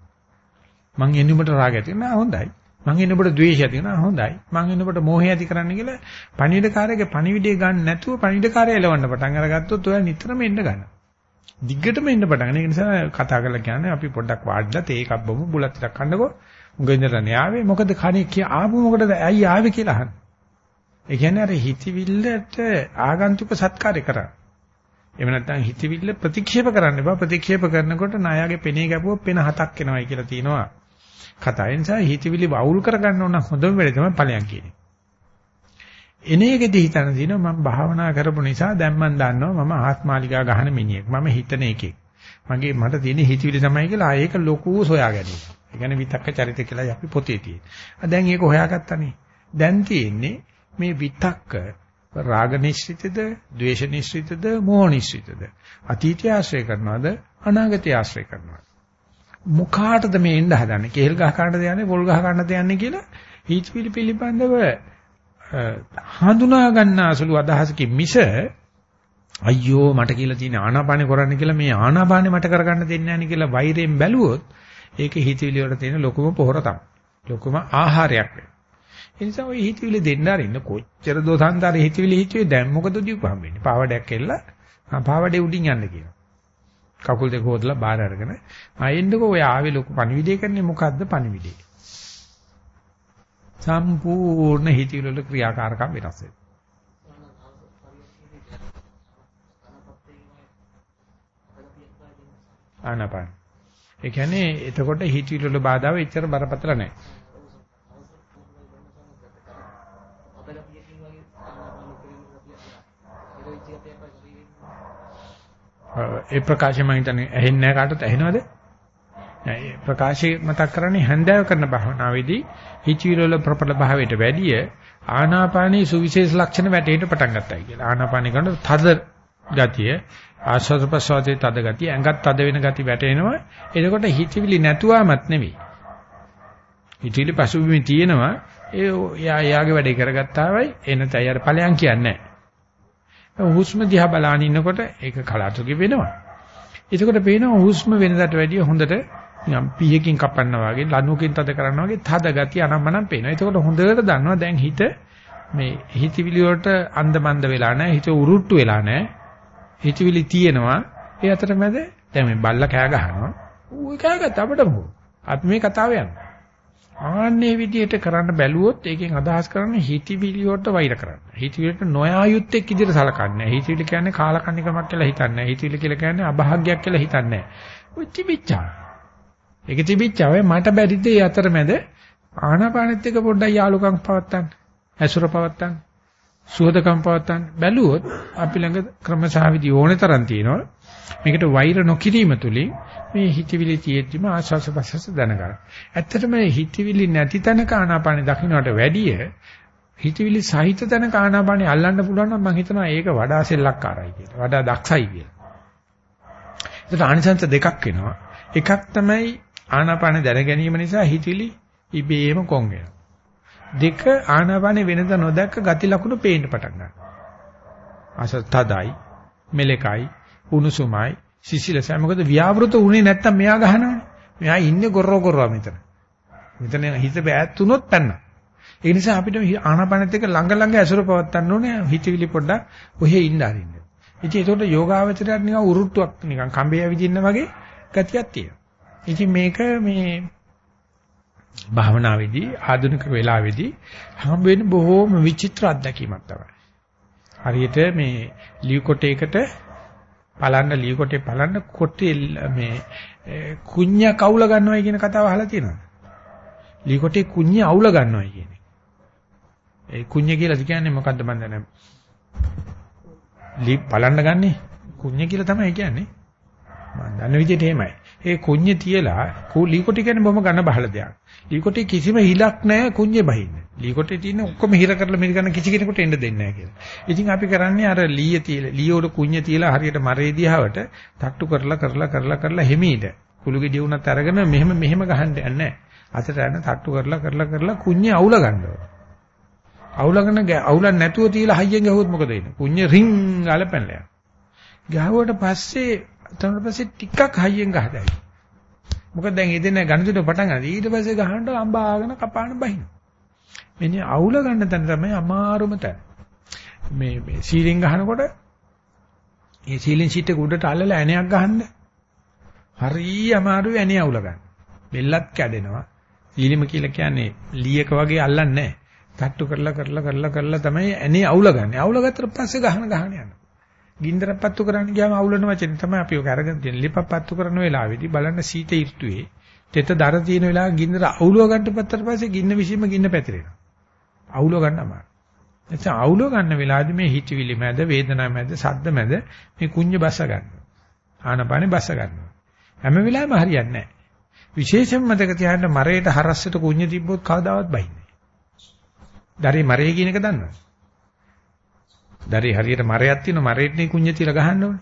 මං එන්නුඹට රාග ඇති නෑ හොඳයි. මං එන්නුඹට ද්වේෂය ඇති නෑ හොඳයි. මං එන්නුඹට මෝහය ඇති කරන්න කියලා පණිවිඩකාරයේ පණිවිඩය ගන්න නැතුව පණිවිඩකාරය එලවන්න පටන් අරගත්තොත් ඔයා නිතරම එන්න ගන්නවා. දිග්ගටම එන්න පටන් ගන්න. ඒ නිසා කතා කරලා කියන්නේ අපි පොඩ්ඩක් වාඩිලා තේ එකක් බොමු බුලත් ටිකක් කන්නකෝ. උඟ ඉඳලා න්යාවේ මොකද කණේ කිය ආපු මොකටද ඇයි ආවේ කියලා අහන්න. ඒ කියන්නේ අර හිතවිල්ලට ආගන්තුක සත්කාරය කරා. එහෙම නැත්නම් හිතවිල්ල ප්‍රතික්ෂේප කරන්න එපා. ප්‍රතික්ෂේප කරනකොට නායාගේ පෙනේ ගැපුවොත් පෙන හතක් එනවායි කියලා තියෙනවා. කතා. ඒ නිසා හිතවිලි වවුල් කරගන්න ඕන හොඳම වෙලේ තමයි ඵලයන් කියන්නේ. එන එකෙදි හිතන දිනවා මම භාවනා කරපු නිසා දැන් මම දන්නවා මම ආත්මාලිකා ගහන මිනිහෙක්. මම හිතන එකෙක්. මගේ මට තියෙන හිතවිලි තමයි කියලා ඒක ලොකු සොයා ගැනීම. ඒ කියන්නේ විතක්ක චරිත කියලා අපි පොතේ තියෙන. දැන් ඒක හොයාගත්තනේ. දැන් තියෙන්නේ මේ විතක්ක රාග නිශ්චිතද, ද්වේෂ නිශ්චිතද, මෝහ නිශ්චිතද? අතීතය ආශ්‍රය කරනවද, අනාගතය ආශ්‍රය කරනවද? මුඛාටද මේ එන්න හදන්නේ? කේල් ගහ ගන්නද යන්නේ, පොල් ගහ ගන්නද යන්නේ කියලා හිතවිලි පිළිබඳව හඳුනා ගන්න අසලු අදහසකින් මිස අයියෝ මට කියලා තියෙන ආනාපානෙ කරන්න කියලා මේ ආනාපානෙ මට කරගන්න දෙන්නේ නැහැ නේ කියලා වෛරයෙන් බැලුවොත් ඒක හිතවිලි වල තියෙන ලොකුම පොහොර තමයි. ලොකුම ආහාරයක් වෙනවා. ඒ නිසා ওই හිතවිලි දෙන්න අරින්න කොච්චර දෝසන්තර හිතවිලි හිතුවේ දැන් මොකද දීපහම් වෙන්නේ? පාවඩයක් එල්ල පාවඩේ උඩින් යන්න කියනවා. කකුල් දෙක හොදලා බාර අරගෙන ආයෙන්නකෝ ඔය ආවේ ලොකු පණිවිඩය කරන්නේ මොකද්ද පණිවිඩය? සම්පූර්ණ හිතවිලි වල ක්‍රියාකාරකම් වෙනස් වෙනවා. ආනපාන. ඒ කියන්නේ එතකොට හිතවිලි වල බාධාව එච්චර බරපතල නැහැ. ඒ ප්‍රකාශය මම හිතන්නේ ඇහෙන්නේ නැහැ කාටවත් ඇහෙනවද? ඒ ප්‍රකාශය මතක් කරන්නේ හැන්දෑව කරන භාවනාවේදී හිචිවිල වල ප්‍රපල භාවයට වැඩිය ආනාපානී සුවිශේෂ ලක්ෂණ වැටේට පටන් ගන්නයි කියලා. ආනාපානී කරන තද ගතිය ආශ්වාස ප්‍රශ්වාසයේ තද ගතිය ඇඟත් තද වෙන ගතිය වැටෙනවා. එතකොට හිචිවිලි නැතුවමත් නෙවෙයි. හිචිවිලි පසුබිමේ තියෙනවා ඒ යාගේ වැඩේ කරගත්තාවයි එනතයි අර ඵලයන් කියන්නේ නැහැ. හුස්ම දිහා බලාගෙන ඉන්නකොට ඒක කලාතුරකින් වෙනවා. එතකොට පේනවා හුස්ම වෙනදාට වැඩිය හොඳට නිකන් පීයකින් කපන්නා වගේ ලණුවකින් තද කරනවා වගේ තද ගතිය අනම්මනම් පේනවා. එතකොට හොඳට දන්නවා දැන් හිත මේ හිතවිලි වලට අන්දමන්ද වෙලා නැහැ. හිත උරුට්ටු වෙලා නැහැ. හිතවිලි තියෙනවා. ඒ අතරමැද දැන් මේ බල්ලා කෑ ගහනවා. ඌ කෑ ගත්ත අපිට මොකද? අපි මේ කතාව යනවා. ආන්නේ විදිහට කරන්න බැලුවොත් ඒකෙන් අදහස් කරන්නේ හිතවිලි වලට වෛර කරන්න. හිතවිලට නොයා යුත්තේක් ඉදිරියට සලකන්නේ. හිතවිලි කියන්නේ කාලකන්නිකමක් කියලා හිතන්නේ. හිතවිලි කියලා කියන්නේ අභාග්‍යයක් කියලා හිතන්නේ. ඔය තිබිච්චා. ඒක තිබිච්චා වෙයි මට බැරිද ඒ අතරමැද ආනාපානෙත් එක පොඩ්ඩක් යාලුකම් පවත්තන්න. ඇසුර පවත්තන්න. සුවදකම් පවත්තන්න. බැලුවොත් අපි ළඟ ක්‍රමසහවිදි ඕනේ තරම් තියෙනවා. මේකට වෛර නොකිරීම තුලින් මේ හිතවිලි තියෙද්දිම ආශාස ප්‍රසස දැනගන්න. ඇත්තටම හිතවිලි නැති තැනක ආනාපානෙ දකින්නට වැඩිය හිතවිලි සහිත තැනක ආනාපානෙ අල්ලන්න පුළුවන් නම් මම හිතනවා ඒක වඩා සෙල්ලක්කාරයි කියලා. වඩා දක්ෂයි කියලා. ඒකට ආනිසංස දෙකක් වෙනවා. එකක් තමයි ආනාපානෙ දැන ගැනීම නිසා හිතවිලි ඉබේම කොන් වෙනවා. දෙක ආනාපානෙ වෙනද නොදැක්ක ගති ලක්ෂණ පේන්න පටන් ගන්නවා. අසතදයි මෙලකයි උණුසුමයි සිසිලසයි මොකද ව්‍යාවෘත උනේ නැත්තම් මෙයා ගහනවනේ. මෙයා ඉන්නේ ගොරෝ ගොරෝ මෙතන. මෙතන හිත බෑත් උනොත් පැන්න. ඒ නිසා අපිට ආනාපානෙත් එක්ක ළඟ ළඟ ඇසුර පවත්වන්න ඕනේ හිතවිලි පොඩ්ඩක් ඔහෙ ඉන්න අරින්න. ඉතින් ඒකට යෝගාවචරයට නිකන් උරුට්ටුවක් නිකන් කම්බේ ඇවිදින්න වගේ ගතියක් තියෙනවා. ඉතින් මේක මේ භාවනාවේදී ආධුනික වෙලාවේදී හම්බ වෙන බොහෝම විචිත්‍ර අත්දැකීමක් තමයි. හරියට මේ ලියු කොටයකට බලන්න ලී කොටේ බලන්න කොටේ මේ කුඤ්ඤ කවුල ගන්නවයි කියන කතාව අහලා තියෙනවද? ලී කොටේ කුඤ්ඤ අවුල ගන්නවයි කියන්නේ. ඒ කුඤ්ඤ කියලා කියන්නේ මොකද්ද මන් දන්නේ. ලී බලන්න ගන්නේ කුඤ්ඤ කියලා තමයි කියන්නේ. මම දන්න විදිහට එහෙමයි. ඒ කුඤ්ඤ තියලා ලී කොටේ කියන්නේ බොහොම ඝන බහල දෙයක්. ලී කොටේ කිසිම හිලක් නැහැ කුඤ්ඤේ බහින්න. ලී කොටේ තියෙන ඔක්කොම හිර කරලා මිර ගන්න කිසි කෙනෙකුට එන්න දෙන්නේ නැහැ කියලා. ඉතින් අපි කරන්නේ අර ලීය තියලා ලීය උඩ කුඤ්ඤ තියලා හරියට මරේ දිහාවට තට්ටු කරලා කරලා කරලා කරලා හිමීට කුළු ගෙඩිය උනත් අරගෙන මෙහෙම මෙහෙම ගහන්න යන්නේ නැහැ. අතට යන තට්ටු කරලා කරලා කරලා කුඤ්ඤ අවුල ගන්නවා. අවුලගෙන අවුලක් නැතුව තියලා හයියෙන් ගහුවොත් මොකද වෙන්නේ? කුඤ්ඤ රින් ගාලා පැනලා යනවා. ගහුවට පස්සේ ඊට පස්සේ ටිකක් හයියෙන් ගහදයි. මොකද දැන් ඉතින් ගණිතේ පටන් ගන්න. ඊට පස්සේ ගහන්න අම්බාගෙන කපාන බහිනවා. මෙන්න අවුල ගන්න තැන තමයි අමාරුම තැන. මේ මේ සීලින් ගහනකොට ඒ සීලින් ෂීට් එක උඩට අල්ලලා ඇණයක් ගහන්න. හරිය අමාරුයි ඇණේ අවුල ගන්න. බෙල්ලත් කැඩෙනවා. සීලිම කියලා කියන්නේ ලීයක වගේ අල්ලන්නේ නැහැ. තට්ටු කරලා කරලා කරලා කරලා තමයි ඇණේ අවුල ගන්න. අවුල ගත්තට පස්සේ ගහන ගහන යනවා. ගින්දරක් පත්තු කරන්න ගියාම අවුලන වචන තමයි අපි ඔක අරගෙන තියෙන. ලිපක් පත්තු කරන වෙලාවේදී බලන්න සීත ඍතුවේ තෙත දර තියෙන වෙලාව ගින්දර අවුලව ගන්න පත්තට පස්සේ ගින්න විසීම ගින්න පැතිරෙනවා. අවුලව ගන්න අමාරුයි. එතන අවුලව ගන්න වෙලාවේදී මේ හිතවිලි මැද වේදනාව මැද සද්ද මැද මේ කුඤ්ඤ බස ගන්නවා. ආනපානේ බස ගන්නවා. හැම වෙලාවෙම හරියන්නේ නැහැ. විශේෂයෙන්ම මතක තියාගන්න මරේට හරස්සට කුඤ්ඤ තිබ්බොත් කවදාවත් බහින්නේ නැහැ. දරේ මරේ කියන එක දන්නවද? දරේ හරියට මරයක් තියෙන මරේටනේ කුඤ්ඤ තියලා ගහන්න ඕනේ.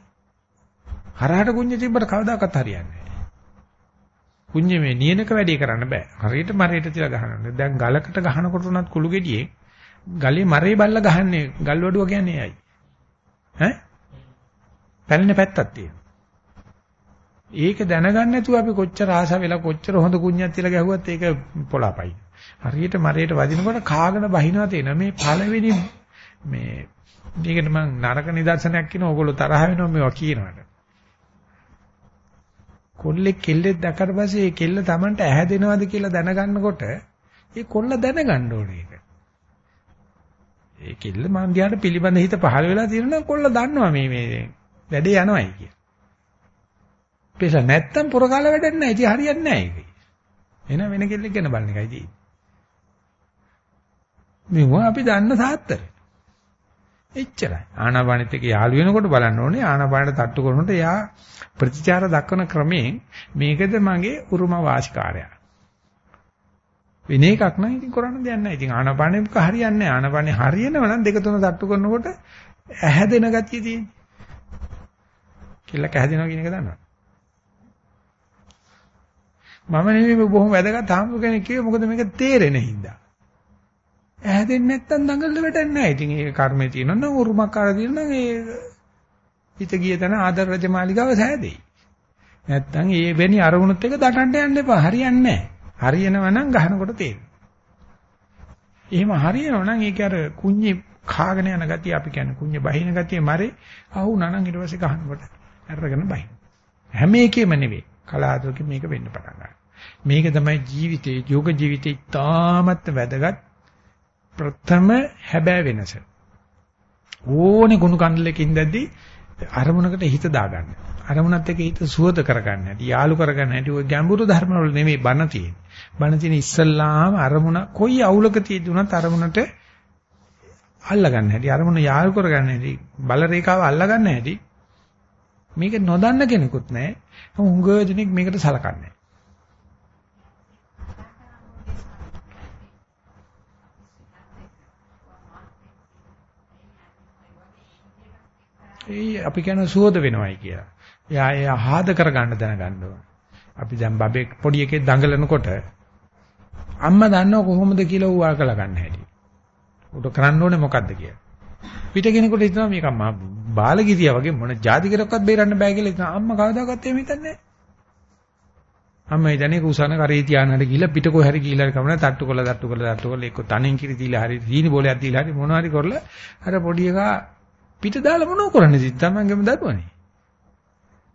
හරහට කුඤ්ඤ තිබ්බට කවදාකවත් හරියන්නේ නැහැ. කුඤ්ඤ මේ නියනක වැඩේ කරන්න බෑ. හරියට මරේට තියලා ගහන්න. දැන් ගලකට ගහනකොට උනත් කුළු ගෙඩියේ ගලේ මරේ බල්ල ගහන්නේ ගල් වඩුව කියන්නේ ඇයි? ඈ? පැලෙන පැත්තක් තියෙනවා. ඒක දැනගන්න නැතුව අපි කොච්චර ආස වෙලා කොච්චර හොඳ කුඤ්ඤක් තියලා ගැහුවත් ඒක පොළාපයි. හරියට මරේට වදිනකොට කාගෙන බහිනවා තේන මේ පළවෙනි මේ මේකට මම නරක නිදර්ශනයක් කියන ඕගොල්ලෝ තරහ වෙනවා මේවා කියනවාට. කොල්ලෙක් කෙල්ලෙක් දැක්කට පස්සේ ඒ කෙල්ල Tamanට ඇහැදෙනවද කියලා දැනගන්නකොට ඒ කොල්ල දැනගන්න ඕනේ ඒක. ඒ කෙල්ල මන් දිහාට පිළිබඳ හිත පහළ වෙලා තියෙනවා කොල්ල දන්නවා මේ මේ වැඩේ යනවායි කිය. පෙස නැත්තම් පුරකාල වැඩක් නැහැ. ඉතින් හරියන්නේ නැහැ ඒක. එහෙනම් වෙන කෙල්ලෙක් ගැන බලන එකයි තියෙන්නේ. මේ අපි දන්න සාත්තරේ. එච්චරයි. ආනාපානෙත් එක්ක යාළු වෙනකොට බලන්න ඕනේ ආනාපානෙට තට්ටු කරනකොට එයා ප්‍රතිචාර දක්වන ක්‍රමයෙන් මේකද මගේ උරුම වාසිකාරය. වෙන එකක් නම් ඉතින් කරන්න දෙයක් නැහැ. ඉතින් ආනාපානෙක හරියන්නේ නැහැ. ආනාපානෙ හරියනව නම් දෙක තුන තට්ටු කරනකොට ඇහැදෙන ගතිය තියෙන්නේ. කෙල්ල කැහැදෙනවා කියන එක දන්නවද? මම නෙමෙයි බොහොම වැදගත් හාමුදුර කෙනෙක් කිව්වේ මොකද මේක තේරෙන හින්දා. ඇහැදෙන්නේ නැත්තම් දඟලට වැටෙන්නේ නැහැ. ඉතින් ඒ කර්මේ තියෙනවා නම් උරුමකාර තියෙනවා නම් ඒ හිත ගිය තැන ආදර රජමාලිගාව සෑදෙයි. නැත්තම් ඒ වෙනි අරමුණුත් එක දටන්න යන්න එපා. හරියන්නේ නැහැ. හරියනවා නම් ගහනකොට තේරෙනවා. එහෙම හරියනවා නම් ඒක අර කුඤ්ඤේ කාගෙන යන ගතිය අපි කියන්නේ කුඤ්ඤ බහින ගතිය මරේ අහුණා නම් ඊට පස්සේ ගහනකොට අරගෙන බහින. හැම එකෙම නෙවෙයි. කලාතුරකින් මේක වෙන්න පටන් ගන්නවා. මේක තමයි ජීවිතේ යෝග ජීවිතේ ඉතාමත් වැදගත් ප්‍රථම හැබෑ වෙනස. ඕනේ ගුණ කන්දලකින් දැද්දි අරමුණකට හිත දාගන්න. අරමුණත් එක්ක හිත සුවද කරගන්න හැටි, යාලු කරගන්න හැටි ඔය ගැඹුරු ධර්ම වල නෙමෙයි බණ තියෙන්නේ. බණ තියෙන ඉස්සල්ලාම අරමුණ කොයි අවුලක තියෙද්දී උනත් අරමුණට අල්ලගන්න හැටි, අරමුණ යාලු කරගන්න හැටි, බල රේඛාව අල්ලගන්න හැටි මේක නොදන්න කෙනෙකුත් නැහැ. හුඟ දෙනෙක් මේකට සලකන්නේ ඒ අපි කියන සුවද වෙනවයි කියලා. එයා එයා ආහද කරගන්න දැනගන්න ඕන. අපි දැන් බබෙක් පොඩි එකේ දඟලනකොට අම්මා දන්නව කොහොමද කියලා ඌ ආකලා ගන්න හැටි. උට කරන්න ඕනේ මොකද්ද කියලා. පිට කෙනෙකුට හිතනවා මේක අම්මා බාලගිරියා වගේ මොන જાති කරක්වත් බේරන්න බෑ කියලා හිතනවා. අම්මා කවදාකවත් එහෙම හිතන්නේ නැහැ. අම්මා ඉදනේ කුසන කරේ තියානට ගිහිල්ලා පිට කොහේ හරි ගිහිල්ලා කමන තට්ටු කරලා තට්ටු කරලා තට්ටු කරලා එක්ක තනෙන් කිරි දීලා හරි සීනි බෝලයක් දීලා හරි මොනවා හරි කරලා අර පොඩි එකා පිට දාලා මොනව කරන්නේ ඉතින් තමන්ගේම දරුවනේ.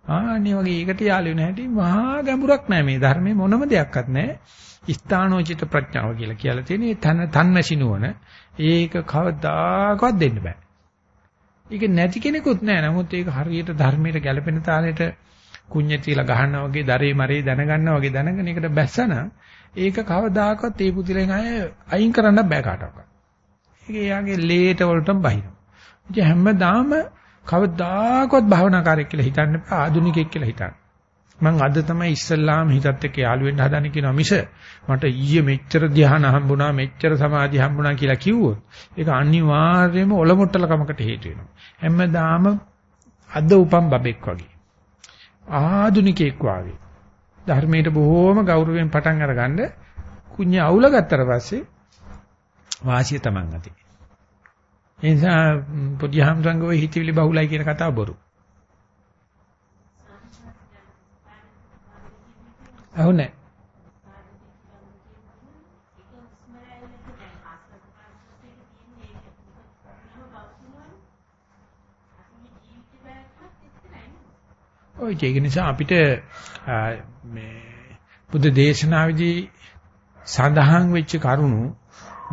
ආන්නේ වගේ ඒකට යාළු වෙන හැටි මහා ගැඹුරක් නෑ මේ ධර්මයේ මොනම දෙයක්වත් නෑ. ස්ථානෝචිත ප්‍රඥාව කියලා කියලා තියෙන තන තන්මැසිනුවන ඒක කවදාකවත් දෙන්න බෑ. ඒක නැති කෙනෙකුත් නෑ. නමුත් ඒක හරියට ධර්මයට ගැලපෙන තාලෙට කුඤ්ඤ තියලා ගහනවා වගේ දරේ මරේ දැනගන්නවා වගේ දැනගෙන ඒකට බැස්සන ඒක කවදාකවත් ඒ පුතිලෙන් අය අයින් කරන්න බෑ කාටවත්. ඒක එයාගේ ලේට වලටම බහිනවා. ඉතින් හැමදාම කවදාකවත් භාවනාකාරයෙක් කියලා හිතන්න එපා ආධුනිකයෙක් කියලා හිතන්න. මම අද තමයි ඉස්සල්ලාම හිතත් එක්ක යාළු වෙන්න හදන කියනවා මිස මට ඊයේ මෙච්චර ධ්‍යාන හම්බුණා මෙච්චර සමාධිය හම්බුණා කියලා කිව්වොත් ඒක අනිවාර්යයෙන්ම ඔලොමොට්ටලකමකට හේතු වෙනවා. හැමදාම අද උපන් බබෙක් වගේ. ආධුනිකයෙක් වගේ. ධර්මයට බොහෝම ගෞරවයෙන් පටන් අරගන්න කුඤ්ඤ අවුල ගත්තට පස්සේ වාසිය Taman අතේ. ඒ නිසා පොඩි හම්සංග ඔය හිතවිලි බහුලයි කියන කතාව බොරු. අහුනේ. ඔය ඒක නිසා අපිට මේ බුද්ධ දේශනාවේදී සඳහන් වෙච්ච කරුණු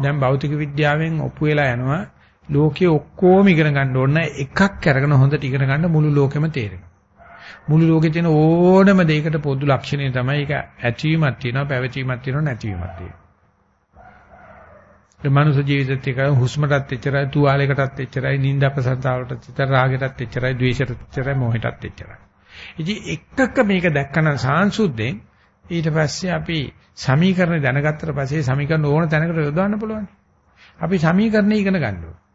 දැන් භෞතික විද්‍යාවෙන් ඔප්පු වෙලා යනවා ලෝකයේ ඔක්කොම ඉගෙන ගන්න ඕන එකක් අරගෙන හොඳට ඉගෙන ගන්න මුළු ලෝකෙම තේරෙනවා. මුළු ලෝකේ තියෙන ඕනම දෙයකට පොදු ලක්ෂණය තමයි ඒක ඇතිවීමක් තියෙනවා, පැවතීමක් තියෙනවා, නැතිවීමක් තියෙනවා. ඒ මනුෂ්‍ය ජීවිතෙත් එක හුස්මටත් එච්චරයි, තුවාලයකටත් එච්චරයි, නිින්ද අපසන්තාවටත් එච්චරයි, රාගෙටත් එච්චරයි, ද්වේෂයටත් එච්චරයි, මොහෙටත් එච්චරයි. ඉතින් එකක මේක දැක්කනම් සාංශුද්ධෙන් ඊට පස්සේ අපි සමීකරණ දැනගත්තට පස්සේ සමීකරණ ඕන තැනකට යොදවන්න පුළුවන්. අපි සමීකරණ ඉගෙන ගන්න ඕනේ.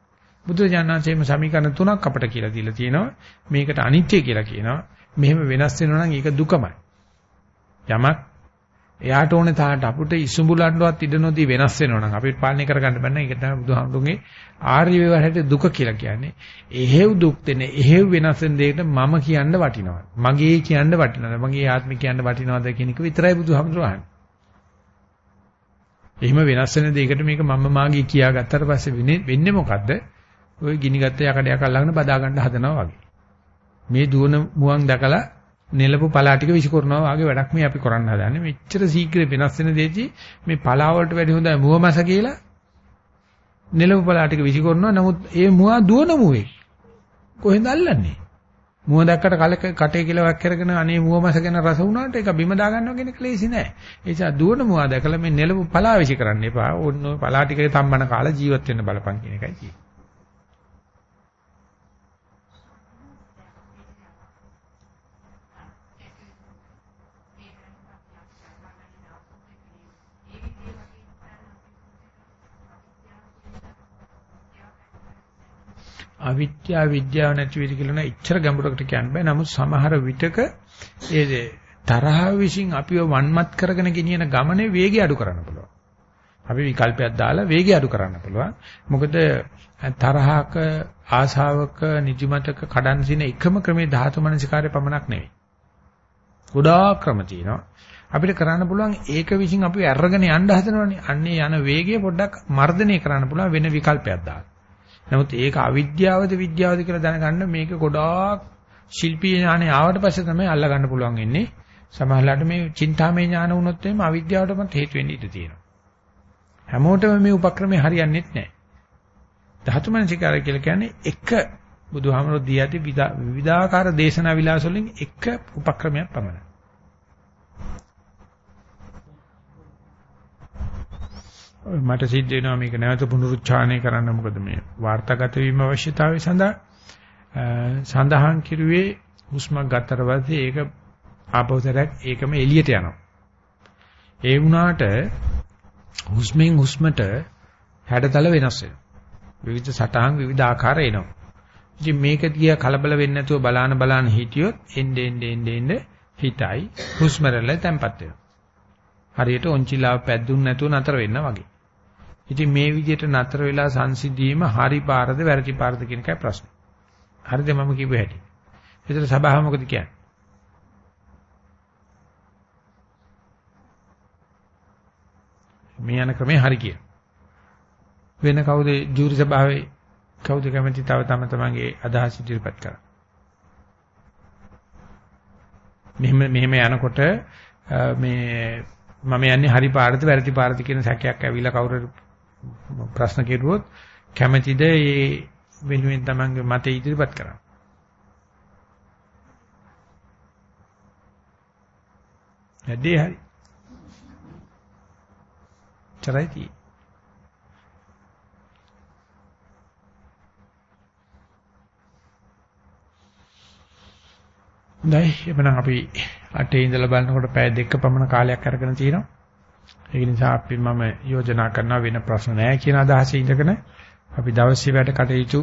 බුදුජානනාංශයේම සමීකරණ තුනක් අපට කියලා දීලා තියෙනවා. මේකට අනිත්‍ය කියලා කියනවා. මෙහෙම වෙනස් වෙනවා නම් ඒක දුකමයි. යමක් එයාට ඕනේ තාට අපිට ඉසුඹුලන්නවත් ඉඩ නොදී වෙනස් වෙනවා නම් අපිට පාලනය කරගන්න බෑ නේද? ඒක තමයි බුදුහාමුදුරන්ගේ ආර්ය වේවහට දුක කියලා කියන්නේ. එහෙව් දුක් දෙන, එහෙව් වෙනස් වෙන දෙයකට මම කියන්න වටිනවා. මගේ කියන්න වටිනවා. මගේ ආත්මික කියන්න වටිනවද කියන එක විතරයි බුදුහාමුදුර අහන්නේ. එහෙම වෙනස් වෙන දෙයකට මේක මම මාගේ කියාගත්තට පස්සේ වෙන්නේ මොකද්ද? ওই ගිනිගත්ත යකඩයක් අල්ලගෙන බදා ගන්න හදනවා වගේ. මේ දුවන මුවන් දැකලා නෙලපු පලා ටික විසිකරනවා වගේ වැඩක් මේ අපි කරන්න හදන්නේ. මෙච්චර ශීඝ්‍ර වෙනස් වෙන දෙයදී මේ පලා වලට වැඩි හොඳයි මුව මස කියලා නෙලපු පලා ටික විසිකරනවා. නමුත් ඒ මුවා දුවන මුවේ කොහෙන්ද අල්ලන්නේ? මුව දැක්කට කල කටේ කියලා වක් කරගෙන අනේ මුව මස ගැන රස වුණාට ඒක බිම දා ගන්නවා කියන එක ලේසි නෑ. ඒ නිසා දුවන මුවා දැකලා මේ නෙලපු පලා විසි කරන්න එපා. ඕන්න ඔය පලා ටිකේ තම්බන කාලා ජීවත් වෙන්න බලපන් කියන එකයි කියන්නේ. අවිද්‍යාව විද්‍යාව නැති වෙයි කියලා නෑ ඉච්ඡර ගැඹුරකට කියන්න බෑ. නමුත් සමහර විටක ඒ තරහ විසින් අපිව වන්මත් කරගෙන ගෙනියන ගමනේ වේගය අඩු කරන්න පුළුවන්. අපි විකල්පයක් දාලා වේගය අඩු කරන්න පුළුවන්. මොකද තරහක ආශාවක නිදිමතක කඩන් සින එකම ක්‍රමේ ධාතු මනසිකාරය පමණක් නෙවෙයි. ගොඩාක් ක්‍රම තියෙනවා. අපිට කරන්න පුළුවන් ඒක විසින් අපි අරගෙන යන්න හදනවනේ. අන්නේ යන වේගය පොඩ්ඩක් මර්ධනය කරන්න පුළුවන් වෙන විකල්පයක් දාලා. නමුත් ඒක අවිද්‍යාවද විද්‍යාවද කියලා දැනගන්න මේක ගොඩාක් ශිල්පීය ඥානෙ ආවට පස්සේ තමයි අල්ල ගන්න පුළුවන් වෙන්නේ. සමහරවිට මේ චින්තාමය ඥාන වුණොත් එimhe අවිද්‍යාවටම හේතු වෙන්න ඉඩ තියෙනවා. හැමෝටම මේ උපක්‍රමය හරියන්නේ නැහැ. ධාතු මනසිකාරය කියලා කියන්නේ එක බුදුහාමරෝ දී ඇති විවිධාකාර දේශනා විලාස වලින් එක උපක්‍රමයක් පමණයි. මට සිද්ධ වෙනවා මේක නැවත පුනරුච්චාරණය කරන්න මොකද මේ වාර්තාගත වීම අවශ්‍යතාවය සඳහා සඳහන් කිරුවේ හුස්මක් ගත්තට පස්සේ ඒක ආපෞතරයක් ඒකම එළියට යනවා. ඒ වුණාට හුස්මෙන් හුස්මට හැඩතල වෙනස් වෙනවා. විවිධ සටහන් විවිධ ආකාර එනවා. ඉතින් මේක දිහා කලබල වෙන්නේ නැතුව බලාන බලාන හිටියොත් එnde ende ende ende හිතයි හුස්ම රැල්ල තැම්පත් වෙනවා. හරියට ඔන්චිලාව පැද්දුන් නැතුව නතර වෙන්න වගේ. ඉතින් මේ විදිහට නතර වෙලා සංසිද්ධීම හරි පාරද වැරදි පාරද කියන එකයි ප්‍රශ්නේ. හරිද මම කිව්ව හැටි. ඒතර සභාව මොකද කියන්නේ? මේ යන ක්‍රමේ හරි කියන. වෙන කවුද ජූරි සභාවේ කවුද කැමති තව තම තමන්ගේ අදහස් ඉදිරිපත් කරා. මෙහෙම මෙහෙම යනකොට මේ මම යන්නේ හරි පාරද වැරදි පාරද කියන සැකයක් ඇවිල්ලා කවුරු ප්‍රශ්න කෙරුවොත් කැමැතිද ඒ වෙනුවෙන් තමන්ගේ මතය ඉදිරිපත් කරන්න. නැදේ හරි. චරයිති. දැන් එබනම් අපි අටේ ඉඳලා බලනකොට පැය දෙක පමණ කාලයක් අරගෙන තියෙනවා. ඒ නිසා අපි මම යෝජනා කරනවා වෙන ප්‍රශ්න නැහැ කියන අදහසේ ඉඳගෙන අපි දවසේ වැඩ කටයුතු